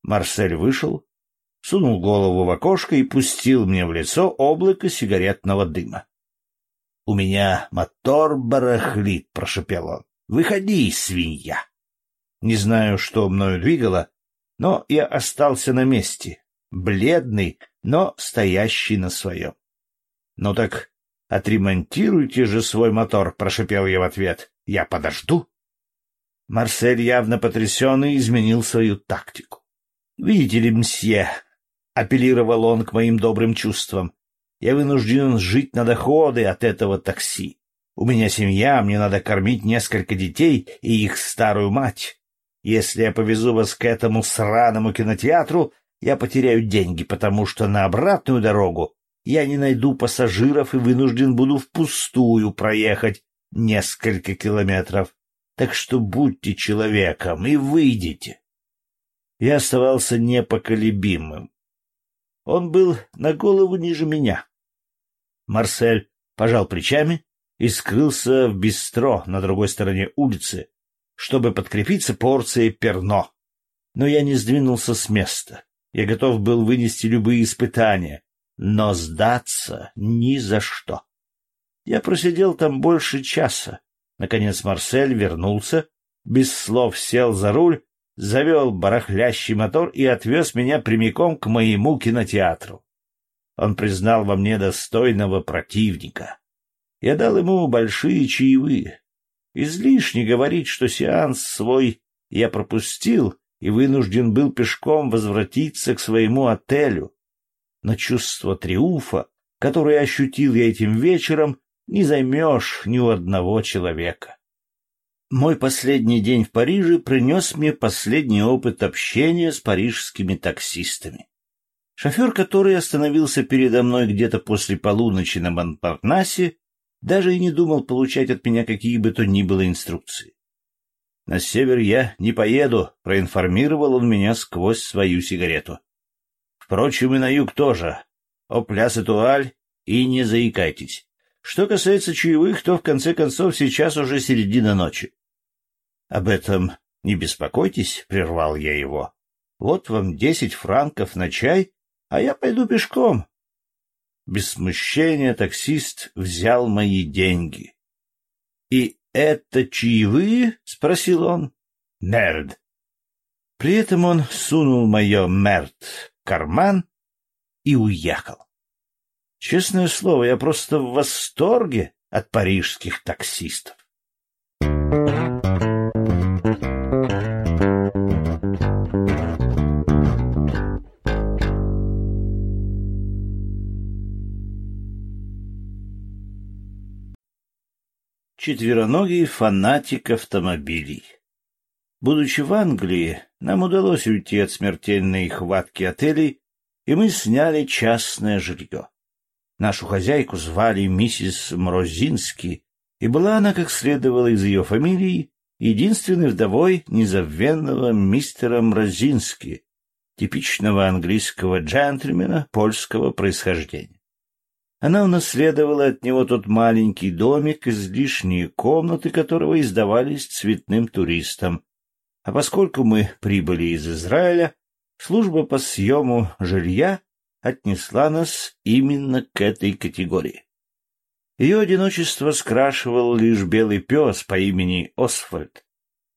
Марсель вышел, сунул голову в окошко и пустил мне в лицо облако сигаретного дыма. — У меня мотор барахлит, — прошепел он. — Выходи, свинья. Не знаю, что мною двигало, но я остался на месте, бледный, но стоящий на своем. — Ну так отремонтируйте же свой мотор, — прошипел я в ответ. — Я подожду. Марсель, явно потрясенный, изменил свою тактику. — Видите ли, мсье, — апеллировал он к моим добрым чувствам, — я вынужден жить на доходы от этого такси. У меня семья, мне надо кормить несколько детей и их старую мать. Если я повезу вас к этому сраному кинотеатру, я потеряю деньги, потому что на обратную дорогу я не найду пассажиров и вынужден буду впустую проехать несколько километров. Так что будьте человеком и выйдите. Я оставался непоколебимым. Он был на голову ниже меня, Марсель пожал плечами и скрылся в бистро на другой стороне улицы, чтобы подкрепиться порцией перно. Но я не сдвинулся с места. Я готов был вынести любые испытания, но сдаться ни за что. Я просидел там больше часа. Наконец Марсель вернулся, без слов сел за руль, завел барахлящий мотор и отвез меня прямиком к моему кинотеатру. Он признал во мне достойного противника. Я дал ему большие чаевые. Излишне говорить, что сеанс свой я пропустил и вынужден был пешком возвратиться к своему отелю. Но чувство триумфа, которое ощутил я этим вечером, не займешь ни у одного человека. Мой последний день в Париже принес мне последний опыт общения с парижскими таксистами. Шофер, который остановился передо мной где-то после полуночи на Монпарнасе, даже и не думал получать от меня какие бы то ни было инструкции. «На север я не поеду», — проинформировал он меня сквозь свою сигарету. «Впрочем, и на юг тоже. О пляс и туаль, и не заикайтесь. Что касается чаевых, то, в конце концов, сейчас уже середина ночи». «Об этом не беспокойтесь», — прервал я его. «Вот вам десять франков на чай, а я пойду пешком. Без смущения таксист взял мои деньги. — И это чаевые? — спросил он. — Мерд. При этом он сунул мое мерд в карман и уехал. Честное слово, я просто в восторге от парижских таксистов. Четвероногий фанатик автомобилей. Будучи в Англии, нам удалось уйти от смертельной хватки отелей, и мы сняли частное жилье. Нашу хозяйку звали миссис Мрозински, и была она, как следовало из ее фамилии, единственной вдовой незабвенного мистера Мрозински, типичного английского джентльмена польского происхождения. Она унаследовала от него тот маленький домик, излишние комнаты которого издавались цветным туристам. А поскольку мы прибыли из Израиля, служба по съему жилья отнесла нас именно к этой категории. Ее одиночество скрашивал лишь белый пес по имени Освальд,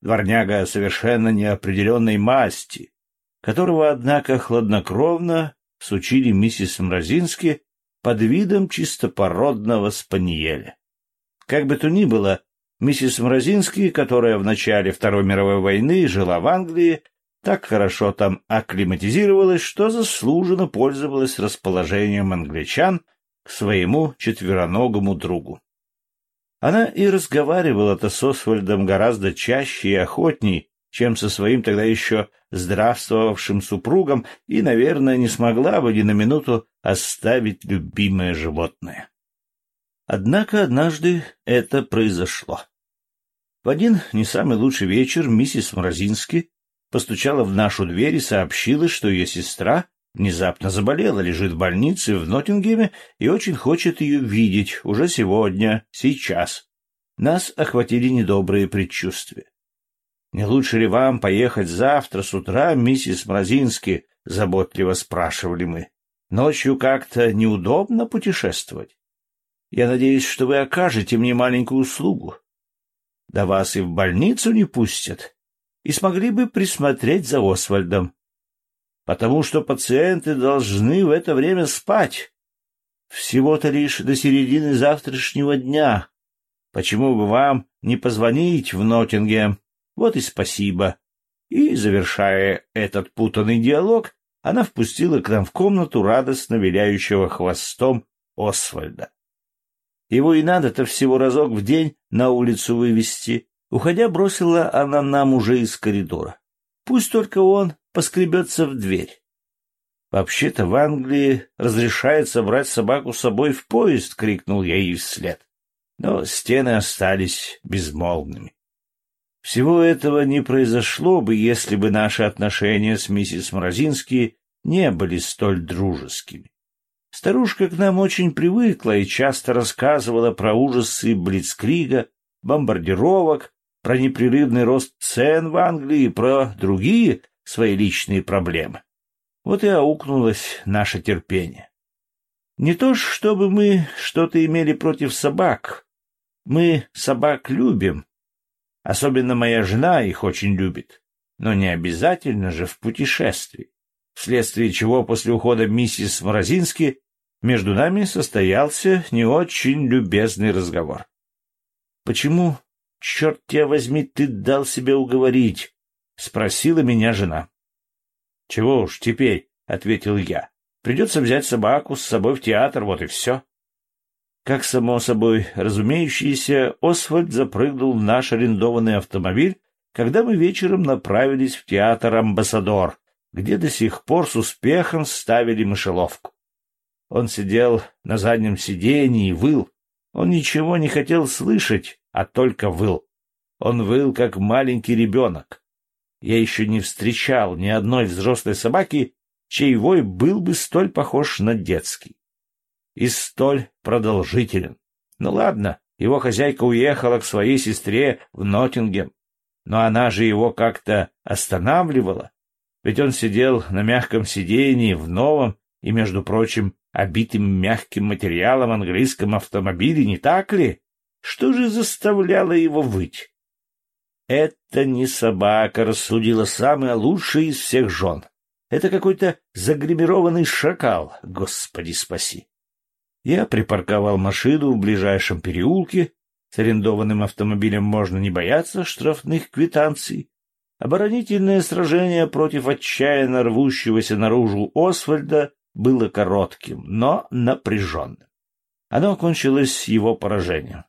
дворняга совершенно неопределенной масти, которого, однако, хладнокровно сучили миссис Мразински под видом чистопородного спаниеля. Как бы то ни было, миссис Мразинский, которая в начале Второй мировой войны жила в Англии, так хорошо там акклиматизировалась, что заслуженно пользовалась расположением англичан к своему четвероногому другу. Она и разговаривала-то с Освальдом гораздо чаще и охотней, чем со своим тогда еще здравствовавшим супругом, и, наверное, не смогла бы ни на минуту оставить любимое животное. Однако однажды это произошло. В один не самый лучший вечер миссис Мразински постучала в нашу дверь и сообщила, что ее сестра внезапно заболела, лежит в больнице в Ноттингеме и очень хочет ее видеть уже сегодня, сейчас. Нас охватили недобрые предчувствия. «Не лучше ли вам поехать завтра с утра, миссис Мразински?» — заботливо спрашивали мы. «Ночью как-то неудобно путешествовать. Я надеюсь, что вы окажете мне маленькую услугу. Да вас и в больницу не пустят, и смогли бы присмотреть за Освальдом. Потому что пациенты должны в это время спать. Всего-то лишь до середины завтрашнего дня. Почему бы вам не позвонить в Ноттингем?» Вот и спасибо. И, завершая этот путанный диалог, она впустила к нам в комнату радостно виляющего хвостом Освальда. Его и надо-то всего разок в день на улицу вывести. Уходя, бросила она нам уже из коридора. Пусть только он поскребется в дверь. «Вообще-то в Англии разрешается брать собаку с собой в поезд!» — крикнул я ей вслед. Но стены остались безмолвными. Всего этого не произошло бы, если бы наши отношения с миссис Мразински не были столь дружескими. Старушка к нам очень привыкла и часто рассказывала про ужасы Блицкрига, бомбардировок, про непрерывный рост цен в Англии и про другие свои личные проблемы. Вот и аукнулось наше терпение. Не то чтобы мы что-то имели против собак. Мы собак любим. Особенно моя жена их очень любит. Но не обязательно же в путешествии. Вследствие чего после ухода миссис Морозински между нами состоялся не очень любезный разговор. «Почему, черт тебя возьми, ты дал себя уговорить?» — спросила меня жена. «Чего уж теперь», — ответил я. «Придется взять собаку с собой в театр, вот и все». Как само собой разумеющееся, Освальд запрыгнул в наш арендованный автомобиль, когда мы вечером направились в театр «Амбассадор», где до сих пор с успехом ставили мышеловку. Он сидел на заднем сиденье и выл. Он ничего не хотел слышать, а только выл. Он выл, как маленький ребенок. Я еще не встречал ни одной взрослой собаки, чей вой был бы столь похож на детский. И столь продолжителен. Ну ладно, его хозяйка уехала к своей сестре в Ноттингем, но она же его как-то останавливала, ведь он сидел на мягком сидении в новом и, между прочим, обитым мягким материалом английском автомобиле, не так ли? Что же заставляло его выть? Это не собака, рассудила самая лучшая из всех жен. Это какой-то загримированный шакал, господи спаси. Я припарковал машину в ближайшем переулке. С арендованным автомобилем можно не бояться штрафных квитанций. Оборонительное сражение против отчаянно рвущегося наружу Освальда было коротким, но напряженным. Оно окончилось его поражением.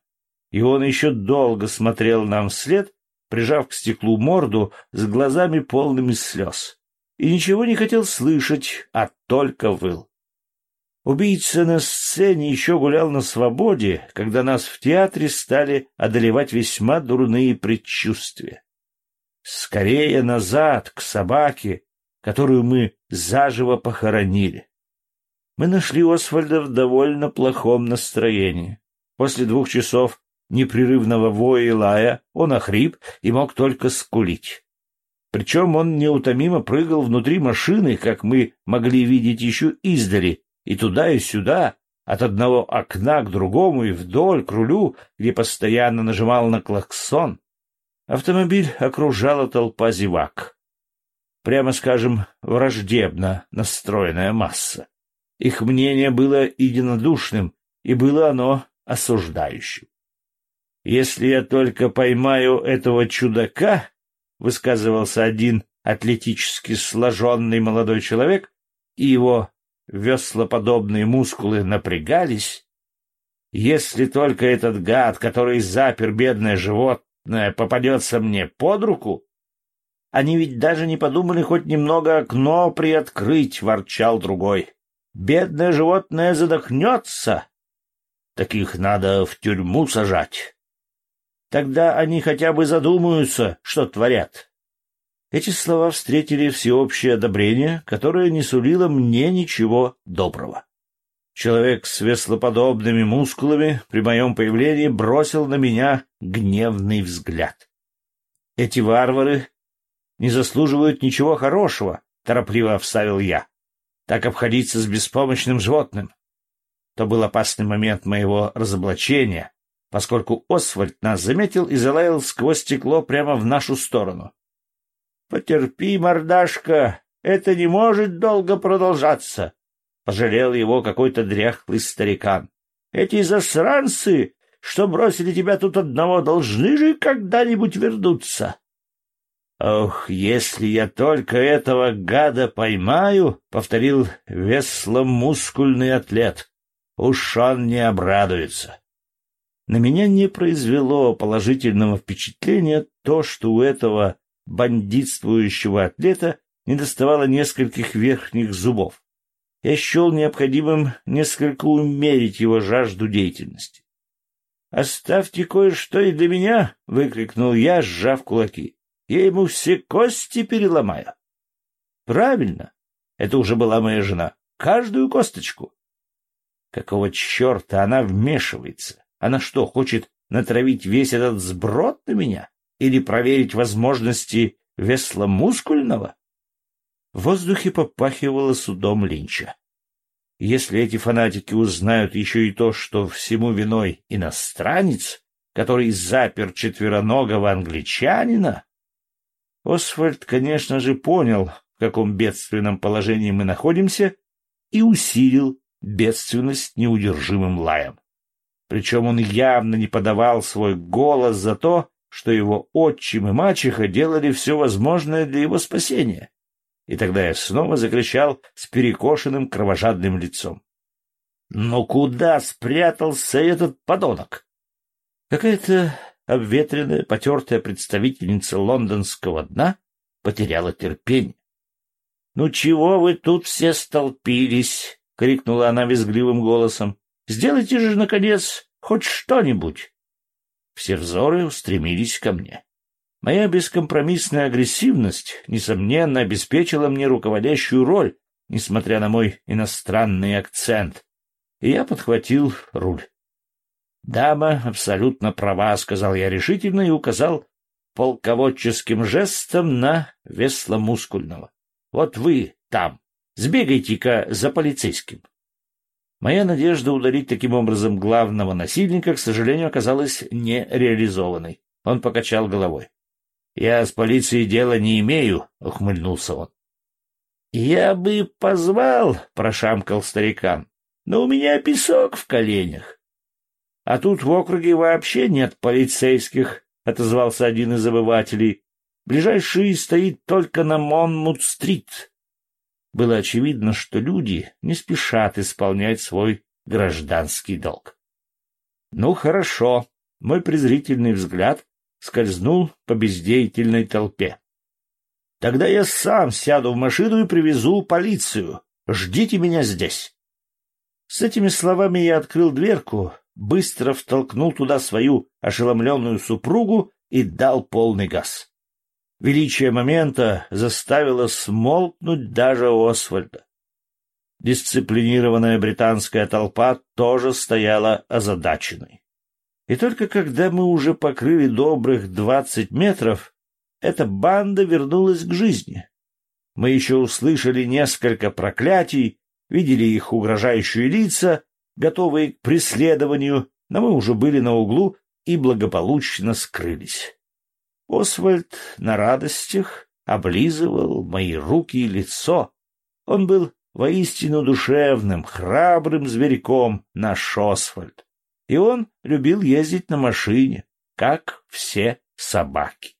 И он еще долго смотрел нам вслед, прижав к стеклу морду с глазами полными слез. И ничего не хотел слышать, а только выл. Убийца на сцене еще гулял на свободе, когда нас в театре стали одолевать весьма дурные предчувствия. Скорее назад, к собаке, которую мы заживо похоронили. Мы нашли Освальда в довольно плохом настроении. После двух часов непрерывного воя и лая он охрип и мог только скулить. Причем он неутомимо прыгал внутри машины, как мы могли видеть еще издали, и туда и сюда, от одного окна к другому и вдоль к рулю, где постоянно нажимал на клаксон. Автомобиль окружала толпа зевак. Прямо скажем, враждебно настроенная масса. Их мнение было единодушным, и было оно осуждающим. «Если я только поймаю этого чудака», — высказывался один атлетически сложенный молодой человек, и его веслоподобные мускулы напрягались, «если только этот гад, который запер бедное животное, попадется мне под руку, они ведь даже не подумали хоть немного окно приоткрыть», — ворчал другой. «Бедное животное задохнется. Таких надо в тюрьму сажать». Тогда они хотя бы задумаются, что творят. Эти слова встретили всеобщее одобрение, которое не сулило мне ничего доброго. Человек с веслоподобными мускулами при моем появлении бросил на меня гневный взгляд. Эти варвары не заслуживают ничего хорошего, торопливо вставил я. Так обходиться с беспомощным животным. То был опасный момент моего разоблачения, поскольку Освальд нас заметил и залаял сквозь стекло прямо в нашу сторону. — Потерпи, мордашка, это не может долго продолжаться, — пожалел его какой-то дряхлый старикан. — Эти засранцы, что бросили тебя тут одного, должны же когда-нибудь вернуться. — Ох, если я только этого гада поймаю, — повторил весло-мускульный атлет, — уж он не обрадуется. — на меня не произвело положительного впечатления то, что у этого бандитствующего атлета недоставало нескольких верхних зубов. Я счел необходимым несколько умерить его жажду деятельности. «Оставьте кое-что и для меня!» — выкрикнул я, сжав кулаки. «Я ему все кости переломаю». «Правильно. Это уже была моя жена. Каждую косточку. Какого черта она вмешивается? Она что, хочет натравить весь этот сброд на меня? Или проверить возможности весла мускульного? В воздухе попахивало судом Линча. Если эти фанатики узнают еще и то, что всему виной иностранец, который запер четвероногого англичанина... Освальд, конечно же, понял, в каком бедственном положении мы находимся, и усилил бедственность неудержимым лаем. Причем он явно не подавал свой голос за то, что его отчим и мачеха делали все возможное для его спасения. И тогда я снова закричал с перекошенным кровожадным лицом. «Но куда спрятался этот подонок?» Какая-то обветренная, потертая представительница лондонского дна потеряла терпение. «Ну чего вы тут все столпились?» — крикнула она визгливым голосом. «Сделайте же, наконец, хоть что-нибудь!» Все взоры устремились ко мне. Моя бескомпромиссная агрессивность, несомненно, обеспечила мне руководящую роль, несмотря на мой иностранный акцент, и я подхватил руль. «Дама абсолютно права», — сказал я решительно и указал полководческим жестом на весло мускульного. «Вот вы там, сбегайте-ка за полицейским». Моя надежда удалить таким образом главного насильника, к сожалению, оказалась нереализованной. Он покачал головой. Я с полицией дела не имею, — ухмыльнулся он. — Я бы позвал, — прошамкал старикан, — но у меня песок в коленях. — А тут в округе вообще нет полицейских, — отозвался один из обывателей. — Ближайший стоит только на Монмут-стрит. Было очевидно, что люди не спешат исполнять свой гражданский долг. — Ну, хорошо. Мой презрительный взгляд скользнул по бездеятельной толпе. Тогда я сам сяду в машину и привезу полицию. Ждите меня здесь. С этими словами я открыл дверку, быстро втолкнул туда свою ошеломленную супругу и дал полный газ. Величие момента заставило смолкнуть даже Освальда. Дисциплинированная британская толпа тоже стояла озадаченной. И только когда мы уже покрыли добрых двадцать метров, эта банда вернулась к жизни. Мы еще услышали несколько проклятий, видели их угрожающие лица, готовые к преследованию, но мы уже были на углу и благополучно скрылись. Освальд на радостях облизывал мои руки и лицо. Он был воистину душевным, храбрым зверьком, наш Освальд и он любил ездить на машине, как все собаки.